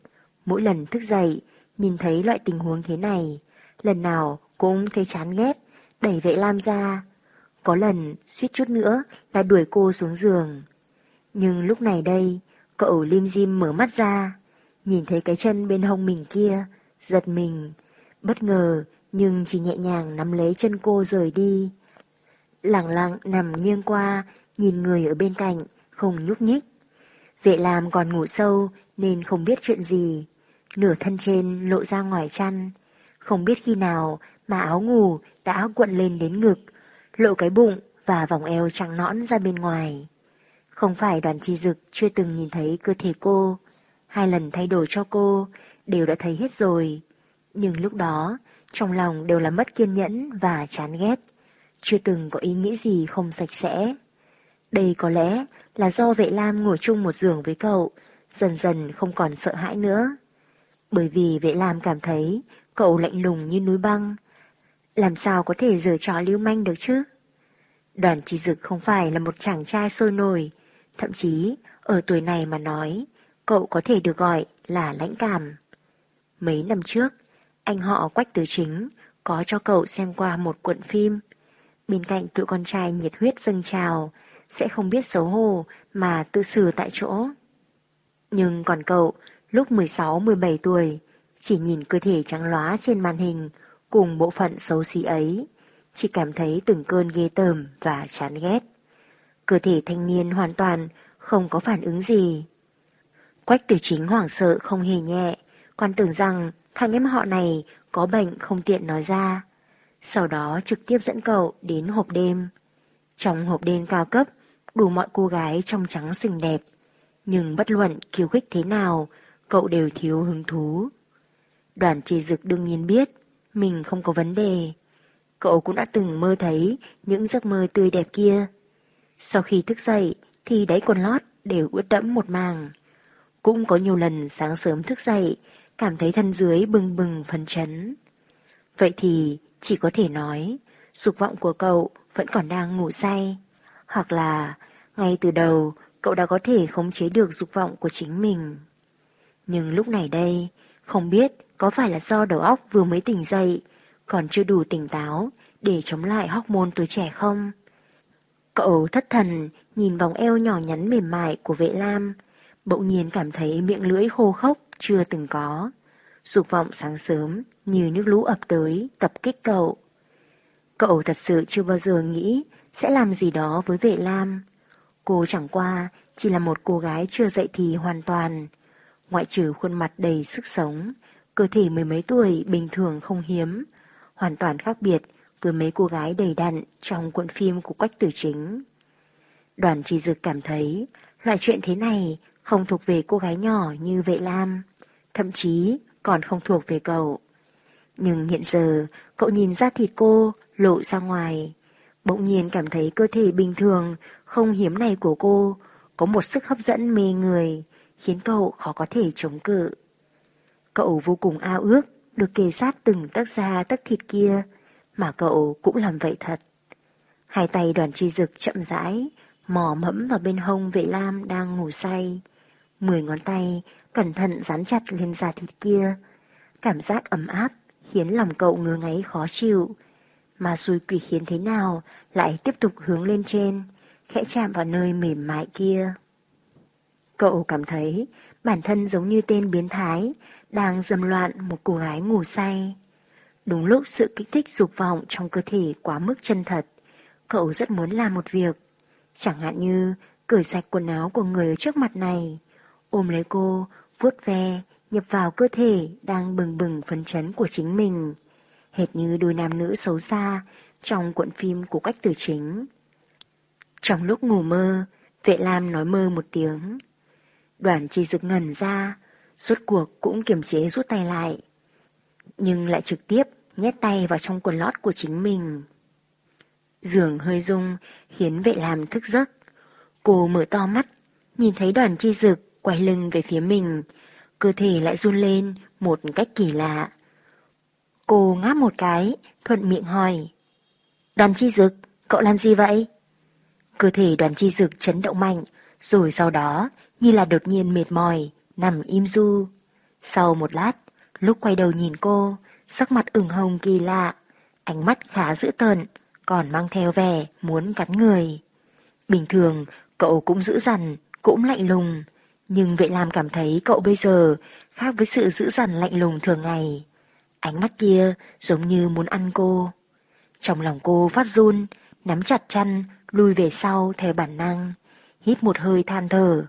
Mỗi lần thức dậy, nhìn thấy loại tình huống thế này, lần nào cũng thấy chán ghét, đẩy vệ lam ra. Có lần suýt chút nữa là đuổi cô xuống giường. Nhưng lúc này đây, cậu lim dim mở mắt ra, nhìn thấy cái chân bên hông mình kia, giật mình, bất ngờ nhưng chỉ nhẹ nhàng nắm lấy chân cô rời đi. Lặng lặng nằm nghiêng qua, nhìn người ở bên cạnh, không nhúc nhích. Vệ làm còn ngủ sâu nên không biết chuyện gì. Nửa thân trên lộ ra ngoài chăn. Không biết khi nào mà áo ngủ đã cuộn lên đến ngực, lộ cái bụng và vòng eo trắng nõn ra bên ngoài. Không phải đoàn chi dực chưa từng nhìn thấy cơ thể cô, hai lần thay đổi cho cô, đều đã thấy hết rồi. Nhưng lúc đó, trong lòng đều là mất kiên nhẫn và chán ghét, chưa từng có ý nghĩ gì không sạch sẽ. Đây có lẽ là do vệ lam ngồi chung một giường với cậu, dần dần không còn sợ hãi nữa. Bởi vì vệ lam cảm thấy cậu lạnh lùng như núi băng, làm sao có thể giở trò lưu manh được chứ? Đoàn chỉ dực không phải là một chàng trai sôi nổi, thậm chí ở tuổi này mà nói, cậu có thể được gọi là lãnh cảm. Mấy năm trước, anh họ Quách Tứ Chính có cho cậu xem qua một cuộn phim. Bên cạnh tụi con trai nhiệt huyết dâng trào, sẽ không biết xấu hổ mà tự xử tại chỗ. Nhưng còn cậu, lúc 16-17 tuổi, chỉ nhìn cơ thể trắng lóa trên màn hình cùng bộ phận xấu xí ấy, chỉ cảm thấy từng cơn ghê tởm và chán ghét. Cơ thể thanh niên hoàn toàn không có phản ứng gì. Quách tử chính hoảng sợ không hề nhẹ, còn tưởng rằng thằng em họ này có bệnh không tiện nói ra. Sau đó trực tiếp dẫn cậu đến hộp đêm. Trong hộp đêm cao cấp, đủ mọi cô gái trong trắng xinh đẹp. Nhưng bất luận kiêu khích thế nào, cậu đều thiếu hứng thú. Đoàn trì dực đương nhiên biết, mình không có vấn đề. Cậu cũng đã từng mơ thấy những giấc mơ tươi đẹp kia. Sau khi thức dậy thì đáy quần lót đều ướt đẫm một màng. Cũng có nhiều lần sáng sớm thức dậy, cảm thấy thân dưới bừng bừng phấn chấn. Vậy thì chỉ có thể nói, dục vọng của cậu vẫn còn đang ngủ say. Hoặc là ngay từ đầu cậu đã có thể khống chế được dục vọng của chính mình. Nhưng lúc này đây, không biết có phải là do đầu óc vừa mới tỉnh dậy, còn chưa đủ tỉnh táo để chống lại hormone tuổi trẻ không? Cậu thất thần nhìn vòng eo nhỏ nhắn mềm mại của vệ lam, bỗng nhiên cảm thấy miệng lưỡi khô khốc chưa từng có. Dục vọng sáng sớm như nước lũ ập tới tập kích cậu. Cậu thật sự chưa bao giờ nghĩ sẽ làm gì đó với vệ lam. Cô chẳng qua chỉ là một cô gái chưa dậy thì hoàn toàn. Ngoại trừ khuôn mặt đầy sức sống, cơ thể mười mấy tuổi bình thường không hiếm, hoàn toàn khác biệt với mấy cô gái đầy đặn trong cuộn phim của Quách Tử Chính. Đoàn trì dực cảm thấy loại chuyện thế này không thuộc về cô gái nhỏ như Vệ Lam, thậm chí còn không thuộc về cậu. Nhưng hiện giờ cậu nhìn ra thịt cô lộ ra ngoài, bỗng nhiên cảm thấy cơ thể bình thường không hiếm này của cô có một sức hấp dẫn mê người, khiến cậu khó có thể chống cự. Cậu vô cùng ao ước được kề sát từng tấc da tấc thịt kia, mà cậu cũng làm vậy thật. Hai tay đoàn chi dực chậm rãi, mò mẫm vào bên hông vệ lam đang ngủ say. Mười ngón tay cẩn thận dán chặt lên da thịt kia. Cảm giác ấm áp khiến lòng cậu ngứa ngáy khó chịu. Mà xui quỷ khiến thế nào lại tiếp tục hướng lên trên, khẽ chạm vào nơi mềm mại kia. Cậu cảm thấy bản thân giống như tên biến thái đang dâm loạn một cô gái ngủ say. Đúng lúc sự kích thích dục vọng trong cơ thể quá mức chân thật, cậu rất muốn làm một việc. Chẳng hạn như cởi sạch quần áo của người ở trước mặt này, ôm lấy cô, vuốt ve, nhập vào cơ thể đang bừng bừng phấn chấn của chính mình, hệt như đôi nam nữ xấu xa trong cuộn phim của cách tử chính. Trong lúc ngủ mơ, vệ lam nói mơ một tiếng. Đoàn chi dực ngẩn ra, suốt cuộc cũng kiềm chế rút tay lại. Nhưng lại trực tiếp nhét tay vào trong quần lót của chính mình. Giường hơi rung khiến vệ làm thức giấc. Cô mở to mắt, nhìn thấy đoàn chi dực quay lưng về phía mình, cơ thể lại run lên một cách kỳ lạ. Cô ngáp một cái, thuận miệng hỏi. Đoàn chi dực, cậu làm gì vậy? Cơ thể đoàn chi dực chấn động mạnh, rồi sau đó như là đột nhiên mệt mỏi, nằm im du. Sau một lát, lúc quay đầu nhìn cô, sắc mặt ửng hồng kỳ lạ, ánh mắt khá dữ tợn, còn mang theo vẻ muốn cắn người. Bình thường, cậu cũng dữ dằn, cũng lạnh lùng, nhưng vậy làm cảm thấy cậu bây giờ khác với sự dữ dằn lạnh lùng thường ngày. Ánh mắt kia giống như muốn ăn cô. Trong lòng cô phát run, nắm chặt chăn, lùi về sau theo bản năng, hít một hơi than thở.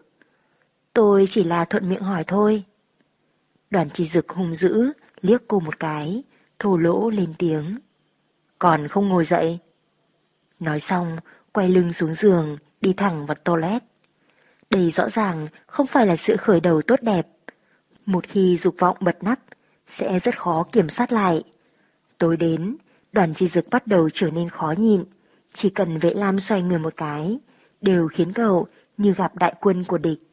Tôi chỉ là thuận miệng hỏi thôi. Đoàn chi dực hung dữ, liếc cô một cái, thô lỗ lên tiếng. Còn không ngồi dậy. Nói xong, quay lưng xuống giường, đi thẳng vào toilet. Đây rõ ràng không phải là sự khởi đầu tốt đẹp. Một khi dục vọng bật nắp, sẽ rất khó kiểm soát lại. Tối đến, đoàn chi dực bắt đầu trở nên khó nhịn. Chỉ cần vệ lam xoay người một cái, đều khiến cậu như gặp đại quân của địch.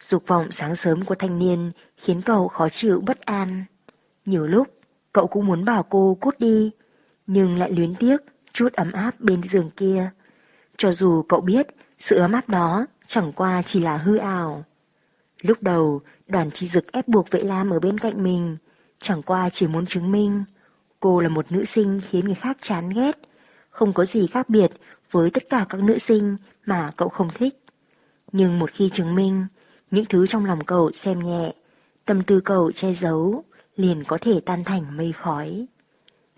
Dục vọng sáng sớm của thanh niên khiến cậu khó chịu bất an. Nhiều lúc, cậu cũng muốn bảo cô cút đi, nhưng lại luyến tiếc chút ấm áp bên giường kia. Cho dù cậu biết sự ấm áp đó chẳng qua chỉ là hư ảo. Lúc đầu, đoàn chi dực ép buộc vệ lam ở bên cạnh mình, chẳng qua chỉ muốn chứng minh cô là một nữ sinh khiến người khác chán ghét, không có gì khác biệt với tất cả các nữ sinh mà cậu không thích. Nhưng một khi chứng minh, những thứ trong lòng cậu xem nhẹ, tâm tư cậu che giấu, liền có thể tan thành mây khói.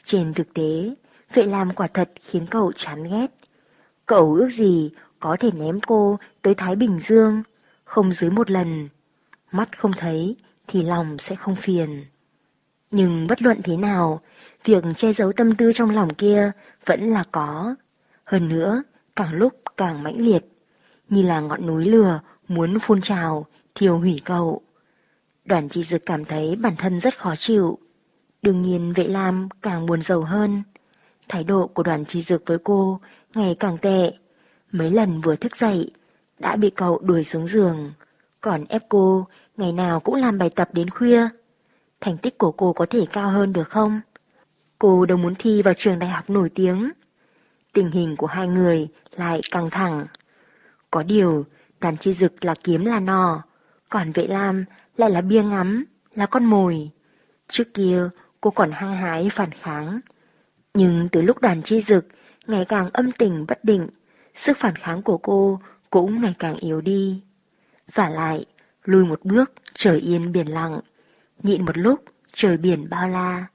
Trên thực tế, vệ làm quả thật khiến cậu chán ghét. Cậu ước gì có thể ném cô tới Thái Bình Dương, không dưới một lần. Mắt không thấy thì lòng sẽ không phiền. Nhưng bất luận thế nào, việc che giấu tâm tư trong lòng kia vẫn là có. Hơn nữa, càng lúc càng mãnh liệt, như là ngọn núi lửa muốn phun trào, thiêu hủy cậu. Đoàn chi dực cảm thấy bản thân rất khó chịu. Đương nhiên vệ lam càng buồn giàu hơn. Thái độ của đoàn chi dực với cô ngày càng tệ. Mấy lần vừa thức dậy, đã bị cậu đuổi xuống giường. Còn ép cô ngày nào cũng làm bài tập đến khuya. Thành tích của cô có thể cao hơn được không? Cô đâu muốn thi vào trường đại học nổi tiếng. Tình hình của hai người lại căng thẳng. Có điều, đoàn chi dực là kiếm là nò, còn vệ lam lại là bia ngắm, là con mồi. Trước kia, cô còn hăng hái phản kháng. Nhưng từ lúc đoàn chi dực ngày càng âm tình bất định, sức phản kháng của cô cũng ngày càng yếu đi. Và lại, lùi một bước, trời yên biển lặng, nhịn một lúc, trời biển bao la.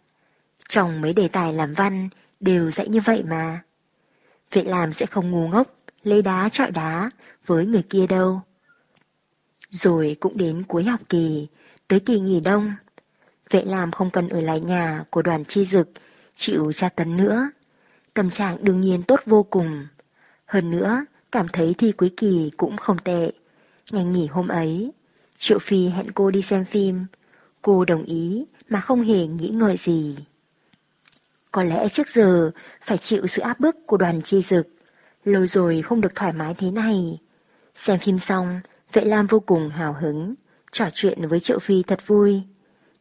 Trong mấy đề tài làm văn đều dạy như vậy mà. Vệ làm sẽ không ngu ngốc, lấy đá trọi đá với người kia đâu. Rồi cũng đến cuối học kỳ, tới kỳ nghỉ đông. Vệ làm không cần ở lại nhà của đoàn chi dực, chịu tra tấn nữa. Tâm trạng đương nhiên tốt vô cùng. Hơn nữa, cảm thấy thi cuối kỳ cũng không tệ. Ngày nghỉ hôm ấy, Triệu Phi hẹn cô đi xem phim. Cô đồng ý mà không hề nghĩ ngợi gì. Có lẽ trước giờ phải chịu sự áp bức của đoàn chi dực. Lâu rồi không được thoải mái thế này. Xem phim xong, Vệ Lam vô cùng hào hứng, trò chuyện với Triệu Phi thật vui.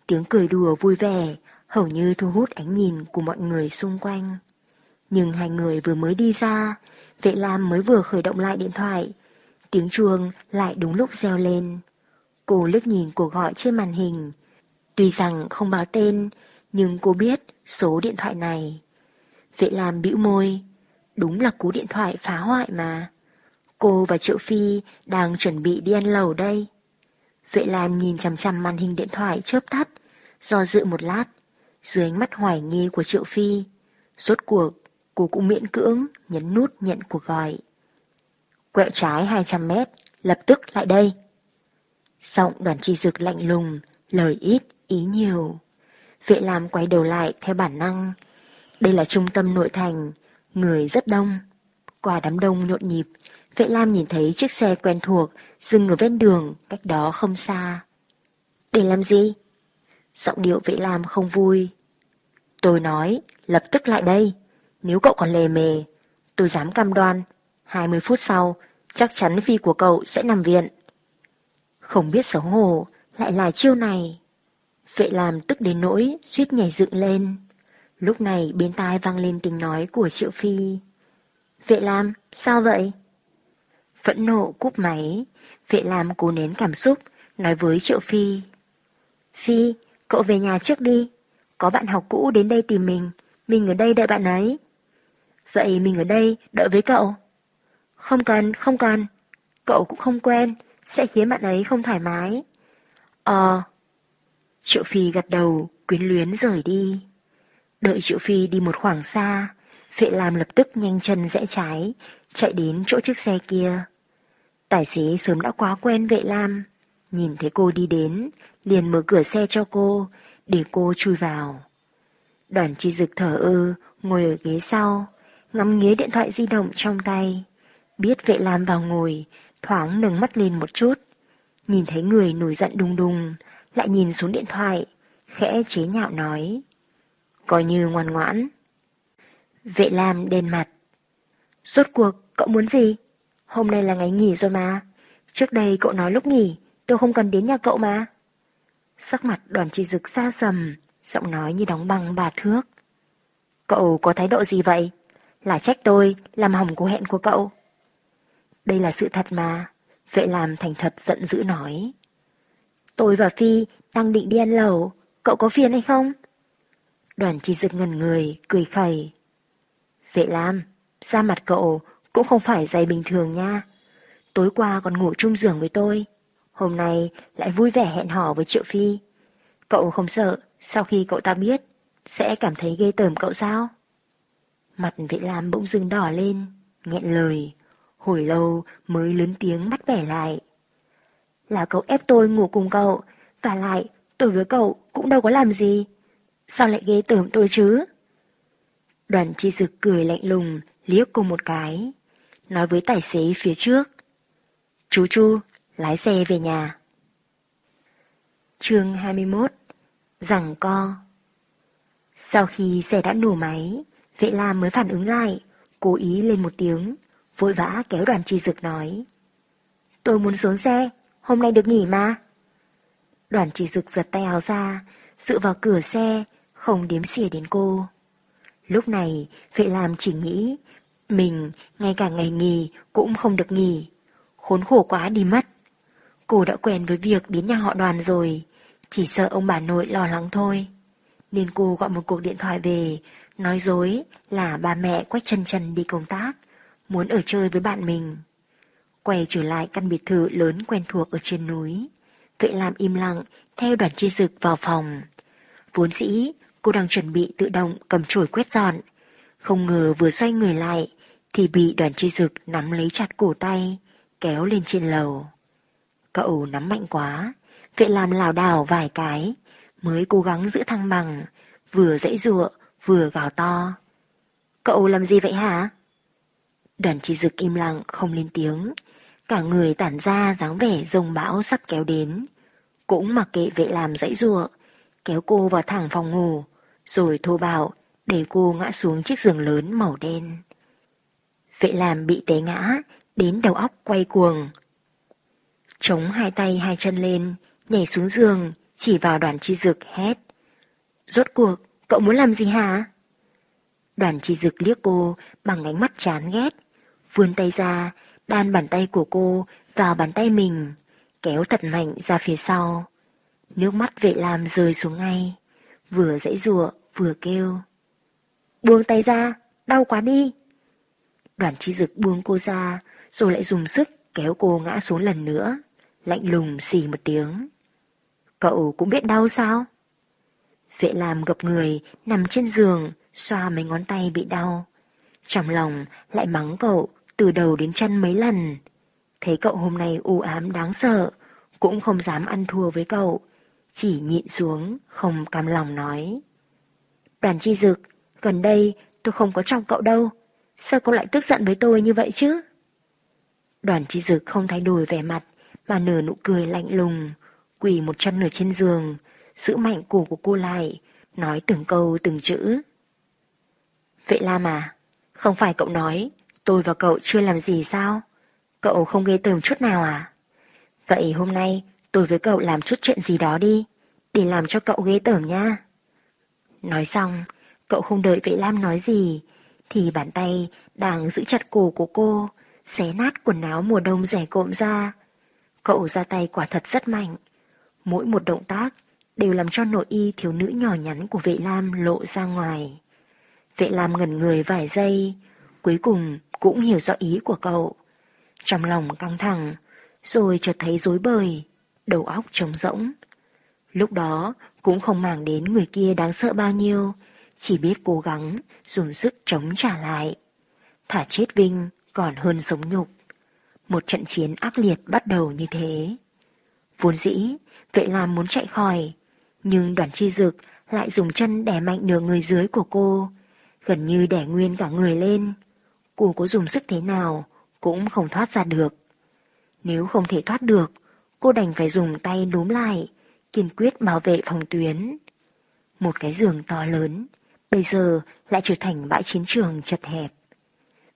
Tiếng cười đùa vui vẻ, hầu như thu hút ánh nhìn của mọi người xung quanh. Nhưng hai người vừa mới đi ra, Vệ Lam mới vừa khởi động lại điện thoại. Tiếng chuông lại đúng lúc reo lên. Cô lướt nhìn cuộc gọi trên màn hình. Tuy rằng không báo tên, nhưng cô biết số điện thoại này. Vệ Lam bĩu môi. Đúng là cú điện thoại phá hoại mà. Cô và Triệu Phi đang chuẩn bị đi ăn lẩu đây. Vệ Lam nhìn chằm chằm màn hình điện thoại chớp tắt, do dự một lát, dưới ánh mắt hoài nghi của Triệu Phi. Rốt cuộc, cô cũng miễn cưỡng nhấn nút nhận cuộc gọi. Quẹo trái 200 mét, lập tức lại đây. Giọng đoàn tri dực lạnh lùng, lời ít, ý nhiều. Vệ Lam quay đầu lại theo bản năng. Đây là trung tâm nội thành, người rất đông. Qua đám đông nhộn nhịp, Vệ Lam nhìn thấy chiếc xe quen thuộc dừng ở ven đường cách đó không xa. Để làm gì? Giọng điệu Vệ Lam không vui. Tôi nói, lập tức lại đây. Nếu cậu còn lề mề, tôi dám cam đoan, 20 phút sau, chắc chắn phi của cậu sẽ nằm viện. Không biết xấu hổ, lại là chiêu này. Vệ Lam tức đến nỗi, suýt nhảy dựng lên. Lúc này bên tai vang lên tiếng nói của Triệu Phi. Vệ Lam, sao vậy? Phẫn nộ cúp máy, vệ làm cố nén cảm xúc, nói với Triệu Phi. Phi, cậu về nhà trước đi, có bạn học cũ đến đây tìm mình, mình ở đây đợi bạn ấy. Vậy mình ở đây đợi với cậu. Không cần, không cần, cậu cũng không quen, sẽ khiến bạn ấy không thoải mái. Ờ. Triệu Phi gật đầu, quyến luyến rời đi. Đợi Triệu Phi đi một khoảng xa, Vệ làm lập tức nhanh chân rẽ trái, chạy đến chỗ chiếc xe kia. Tài xế sớm đã quá quen vệ lam. Nhìn thấy cô đi đến, liền mở cửa xe cho cô, để cô chui vào. Đoàn chi dực thở ơ, ngồi ở ghế sau, ngắm nghía điện thoại di động trong tay. Biết vệ lam vào ngồi, thoáng nâng mắt lên một chút. Nhìn thấy người nổi giận đùng đùng, lại nhìn xuống điện thoại, khẽ chế nhạo nói. Coi như ngoan ngoãn. Vệ Lam đen mặt. Rốt cuộc, cậu muốn gì? Hôm nay là ngày nghỉ rồi mà. Trước đây cậu nói lúc nghỉ, tôi không cần đến nhà cậu mà. Sắc mặt đoàn chi dực xa dầm giọng nói như đóng băng bà thước. Cậu có thái độ gì vậy? Là trách tôi làm hỏng cuộc hẹn của cậu. Đây là sự thật mà. Vệ làm thành thật giận dữ nói. Tôi và Phi đang định đi ăn lẩu, cậu có phiền hay không? Đoàn chi dực ngần người, cười khẩy. Vệ Lam, ra mặt cậu cũng không phải dày bình thường nha. Tối qua còn ngủ chung giường với tôi. Hôm nay lại vui vẻ hẹn hò với Triệu Phi. Cậu không sợ sau khi cậu ta biết sẽ cảm thấy ghê tởm cậu sao? Mặt vệ lam bỗng dưng đỏ lên, nghẹn lời. Hồi lâu mới lớn tiếng bắt bẻ lại. Là cậu ép tôi ngủ cùng cậu, và lại tôi với cậu cũng đâu có làm gì. Sao lại ghê tởm tôi chứ? Đoàn chi dực cười lạnh lùng, liếc cô một cái. Nói với tài xế phía trước. Chú Chu, lái xe về nhà. chương 21 Rằng co Sau khi xe đã nổ máy, vệ lam mới phản ứng lại, cố ý lên một tiếng, vội vã kéo đoàn chi dực nói. Tôi muốn xuống xe, hôm nay được nghỉ mà. Đoàn chỉ dực giật tay áo ra, dựa vào cửa xe, không đếm xỉa đến cô. Lúc này, vệ làm chỉ nghĩ, mình ngay cả ngày nghỉ cũng không được nghỉ. Khốn khổ quá đi mất. Cô đã quen với việc biến nhà họ đoàn rồi, chỉ sợ ông bà nội lo lắng thôi. Nên cô gọi một cuộc điện thoại về, nói dối là ba mẹ quách chân chân đi công tác, muốn ở chơi với bạn mình. Quay trở lại căn biệt thự lớn quen thuộc ở trên núi. Vệ làm im lặng, theo đoàn chi dực vào phòng. Vốn dĩ, cô đang chuẩn bị tự động cầm chổi quét dọn. Không ngờ vừa xoay người lại, thì bị đoàn chi dực nắm lấy chặt cổ tay, kéo lên trên lầu. Cậu nắm mạnh quá, vệ làm lảo đảo vài cái, mới cố gắng giữ thăng bằng, vừa dãy dụa, vừa gào to. Cậu làm gì vậy hả? Đoàn chi dực im lặng không lên tiếng, cả người tản ra dáng vẻ rồng bão sắp kéo đến. Cũng mặc kệ vệ làm dãy dụa, kéo cô vào thẳng phòng ngủ, rồi thô bạo để cô ngã xuống chiếc giường lớn màu đen. Vệ làm bị té ngã, đến đầu óc quay cuồng, Chống hai tay hai chân lên, nhảy xuống giường, chỉ vào đoàn chi dực hét. Rốt cuộc, cậu muốn làm gì hả? Đoàn chi dực liếc cô bằng ánh mắt chán ghét, vươn tay ra, đan bàn tay của cô vào bàn tay mình, kéo thật mạnh ra phía sau. Nước mắt vệ làm rơi xuống ngay, vừa dãy rùa vừa kêu. Buông tay ra, đau quá đi. Đoàn chi dực buông cô ra, rồi lại dùng sức kéo cô ngã xuống lần nữa lạnh lùng xì một tiếng. Cậu cũng biết đau sao? Vệ làm gập người, nằm trên giường, xoa mấy ngón tay bị đau. Trong lòng lại mắng cậu từ đầu đến chân mấy lần. Thấy cậu hôm nay u ám đáng sợ, cũng không dám ăn thua với cậu. Chỉ nhịn xuống, không cam lòng nói. Đoàn chi dực, gần đây tôi không có trong cậu đâu. Sao cô lại tức giận với tôi như vậy chứ? Đoàn chi dực không thay đổi vẻ mặt, mà nở nụ cười lạnh lùng, quỳ một chân nửa trên giường, giữ mạnh cổ của cô lại, nói từng câu từng chữ. Vệ Lam à, không phải cậu nói tôi và cậu chưa làm gì sao? Cậu không ghê tởm chút nào à? Vậy hôm nay tôi với cậu làm chút chuyện gì đó đi, để làm cho cậu ghê tởm nha. Nói xong, cậu không đợi vệ Lam nói gì, thì bàn tay đang giữ chặt cổ của cô, xé nát quần áo mùa đông rẻ cộm ra, Cậu ra tay quả thật rất mạnh. Mỗi một động tác đều làm cho nội y thiếu nữ nhỏ nhắn của vệ lam lộ ra ngoài. Vệ lam ngẩn người vài giây, cuối cùng cũng hiểu rõ ý của cậu. Trong lòng căng thẳng, rồi chợt thấy rối bời, đầu óc trống rỗng. Lúc đó cũng không màng đến người kia đáng sợ bao nhiêu, chỉ biết cố gắng dùng sức chống trả lại. Thả chết Vinh còn hơn sống nhục. Một trận chiến ác liệt bắt đầu như thế. Vốn dĩ, vệ làm muốn chạy khỏi, nhưng đoàn chi dực lại dùng chân đè mạnh nửa người dưới của cô, gần như đè nguyên cả người lên. Cô có dùng sức thế nào cũng không thoát ra được. Nếu không thể thoát được, cô đành phải dùng tay núm lại, kiên quyết bảo vệ phòng tuyến. Một cái giường to lớn, bây giờ lại trở thành bãi chiến trường chật hẹp.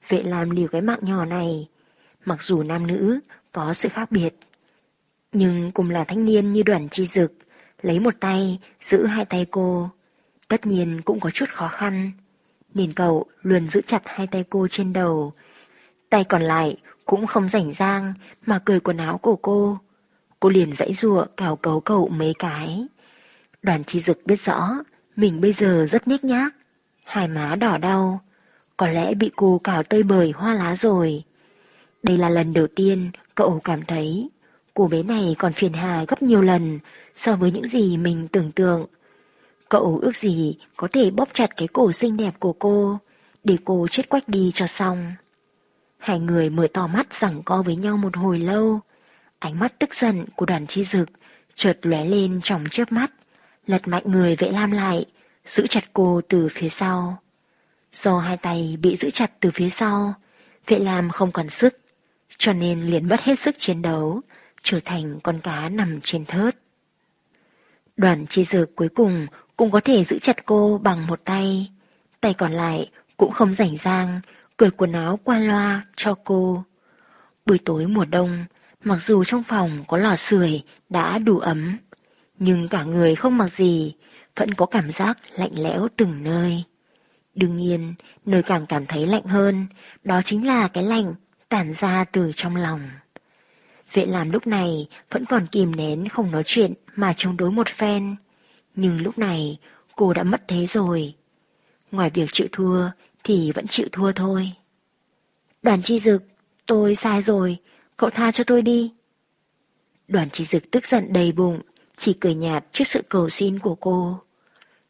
Vệ làm liều cái mạng nhỏ này, mặc dù nam nữ có sự khác biệt, nhưng cùng là thanh niên như đoàn chi dực, lấy một tay giữ hai tay cô, tất nhiên cũng có chút khó khăn. Nhìn cậu luôn giữ chặt hai tay cô trên đầu, tay còn lại cũng không rảnh rang mà cười quần áo của cô. Cô liền dãy rùa cào cấu cậu mấy cái. Đoàn chi dực biết rõ, mình bây giờ rất nhếch nhác, hai má đỏ đau, có lẽ bị cô cào tơi bời hoa lá rồi. Đây là lần đầu tiên cậu cảm thấy cô bé này còn phiền hà gấp nhiều lần so với những gì mình tưởng tượng. Cậu ước gì có thể bóp chặt cái cổ xinh đẹp của cô, để cô chết quách đi cho xong. Hai người mở to mắt rằng co với nhau một hồi lâu. Ánh mắt tức giận của đoàn chi dực chợt lóe lên trong chớp mắt, lật mạnh người vệ lam lại, giữ chặt cô từ phía sau. Do hai tay bị giữ chặt từ phía sau, vệ lam không còn sức, cho nên liền mất hết sức chiến đấu, trở thành con cá nằm trên thớt. Đoàn chi dược cuối cùng cũng có thể giữ chặt cô bằng một tay, tay còn lại cũng không rảnh rang, cởi quần áo qua loa cho cô. Buổi tối mùa đông, mặc dù trong phòng có lò sưởi đã đủ ấm, nhưng cả người không mặc gì, vẫn có cảm giác lạnh lẽo từng nơi. Đương nhiên, nơi càng cảm thấy lạnh hơn, đó chính là cái lạnh tản ra từ trong lòng. Vệ làm lúc này vẫn còn kìm nén không nói chuyện mà chống đối một phen. Nhưng lúc này cô đã mất thế rồi. Ngoài việc chịu thua thì vẫn chịu thua thôi. Đoàn chi dực, tôi sai rồi, cậu tha cho tôi đi. Đoàn chi dực tức giận đầy bụng, chỉ cười nhạt trước sự cầu xin của cô.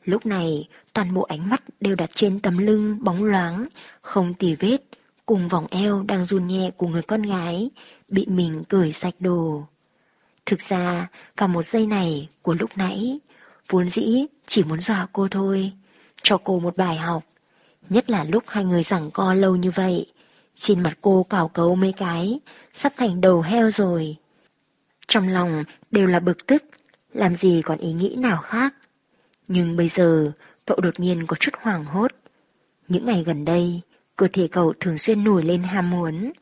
Lúc này, toàn bộ ánh mắt đều đặt trên tấm lưng bóng loáng, không tì vết, cùng vòng eo đang run nhẹ của người con gái, bị mình cởi sạch đồ. Thực ra, vào một giây này của lúc nãy, vốn dĩ chỉ muốn dọa cô thôi, cho cô một bài học. Nhất là lúc hai người giảng co lâu như vậy, trên mặt cô cào cấu mấy cái, sắp thành đầu heo rồi. Trong lòng đều là bực tức, làm gì còn ý nghĩ nào khác. Nhưng bây giờ, cậu đột nhiên có chút hoảng hốt. Những ngày gần đây, cơ thể cậu thường xuyên nổi lên ham muốn,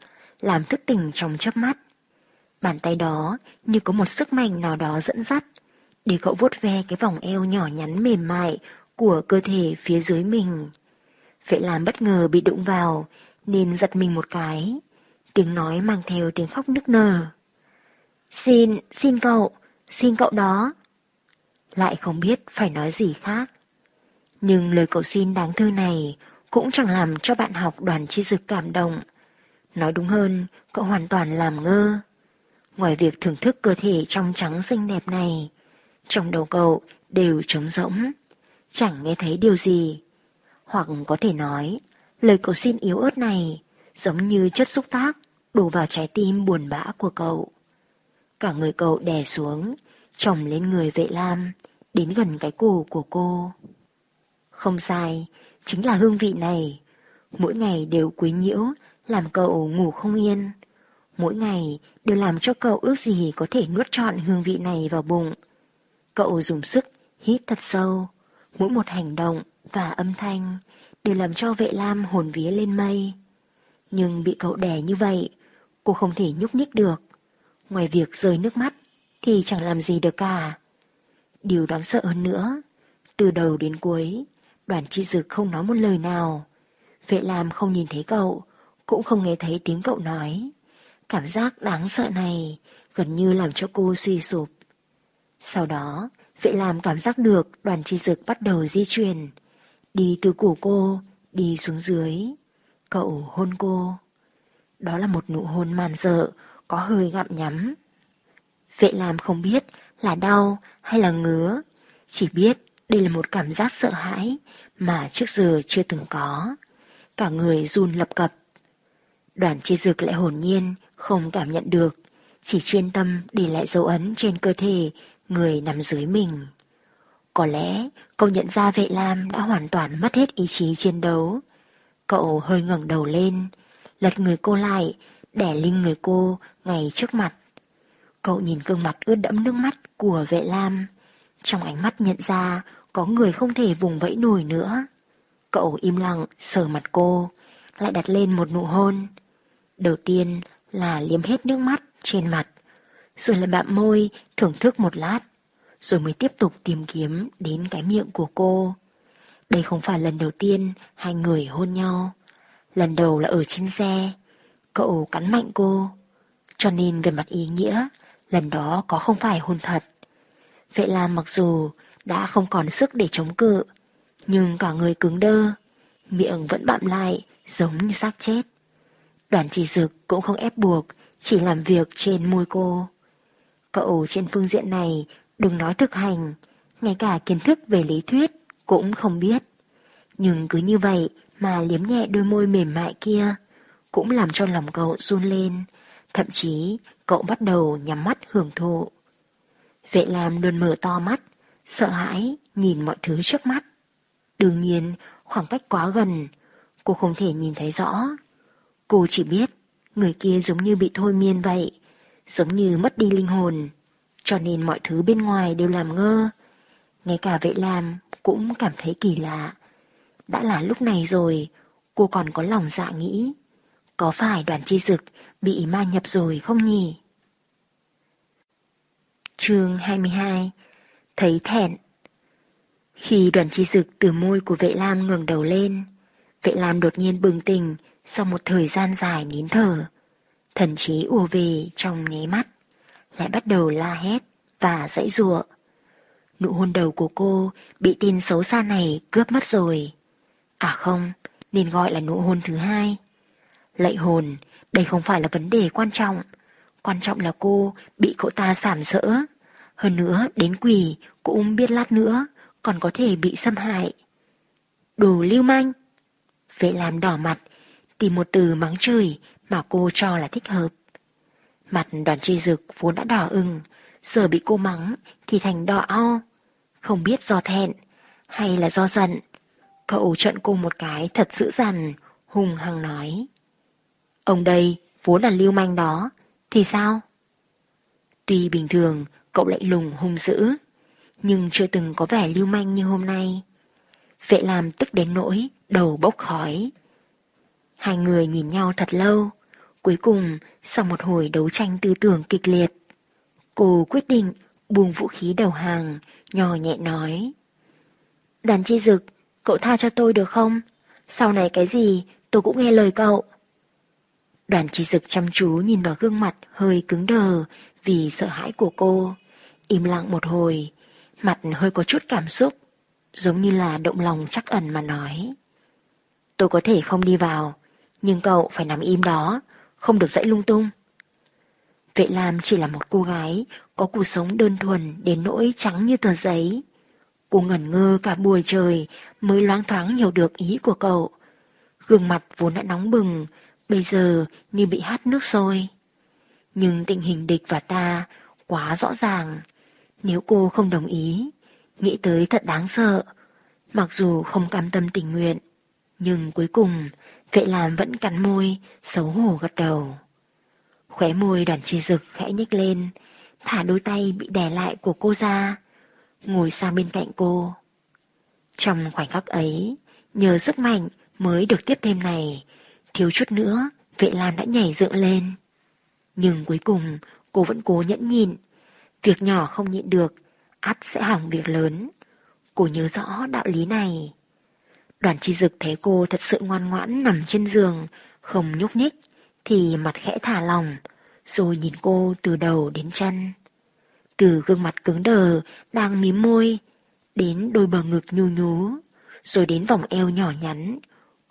làm thức tỉnh trong chớp mắt. Bàn tay đó như có một sức mạnh nào đó dẫn dắt, để cậu vuốt ve cái vòng eo nhỏ nhắn mềm mại của cơ thể phía dưới mình. Vậy làm bất ngờ bị đụng vào, nên giật mình một cái. Tiếng nói mang theo tiếng khóc nức nở. Xin, xin cậu, xin cậu đó. Lại không biết phải nói gì khác. Nhưng lời cậu xin đáng thư này cũng chẳng làm cho bạn học đoàn chi dực cảm động. Nói đúng hơn, cậu hoàn toàn làm ngơ. Ngoài việc thưởng thức cơ thể trong trắng xinh đẹp này, trong đầu cậu đều trống rỗng, chẳng nghe thấy điều gì. Hoặc có thể nói, lời cầu xin yếu ớt này giống như chất xúc tác đổ vào trái tim buồn bã của cậu. Cả người cậu đè xuống, chồng lên người vệ lam, đến gần cái cổ của cô. Không sai, chính là hương vị này. Mỗi ngày đều quấy nhiễu, làm cậu ngủ không yên. Mỗi ngày đều làm cho cậu ước gì có thể nuốt trọn hương vị này vào bụng. Cậu dùng sức hít thật sâu, mỗi một hành động và âm thanh đều làm cho vệ lam hồn vía lên mây. Nhưng bị cậu đè như vậy, cô không thể nhúc nhích được. Ngoài việc rơi nước mắt thì chẳng làm gì được cả. Điều đáng sợ hơn nữa, từ đầu đến cuối, đoàn chi dực không nói một lời nào. Vệ làm không nhìn thấy cậu, cũng không nghe thấy tiếng cậu nói. Cảm giác đáng sợ này gần như làm cho cô suy sụp. Sau đó, vệ làm cảm giác được đoàn chi dực bắt đầu di chuyển. Đi từ cổ cô, đi xuống dưới. Cậu hôn cô. Đó là một nụ hôn màn dợ, có hơi gặm nhắm. Vệ làm không biết là đau hay là ngứa. Chỉ biết đây là một cảm giác sợ hãi mà trước giờ chưa từng có. Cả người run lập cập. Đoàn chi Dược lại hồn nhiên, không cảm nhận được, chỉ chuyên tâm để lại dấu ấn trên cơ thể người nằm dưới mình. Có lẽ cậu nhận ra vệ lam đã hoàn toàn mất hết ý chí chiến đấu. Cậu hơi ngẩng đầu lên, lật người cô lại đẻ linh người cô ngay trước mặt. Cậu nhìn gương mặt ướt đẫm nước mắt của vệ lam. Trong ánh mắt nhận ra có người không thể vùng vẫy nổi nữa. Cậu im lặng sờ mặt cô, lại đặt lên một nụ hôn. Đầu tiên là liếm hết nước mắt trên mặt, rồi là bạm môi thưởng thức một lát, rồi mới tiếp tục tìm kiếm đến cái miệng của cô. Đây không phải lần đầu tiên hai người hôn nhau. Lần đầu là ở trên xe, cậu cắn mạnh cô. Cho nên về mặt ý nghĩa, lần đó có không phải hôn thật. Vậy là mặc dù đã không còn sức để chống cự, nhưng cả người cứng đơ, miệng vẫn bặm lại giống như xác chết. Đoàn chỉ dực cũng không ép buộc, chỉ làm việc trên môi cô. Cậu trên phương diện này đừng nói thực hành, ngay cả kiến thức về lý thuyết cũng không biết. Nhưng cứ như vậy mà liếm nhẹ đôi môi mềm mại kia, cũng làm cho lòng cậu run lên, thậm chí cậu bắt đầu nhắm mắt hưởng thụ. Vệ Lam luôn mở to mắt, sợ hãi nhìn mọi thứ trước mắt. Đương nhiên, khoảng cách quá gần, cô không thể nhìn thấy rõ. Cô chỉ biết, người kia giống như bị thôi miên vậy, giống như mất đi linh hồn, cho nên mọi thứ bên ngoài đều làm ngơ. Ngay cả vệ Lam cũng cảm thấy kỳ lạ. Đã là lúc này rồi, cô còn có lòng dạ nghĩ. Có phải đoàn chi dực bị ma nhập rồi không nhỉ? chương 22 Thấy thẹn Khi đoàn chi dực từ môi của vệ lam ngừng đầu lên, vệ lam đột nhiên bừng tỉnh sau một thời gian dài nín thở. Thần trí ùa về trong nháy mắt, lại bắt đầu la hét và dãy rụa. Nụ hôn đầu của cô bị tin xấu xa này cướp mất rồi. À không, nên gọi là nụ hôn thứ hai. lệ hồn, đây không phải là vấn đề quan trọng. Quan trọng là cô bị cậu ta sảm sỡ. Hơn nữa, đến quỷ cũng biết lát nữa còn có thể bị xâm hại. Đồ lưu manh. Vệ làm đỏ mặt, tìm một từ mắng chửi mà cô cho là thích hợp. Mặt đoàn tri dực vốn đã đỏ ưng, giờ bị cô mắng thì thành đỏ o. Không biết do thẹn hay là do giận. Cậu trận cô một cái thật dữ dằn, hùng hăng nói. Ông đây vốn là lưu manh đó, thì sao? Tuy bình thường cậu lại lùng hung dữ, nhưng chưa từng có vẻ lưu manh như hôm nay. Vệ làm tức đến nỗi, đầu bốc khói. Hai người nhìn nhau thật lâu, cuối cùng sau một hồi đấu tranh tư tưởng kịch liệt. Cô quyết định buông vũ khí đầu hàng, nhỏ nhẹ nói. đàn chi dực, cậu tha cho tôi được không? Sau này cái gì tôi cũng nghe lời cậu. Đoàn chỉ dực chăm chú nhìn vào gương mặt hơi cứng đờ vì sợ hãi của cô. Im lặng một hồi, mặt hơi có chút cảm xúc, giống như là động lòng chắc ẩn mà nói. Tôi có thể không đi vào, nhưng cậu phải nằm im đó, không được dãy lung tung. Vệ Lam chỉ là một cô gái có cuộc sống đơn thuần đến nỗi trắng như tờ giấy. Cô ngẩn ngơ cả buổi trời mới loáng thoáng hiểu được ý của cậu. Gương mặt vốn đã nóng bừng, bây giờ như bị hát nước sôi. Nhưng tình hình địch và ta quá rõ ràng. Nếu cô không đồng ý, nghĩ tới thật đáng sợ. Mặc dù không cam tâm tình nguyện, nhưng cuối cùng vệ làm vẫn cắn môi, xấu hổ gật đầu. Khóe môi đoàn chi rực khẽ nhếch lên, thả đôi tay bị đè lại của cô ra, ngồi sang bên cạnh cô. Trong khoảnh khắc ấy, nhờ sức mạnh mới được tiếp thêm này, thiếu chút nữa, vệ lam đã nhảy dựng lên. Nhưng cuối cùng, cô vẫn cố nhẫn nhịn. Việc nhỏ không nhịn được, ắt sẽ hỏng việc lớn. Cô nhớ rõ đạo lý này. Đoàn chi dực thấy cô thật sự ngoan ngoãn nằm trên giường, không nhúc nhích, thì mặt khẽ thả lòng, rồi nhìn cô từ đầu đến chân. Từ gương mặt cứng đờ, đang mím môi, đến đôi bờ ngực nhu nhú, rồi đến vòng eo nhỏ nhắn,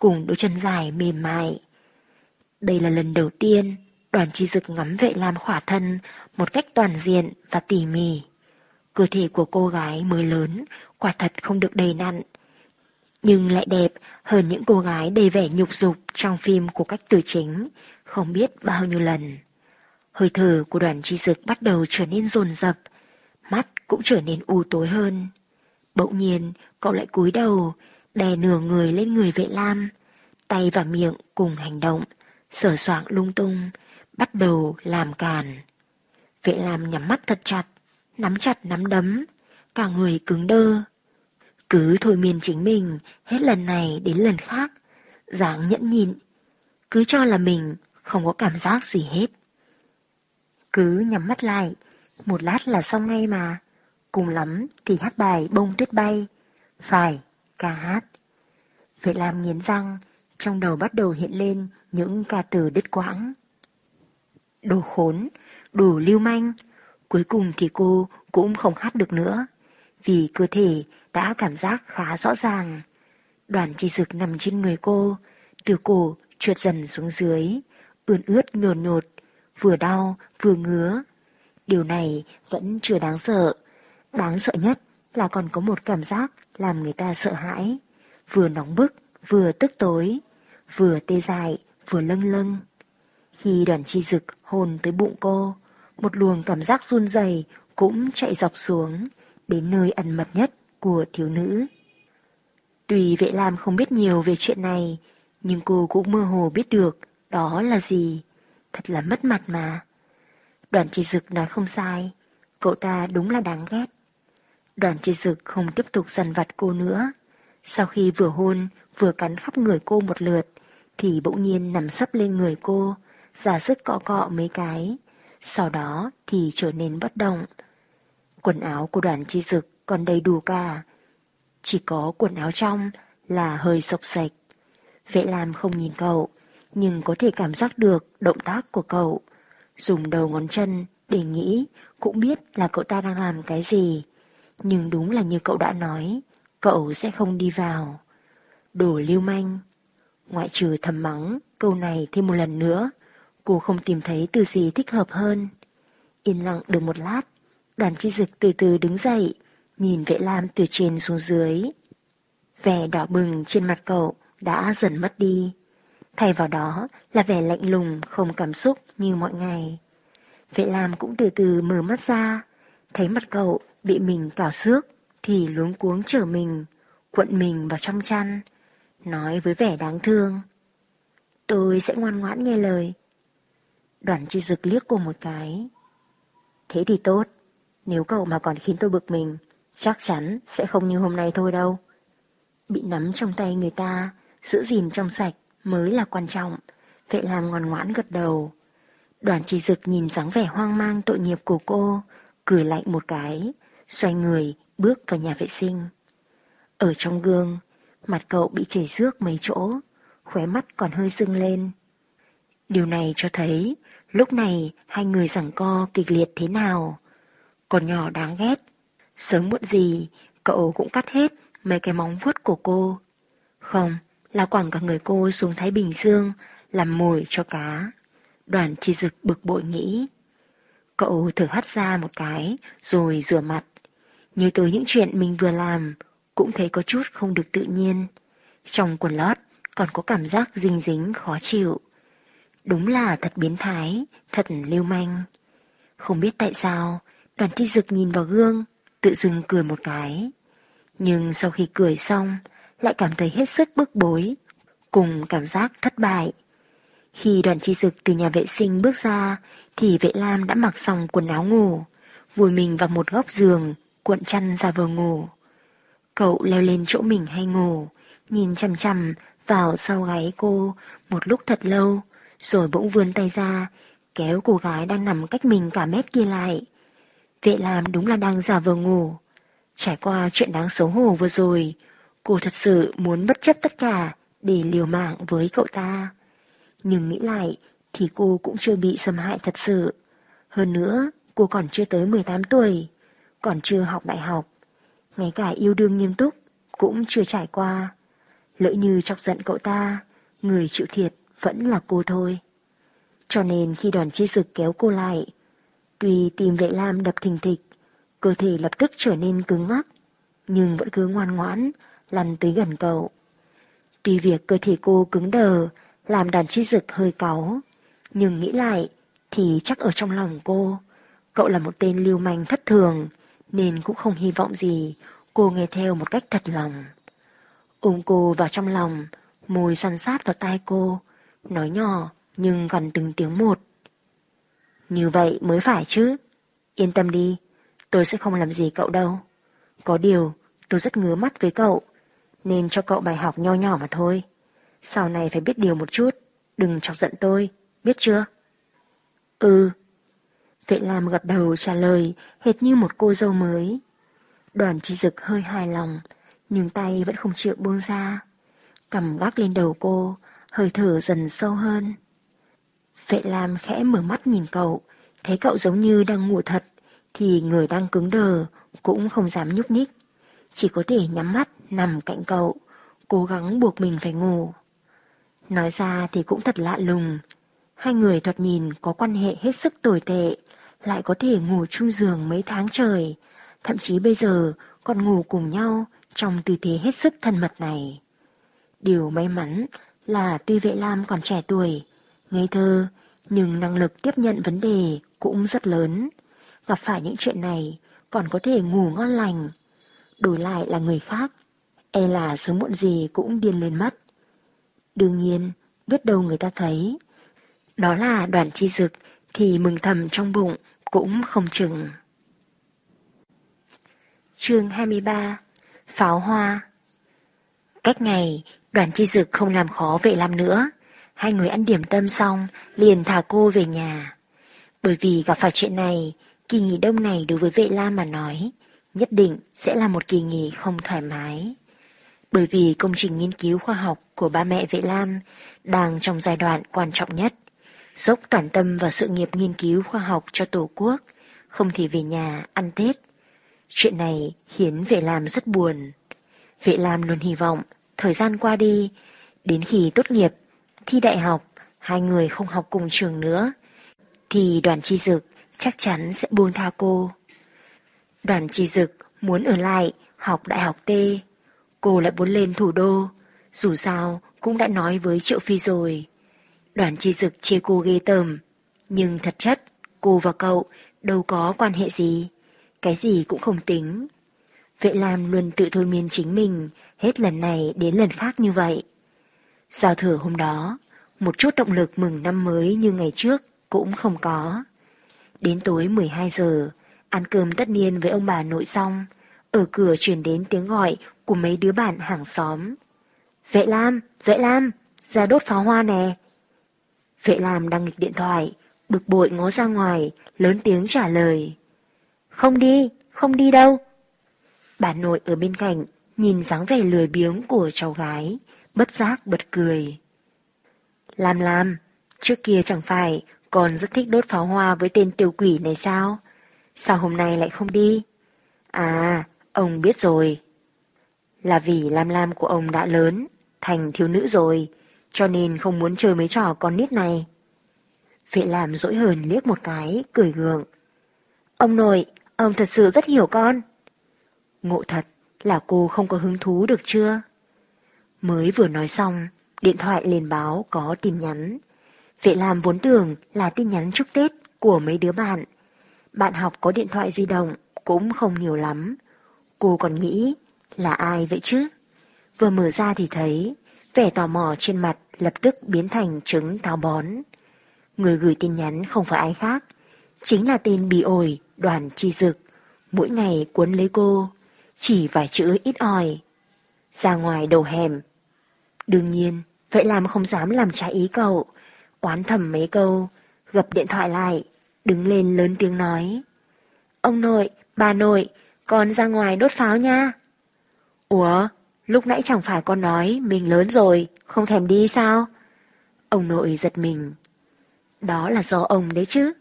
cùng đôi chân dài mềm mại. Đây là lần đầu tiên đoàn chi dực ngắm vệ lam khỏa thân một cách toàn diện và tỉ mỉ. Cơ thể của cô gái mới lớn, quả thật không được đầy nặn, nhưng lại đẹp hơn những cô gái đầy vẻ nhục dục trong phim của cách từ chính, không biết bao nhiêu lần. Hơi thở của đoàn chi dực bắt đầu trở nên rồn rập, mắt cũng trở nên u tối hơn. Bỗng nhiên, cậu lại cúi đầu, đè nửa người lên người vệ lam, tay và miệng cùng hành động, sở soạn lung tung, bắt đầu làm càn. Vệ làm nhắm mắt thật chặt, nắm chặt nắm đấm, cả người cứng đơ. Cứ thôi miên chính mình hết lần này đến lần khác, dáng nhẫn nhịn, cứ cho là mình không có cảm giác gì hết. Cứ nhắm mắt lại, một lát là xong ngay mà, cùng lắm thì hát bài bông tuyết bay, phải, ca hát. Vệ làm nghiến răng, trong đầu bắt đầu hiện lên những ca từ đứt quãng. Đồ khốn, đủ lưu manh, cuối cùng thì cô cũng không hát được nữa, vì cơ thể đã cảm giác khá rõ ràng. Đoàn chi dực nằm trên người cô, từ cổ trượt dần xuống dưới, ươn ướt nhồn nhột, vừa đau vừa ngứa. Điều này vẫn chưa đáng sợ. Đáng sợ nhất là còn có một cảm giác làm người ta sợ hãi, vừa nóng bức, vừa tức tối, vừa tê dại, vừa lâng lâng. Khi đoàn chi dực hồn tới bụng cô, một luồng cảm giác run rẩy cũng chạy dọc xuống, đến nơi ẩn mật nhất của thiếu nữ. Tùy vệ lam không biết nhiều về chuyện này, nhưng cô cũng mơ hồ biết được đó là gì. Thật là mất mặt mà. Đoàn chi dực nói không sai, cậu ta đúng là đáng ghét. Đoàn chi dực không tiếp tục dằn vặt cô nữa. Sau khi vừa hôn, vừa cắn khắp người cô một lượt, thì bỗng nhiên nằm sấp lên người cô, giả sức cọ cọ mấy cái. Sau đó thì trở nên bất động. Quần áo của đoàn chi dực còn đầy đủ cả. Chỉ có quần áo trong là hơi sộc sạch. Vệ làm không nhìn cậu, nhưng có thể cảm giác được động tác của cậu. Dùng đầu ngón chân để nghĩ cũng biết là cậu ta đang làm cái gì. Nhưng đúng là như cậu đã nói, cậu sẽ không đi vào. Đồ lưu manh. Ngoại trừ thầm mắng câu này thêm một lần nữa, cô không tìm thấy từ gì thích hợp hơn. Yên lặng được một lát, đoàn chi dực từ từ đứng dậy, nhìn vệ lam từ trên xuống dưới. Vẻ đỏ bừng trên mặt cậu đã dần mất đi. Thay vào đó là vẻ lạnh lùng không cảm xúc như mọi ngày. Vệ Lam cũng từ từ mở mắt ra, thấy mặt cậu bị mình cào xước thì luống cuống trở mình, cuộn mình vào trong chăn, nói với vẻ đáng thương. Tôi sẽ ngoan ngoãn nghe lời. Đoàn chi dực liếc cô một cái. Thế thì tốt, nếu cậu mà còn khiến tôi bực mình, chắc chắn sẽ không như hôm nay thôi đâu. Bị nắm trong tay người ta, giữ gìn trong sạch mới là quan trọng, vậy làm ngoan ngoãn gật đầu. Đoàn trì dực nhìn dáng vẻ hoang mang tội nghiệp của cô, cười lạnh một cái, xoay người, bước vào nhà vệ sinh. Ở trong gương, mặt cậu bị chảy xước mấy chỗ, khóe mắt còn hơi sưng lên. Điều này cho thấy, lúc này hai người giằng co kịch liệt thế nào. Còn nhỏ đáng ghét, sớm muộn gì, cậu cũng cắt hết mấy cái móng vuốt của cô. Không, là quẳng cả người cô xuống Thái Bình Dương làm mồi cho cá. Đoàn chi dực bực bội nghĩ. Cậu thử hắt ra một cái rồi rửa mặt. Nhớ tới những chuyện mình vừa làm cũng thấy có chút không được tự nhiên. Trong quần lót còn có cảm giác dinh dính khó chịu. Đúng là thật biến thái, thật lưu manh. Không biết tại sao, đoàn chi dực nhìn vào gương, tự dưng cười một cái. Nhưng sau khi cười xong, lại cảm thấy hết sức bức bối, cùng cảm giác thất bại. Khi đoàn chi dực từ nhà vệ sinh bước ra, thì vệ lam đã mặc xong quần áo ngủ, vùi mình vào một góc giường, cuộn chăn ra vừa ngủ. Cậu leo lên chỗ mình hay ngủ, nhìn chằm chằm vào sau gáy cô một lúc thật lâu, rồi bỗng vươn tay ra, kéo cô gái đang nằm cách mình cả mét kia lại. Vệ làm đúng là đang giả vờ ngủ. Trải qua chuyện đáng xấu hổ vừa rồi, Cô thật sự muốn bất chấp tất cả để liều mạng với cậu ta. Nhưng nghĩ lại thì cô cũng chưa bị xâm hại thật sự. Hơn nữa, cô còn chưa tới 18 tuổi, còn chưa học đại học. Ngay cả yêu đương nghiêm túc cũng chưa trải qua. Lỡ như chọc giận cậu ta, người chịu thiệt vẫn là cô thôi. Cho nên khi đoàn chi dực kéo cô lại, tuy tìm vệ lam đập thình thịch, cơ thể lập tức trở nên cứng ngắc, nhưng vẫn cứ ngoan ngoãn, lăn tới gần cậu. Tuy việc cơ thể cô cứng đờ, làm đàn chi dực hơi cáu, nhưng nghĩ lại thì chắc ở trong lòng cô, cậu là một tên lưu manh thất thường, nên cũng không hy vọng gì cô nghe theo một cách thật lòng. Ôm cô vào trong lòng, môi săn sát vào tai cô, nói nhỏ nhưng gần từng tiếng một. Như vậy mới phải chứ. Yên tâm đi, tôi sẽ không làm gì cậu đâu. Có điều, tôi rất ngứa mắt với cậu, nên cho cậu bài học nho nhỏ mà thôi. Sau này phải biết điều một chút, đừng chọc giận tôi, biết chưa? Ừ. Vệ Lam gật đầu trả lời hệt như một cô dâu mới. Đoàn chi dực hơi hài lòng, nhưng tay vẫn không chịu buông ra. Cầm gác lên đầu cô, hơi thở dần sâu hơn. Vệ Lam khẽ mở mắt nhìn cậu, thấy cậu giống như đang ngủ thật, thì người đang cứng đờ, cũng không dám nhúc nhích. Chỉ có thể nhắm mắt nằm cạnh cậu, cố gắng buộc mình phải ngủ. Nói ra thì cũng thật lạ lùng. Hai người thoạt nhìn có quan hệ hết sức tồi tệ, lại có thể ngủ chung giường mấy tháng trời, thậm chí bây giờ còn ngủ cùng nhau trong tư thế hết sức thân mật này. Điều may mắn là tuy vệ lam còn trẻ tuổi, ngây thơ, nhưng năng lực tiếp nhận vấn đề cũng rất lớn. Gặp phải những chuyện này còn có thể ngủ ngon lành. Đổi lại là người khác, e là sớm muộn gì cũng điên lên mất. Đương nhiên, biết đâu người ta thấy. Đó là đoàn chi dực thì mừng thầm trong bụng cũng không chừng. chương 23 Pháo hoa Cách ngày, đoàn chi dực không làm khó vệ lam nữa. Hai người ăn điểm tâm xong, liền thả cô về nhà. Bởi vì gặp phải chuyện này, kỳ nghỉ đông này đối với vệ lam mà nói, nhất định sẽ là một kỳ nghỉ không thoải mái. Bởi vì công trình nghiên cứu khoa học của ba mẹ vệ lam đang trong giai đoạn quan trọng nhất, dốc toàn tâm vào sự nghiệp nghiên cứu khoa học cho Tổ quốc, không thể về nhà ăn Tết. Chuyện này khiến vệ làm rất buồn. Vệ làm luôn hy vọng thời gian qua đi, đến khi tốt nghiệp, thi đại học, hai người không học cùng trường nữa, thì đoàn chi dực chắc chắn sẽ buông tha cô. Đoàn chi dực muốn ở lại học đại học T, cô lại muốn lên thủ đô, dù sao cũng đã nói với Triệu Phi rồi. Đoàn chi dực chê cô ghê tởm, nhưng thật chất cô và cậu đâu có quan hệ gì, cái gì cũng không tính. Vệ Lam luôn tự thôi miên chính mình, hết lần này đến lần khác như vậy. Giao thừa hôm đó, một chút động lực mừng năm mới như ngày trước cũng không có. Đến tối 12 giờ, ăn cơm tất niên với ông bà nội xong, ở cửa truyền đến tiếng gọi của mấy đứa bạn hàng xóm. Vệ Lam, Vệ Lam, ra đốt pháo hoa nè. Vệ Lam đang nghịch điện thoại, bực bội ngó ra ngoài, lớn tiếng trả lời. Không đi, không đi đâu. Bà nội ở bên cạnh, nhìn dáng vẻ lười biếng của cháu gái, bất giác bật cười. Lam Lam, trước kia chẳng phải còn rất thích đốt pháo hoa với tên tiêu quỷ này sao? Sao hôm nay lại không đi? À, ông biết rồi. Là vì Lam Lam của ông đã lớn, thành thiếu nữ rồi, cho nên không muốn chơi mấy trò con nít này. Vệ làm dỗi hờn liếc một cái, cười gượng. Ông nội, ông thật sự rất hiểu con. Ngộ thật là cô không có hứng thú được chưa? Mới vừa nói xong, điện thoại liền báo có tin nhắn. Vệ làm vốn tưởng là tin nhắn chúc Tết của mấy đứa bạn. Bạn học có điện thoại di động cũng không nhiều lắm. Cô còn nghĩ là ai vậy chứ? Vừa mở ra thì thấy vẻ tò mò trên mặt lập tức biến thành trứng táo bón. Người gửi tin nhắn không phải ai khác, chính là tên bị ổi đoàn chi dực, mỗi ngày cuốn lấy cô, chỉ vài chữ ít ỏi. Ra ngoài đầu hẻm. Đương nhiên, vậy làm không dám làm trái ý cậu, oán thầm mấy câu, gập điện thoại lại, đứng lên lớn tiếng nói. Ông nội, bà nội, con ra ngoài đốt pháo nha. Ủa, lúc nãy chẳng phải con nói mình lớn rồi, không thèm đi sao? Ông nội giật mình. Đó là do ông đấy chứ.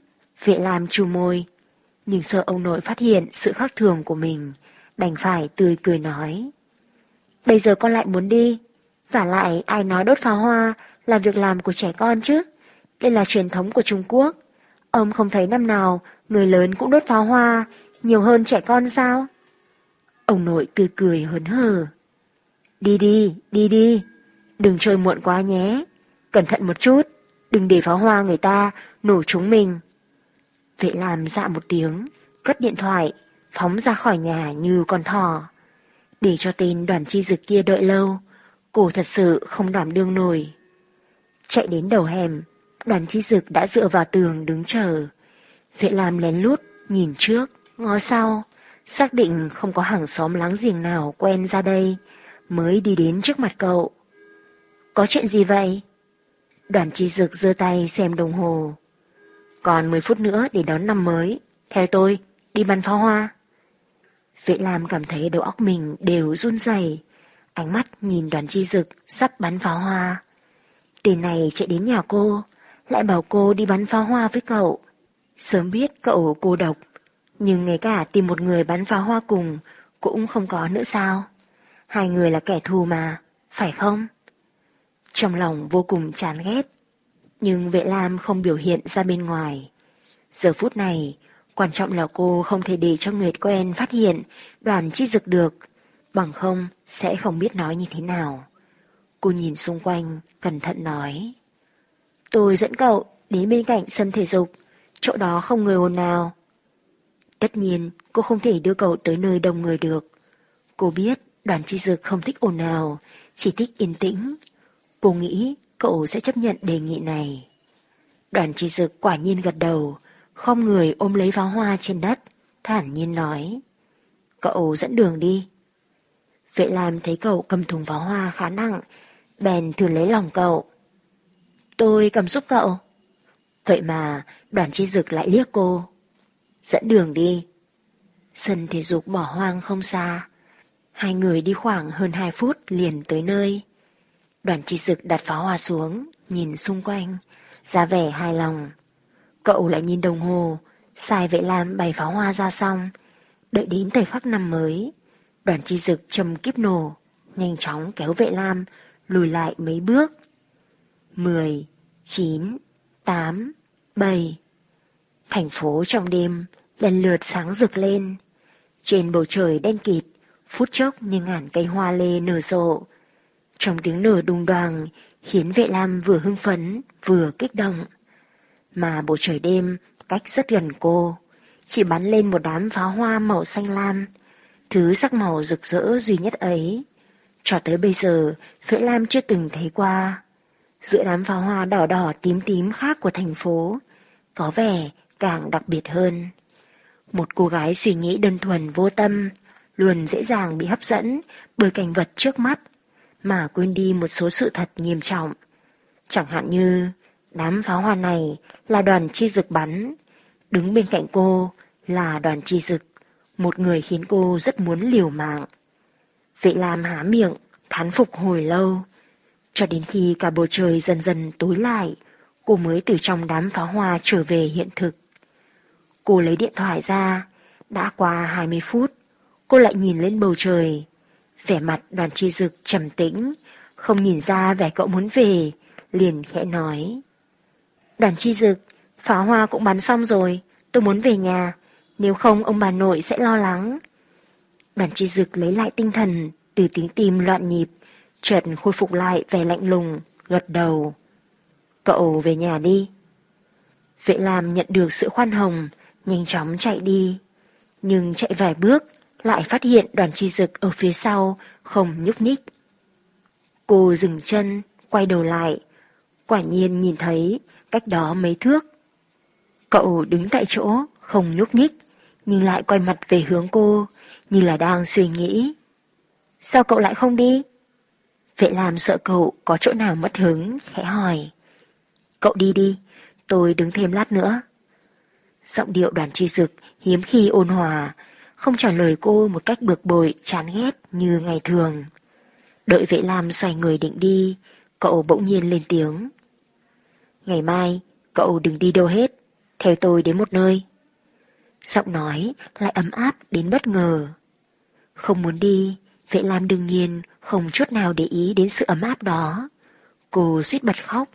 Vệ làm chu môi. Nhưng sợ ông nội phát hiện sự khác thường của mình, đành phải tươi cười nói. Bây giờ con lại muốn đi. Và lại ai nói đốt pháo hoa là việc làm của trẻ con chứ. Đây là truyền thống của Trung Quốc. Ông không thấy năm nào người lớn cũng đốt pháo hoa nhiều hơn trẻ con sao? Ông nội cười cười hớn hở. Đi đi, đi đi, đừng chơi muộn quá nhé. Cẩn thận một chút, đừng để pháo hoa người ta nổ chúng mình. Vệ làm dạ một tiếng, cất điện thoại, phóng ra khỏi nhà như con thỏ. Để cho tên đoàn chi dực kia đợi lâu, cô thật sự không đảm đương nổi. Chạy đến đầu hẻm, đoàn chi dực đã dựa vào tường đứng chờ, Vệ làm lén lút, nhìn trước, ngó sau, xác định không có hàng xóm láng giềng nào quen ra đây, mới đi đến trước mặt cậu. Có chuyện gì vậy? Đoàn chi dực giơ tay xem đồng hồ. Còn 10 phút nữa để đón năm mới. Theo tôi, đi bắn pháo hoa. Vệ Lam cảm thấy đầu óc mình đều run rẩy, ánh mắt nhìn đoàn chi dực sắp bắn pháo hoa. Tên này chạy đến nhà cô, lại bảo cô đi bắn pháo hoa với cậu. Sớm biết cậu cô độc, nhưng ngay cả tìm một người bắn pháo hoa cùng cũng không có nữa sao. Hai người là kẻ thù mà, phải không? Trong lòng vô cùng chán ghét, nhưng vệ lam không biểu hiện ra bên ngoài. Giờ phút này, quan trọng là cô không thể để cho người quen phát hiện đoàn chi dực được, bằng không sẽ không biết nói như thế nào. Cô nhìn xung quanh, cẩn thận nói. Tôi dẫn cậu đến bên cạnh sân thể dục, chỗ đó không người ồn nào. Tất nhiên, cô không thể đưa cậu tới nơi đông người được. Cô biết đoàn chi dực không thích ồn nào, chỉ thích yên tĩnh. Cô nghĩ cậu sẽ chấp nhận đề nghị này. Đoàn chi dực quả nhiên gật đầu, không người ôm lấy pháo hoa trên đất, thản nhiên nói. Cậu dẫn đường đi. Vệ Lam thấy cậu cầm thùng pháo hoa khá nặng, bèn thử lấy lòng cậu. Tôi cầm giúp cậu. Vậy mà đoàn chi dực lại liếc cô. Dẫn đường đi. Sân thể dục bỏ hoang không xa. Hai người đi khoảng hơn hai phút liền tới nơi. Đoàn chi dực đặt pháo hoa xuống, nhìn xung quanh, ra vẻ hài lòng. Cậu lại nhìn đồng hồ, xài vệ lam bày pháo hoa ra xong, đợi đến thời khắc năm mới. Đoàn chi dực trầm kiếp nổ, nhanh chóng kéo vệ lam, lùi lại mấy bước. Mười, chín, tám, bảy. Thành phố trong đêm lần lượt sáng rực lên. Trên bầu trời đen kịt, phút chốc như ngàn cây hoa lê nở rộ. Trong tiếng nở đùng đoàn khiến vệ lam vừa hưng phấn vừa kích động. Mà bầu trời đêm cách rất gần cô, chỉ bắn lên một đám pháo hoa màu xanh lam, thứ sắc màu rực rỡ duy nhất ấy. Cho tới bây giờ, Vệ Lam chưa từng thấy qua. Giữa đám pháo hoa đỏ đỏ tím tím khác của thành phố, có vẻ càng đặc biệt hơn. Một cô gái suy nghĩ đơn thuần vô tâm, luôn dễ dàng bị hấp dẫn bởi cảnh vật trước mắt, mà quên đi một số sự thật nghiêm trọng. Chẳng hạn như, đám pháo hoa này là đoàn chi dực bắn, đứng bên cạnh cô là đoàn chi dực, một người khiến cô rất muốn liều mạng. Vệ Lam há miệng, thán phục hồi lâu, cho đến khi cả bầu trời dần dần tối lại, cô mới từ trong đám pháo hoa trở về hiện thực. Cô lấy điện thoại ra, đã qua 20 phút, cô lại nhìn lên bầu trời. Vẻ mặt đoàn chi dực trầm tĩnh, không nhìn ra vẻ cậu muốn về, liền khẽ nói. Đoàn chi dực, pháo hoa cũng bắn xong rồi, tôi muốn về nhà, nếu không ông bà nội sẽ lo lắng. Đoàn chi dực lấy lại tinh thần, từ tiếng tim loạn nhịp, chợt khôi phục lại vẻ lạnh lùng, gật đầu. Cậu về nhà đi. Vệ làm nhận được sự khoan hồng, nhanh chóng chạy đi. Nhưng chạy vài bước, lại phát hiện đoàn chi dực ở phía sau, không nhúc nhích. Cô dừng chân, quay đầu lại. Quả nhiên nhìn thấy cách đó mấy thước. Cậu đứng tại chỗ, không nhúc nhích, nhưng lại quay mặt về hướng cô, như là đang suy nghĩ. Sao cậu lại không đi? Vệ làm sợ cậu có chỗ nào mất hứng, khẽ hỏi. Cậu đi đi, tôi đứng thêm lát nữa. Giọng điệu đoàn tri dực hiếm khi ôn hòa, không trả lời cô một cách bực bội, chán ghét như ngày thường. Đợi vệ lam xoay người định đi, cậu bỗng nhiên lên tiếng. Ngày mai, cậu đừng đi đâu hết, theo tôi đến một nơi. Giọng nói lại ấm áp đến bất ngờ. Không muốn đi, vệ lam đương nhiên không chút nào để ý đến sự ấm áp đó. Cô suýt bật khóc,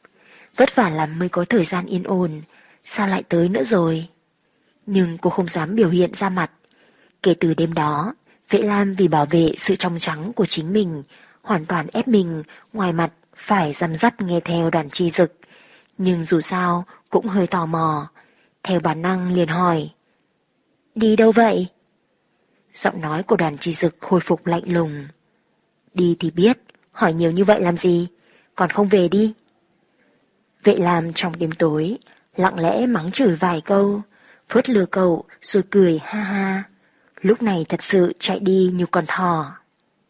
vất vả lắm mới có thời gian yên ổn, sao lại tới nữa rồi? Nhưng cô không dám biểu hiện ra mặt. Kể từ đêm đó, Vệ Lam vì bảo vệ sự trong trắng của chính mình, hoàn toàn ép mình ngoài mặt phải răm dắt nghe theo đoàn chi dực. Nhưng dù sao cũng hơi tò mò, theo bản năng liền hỏi. Đi đâu vậy? Giọng nói của đoàn chi dực khôi phục lạnh lùng. Đi thì biết, hỏi nhiều như vậy làm gì, còn không về đi. Vệ làm trong đêm tối, lặng lẽ mắng chửi vài câu, phớt lừa cậu rồi cười ha ha. Lúc này thật sự chạy đi như con thỏ.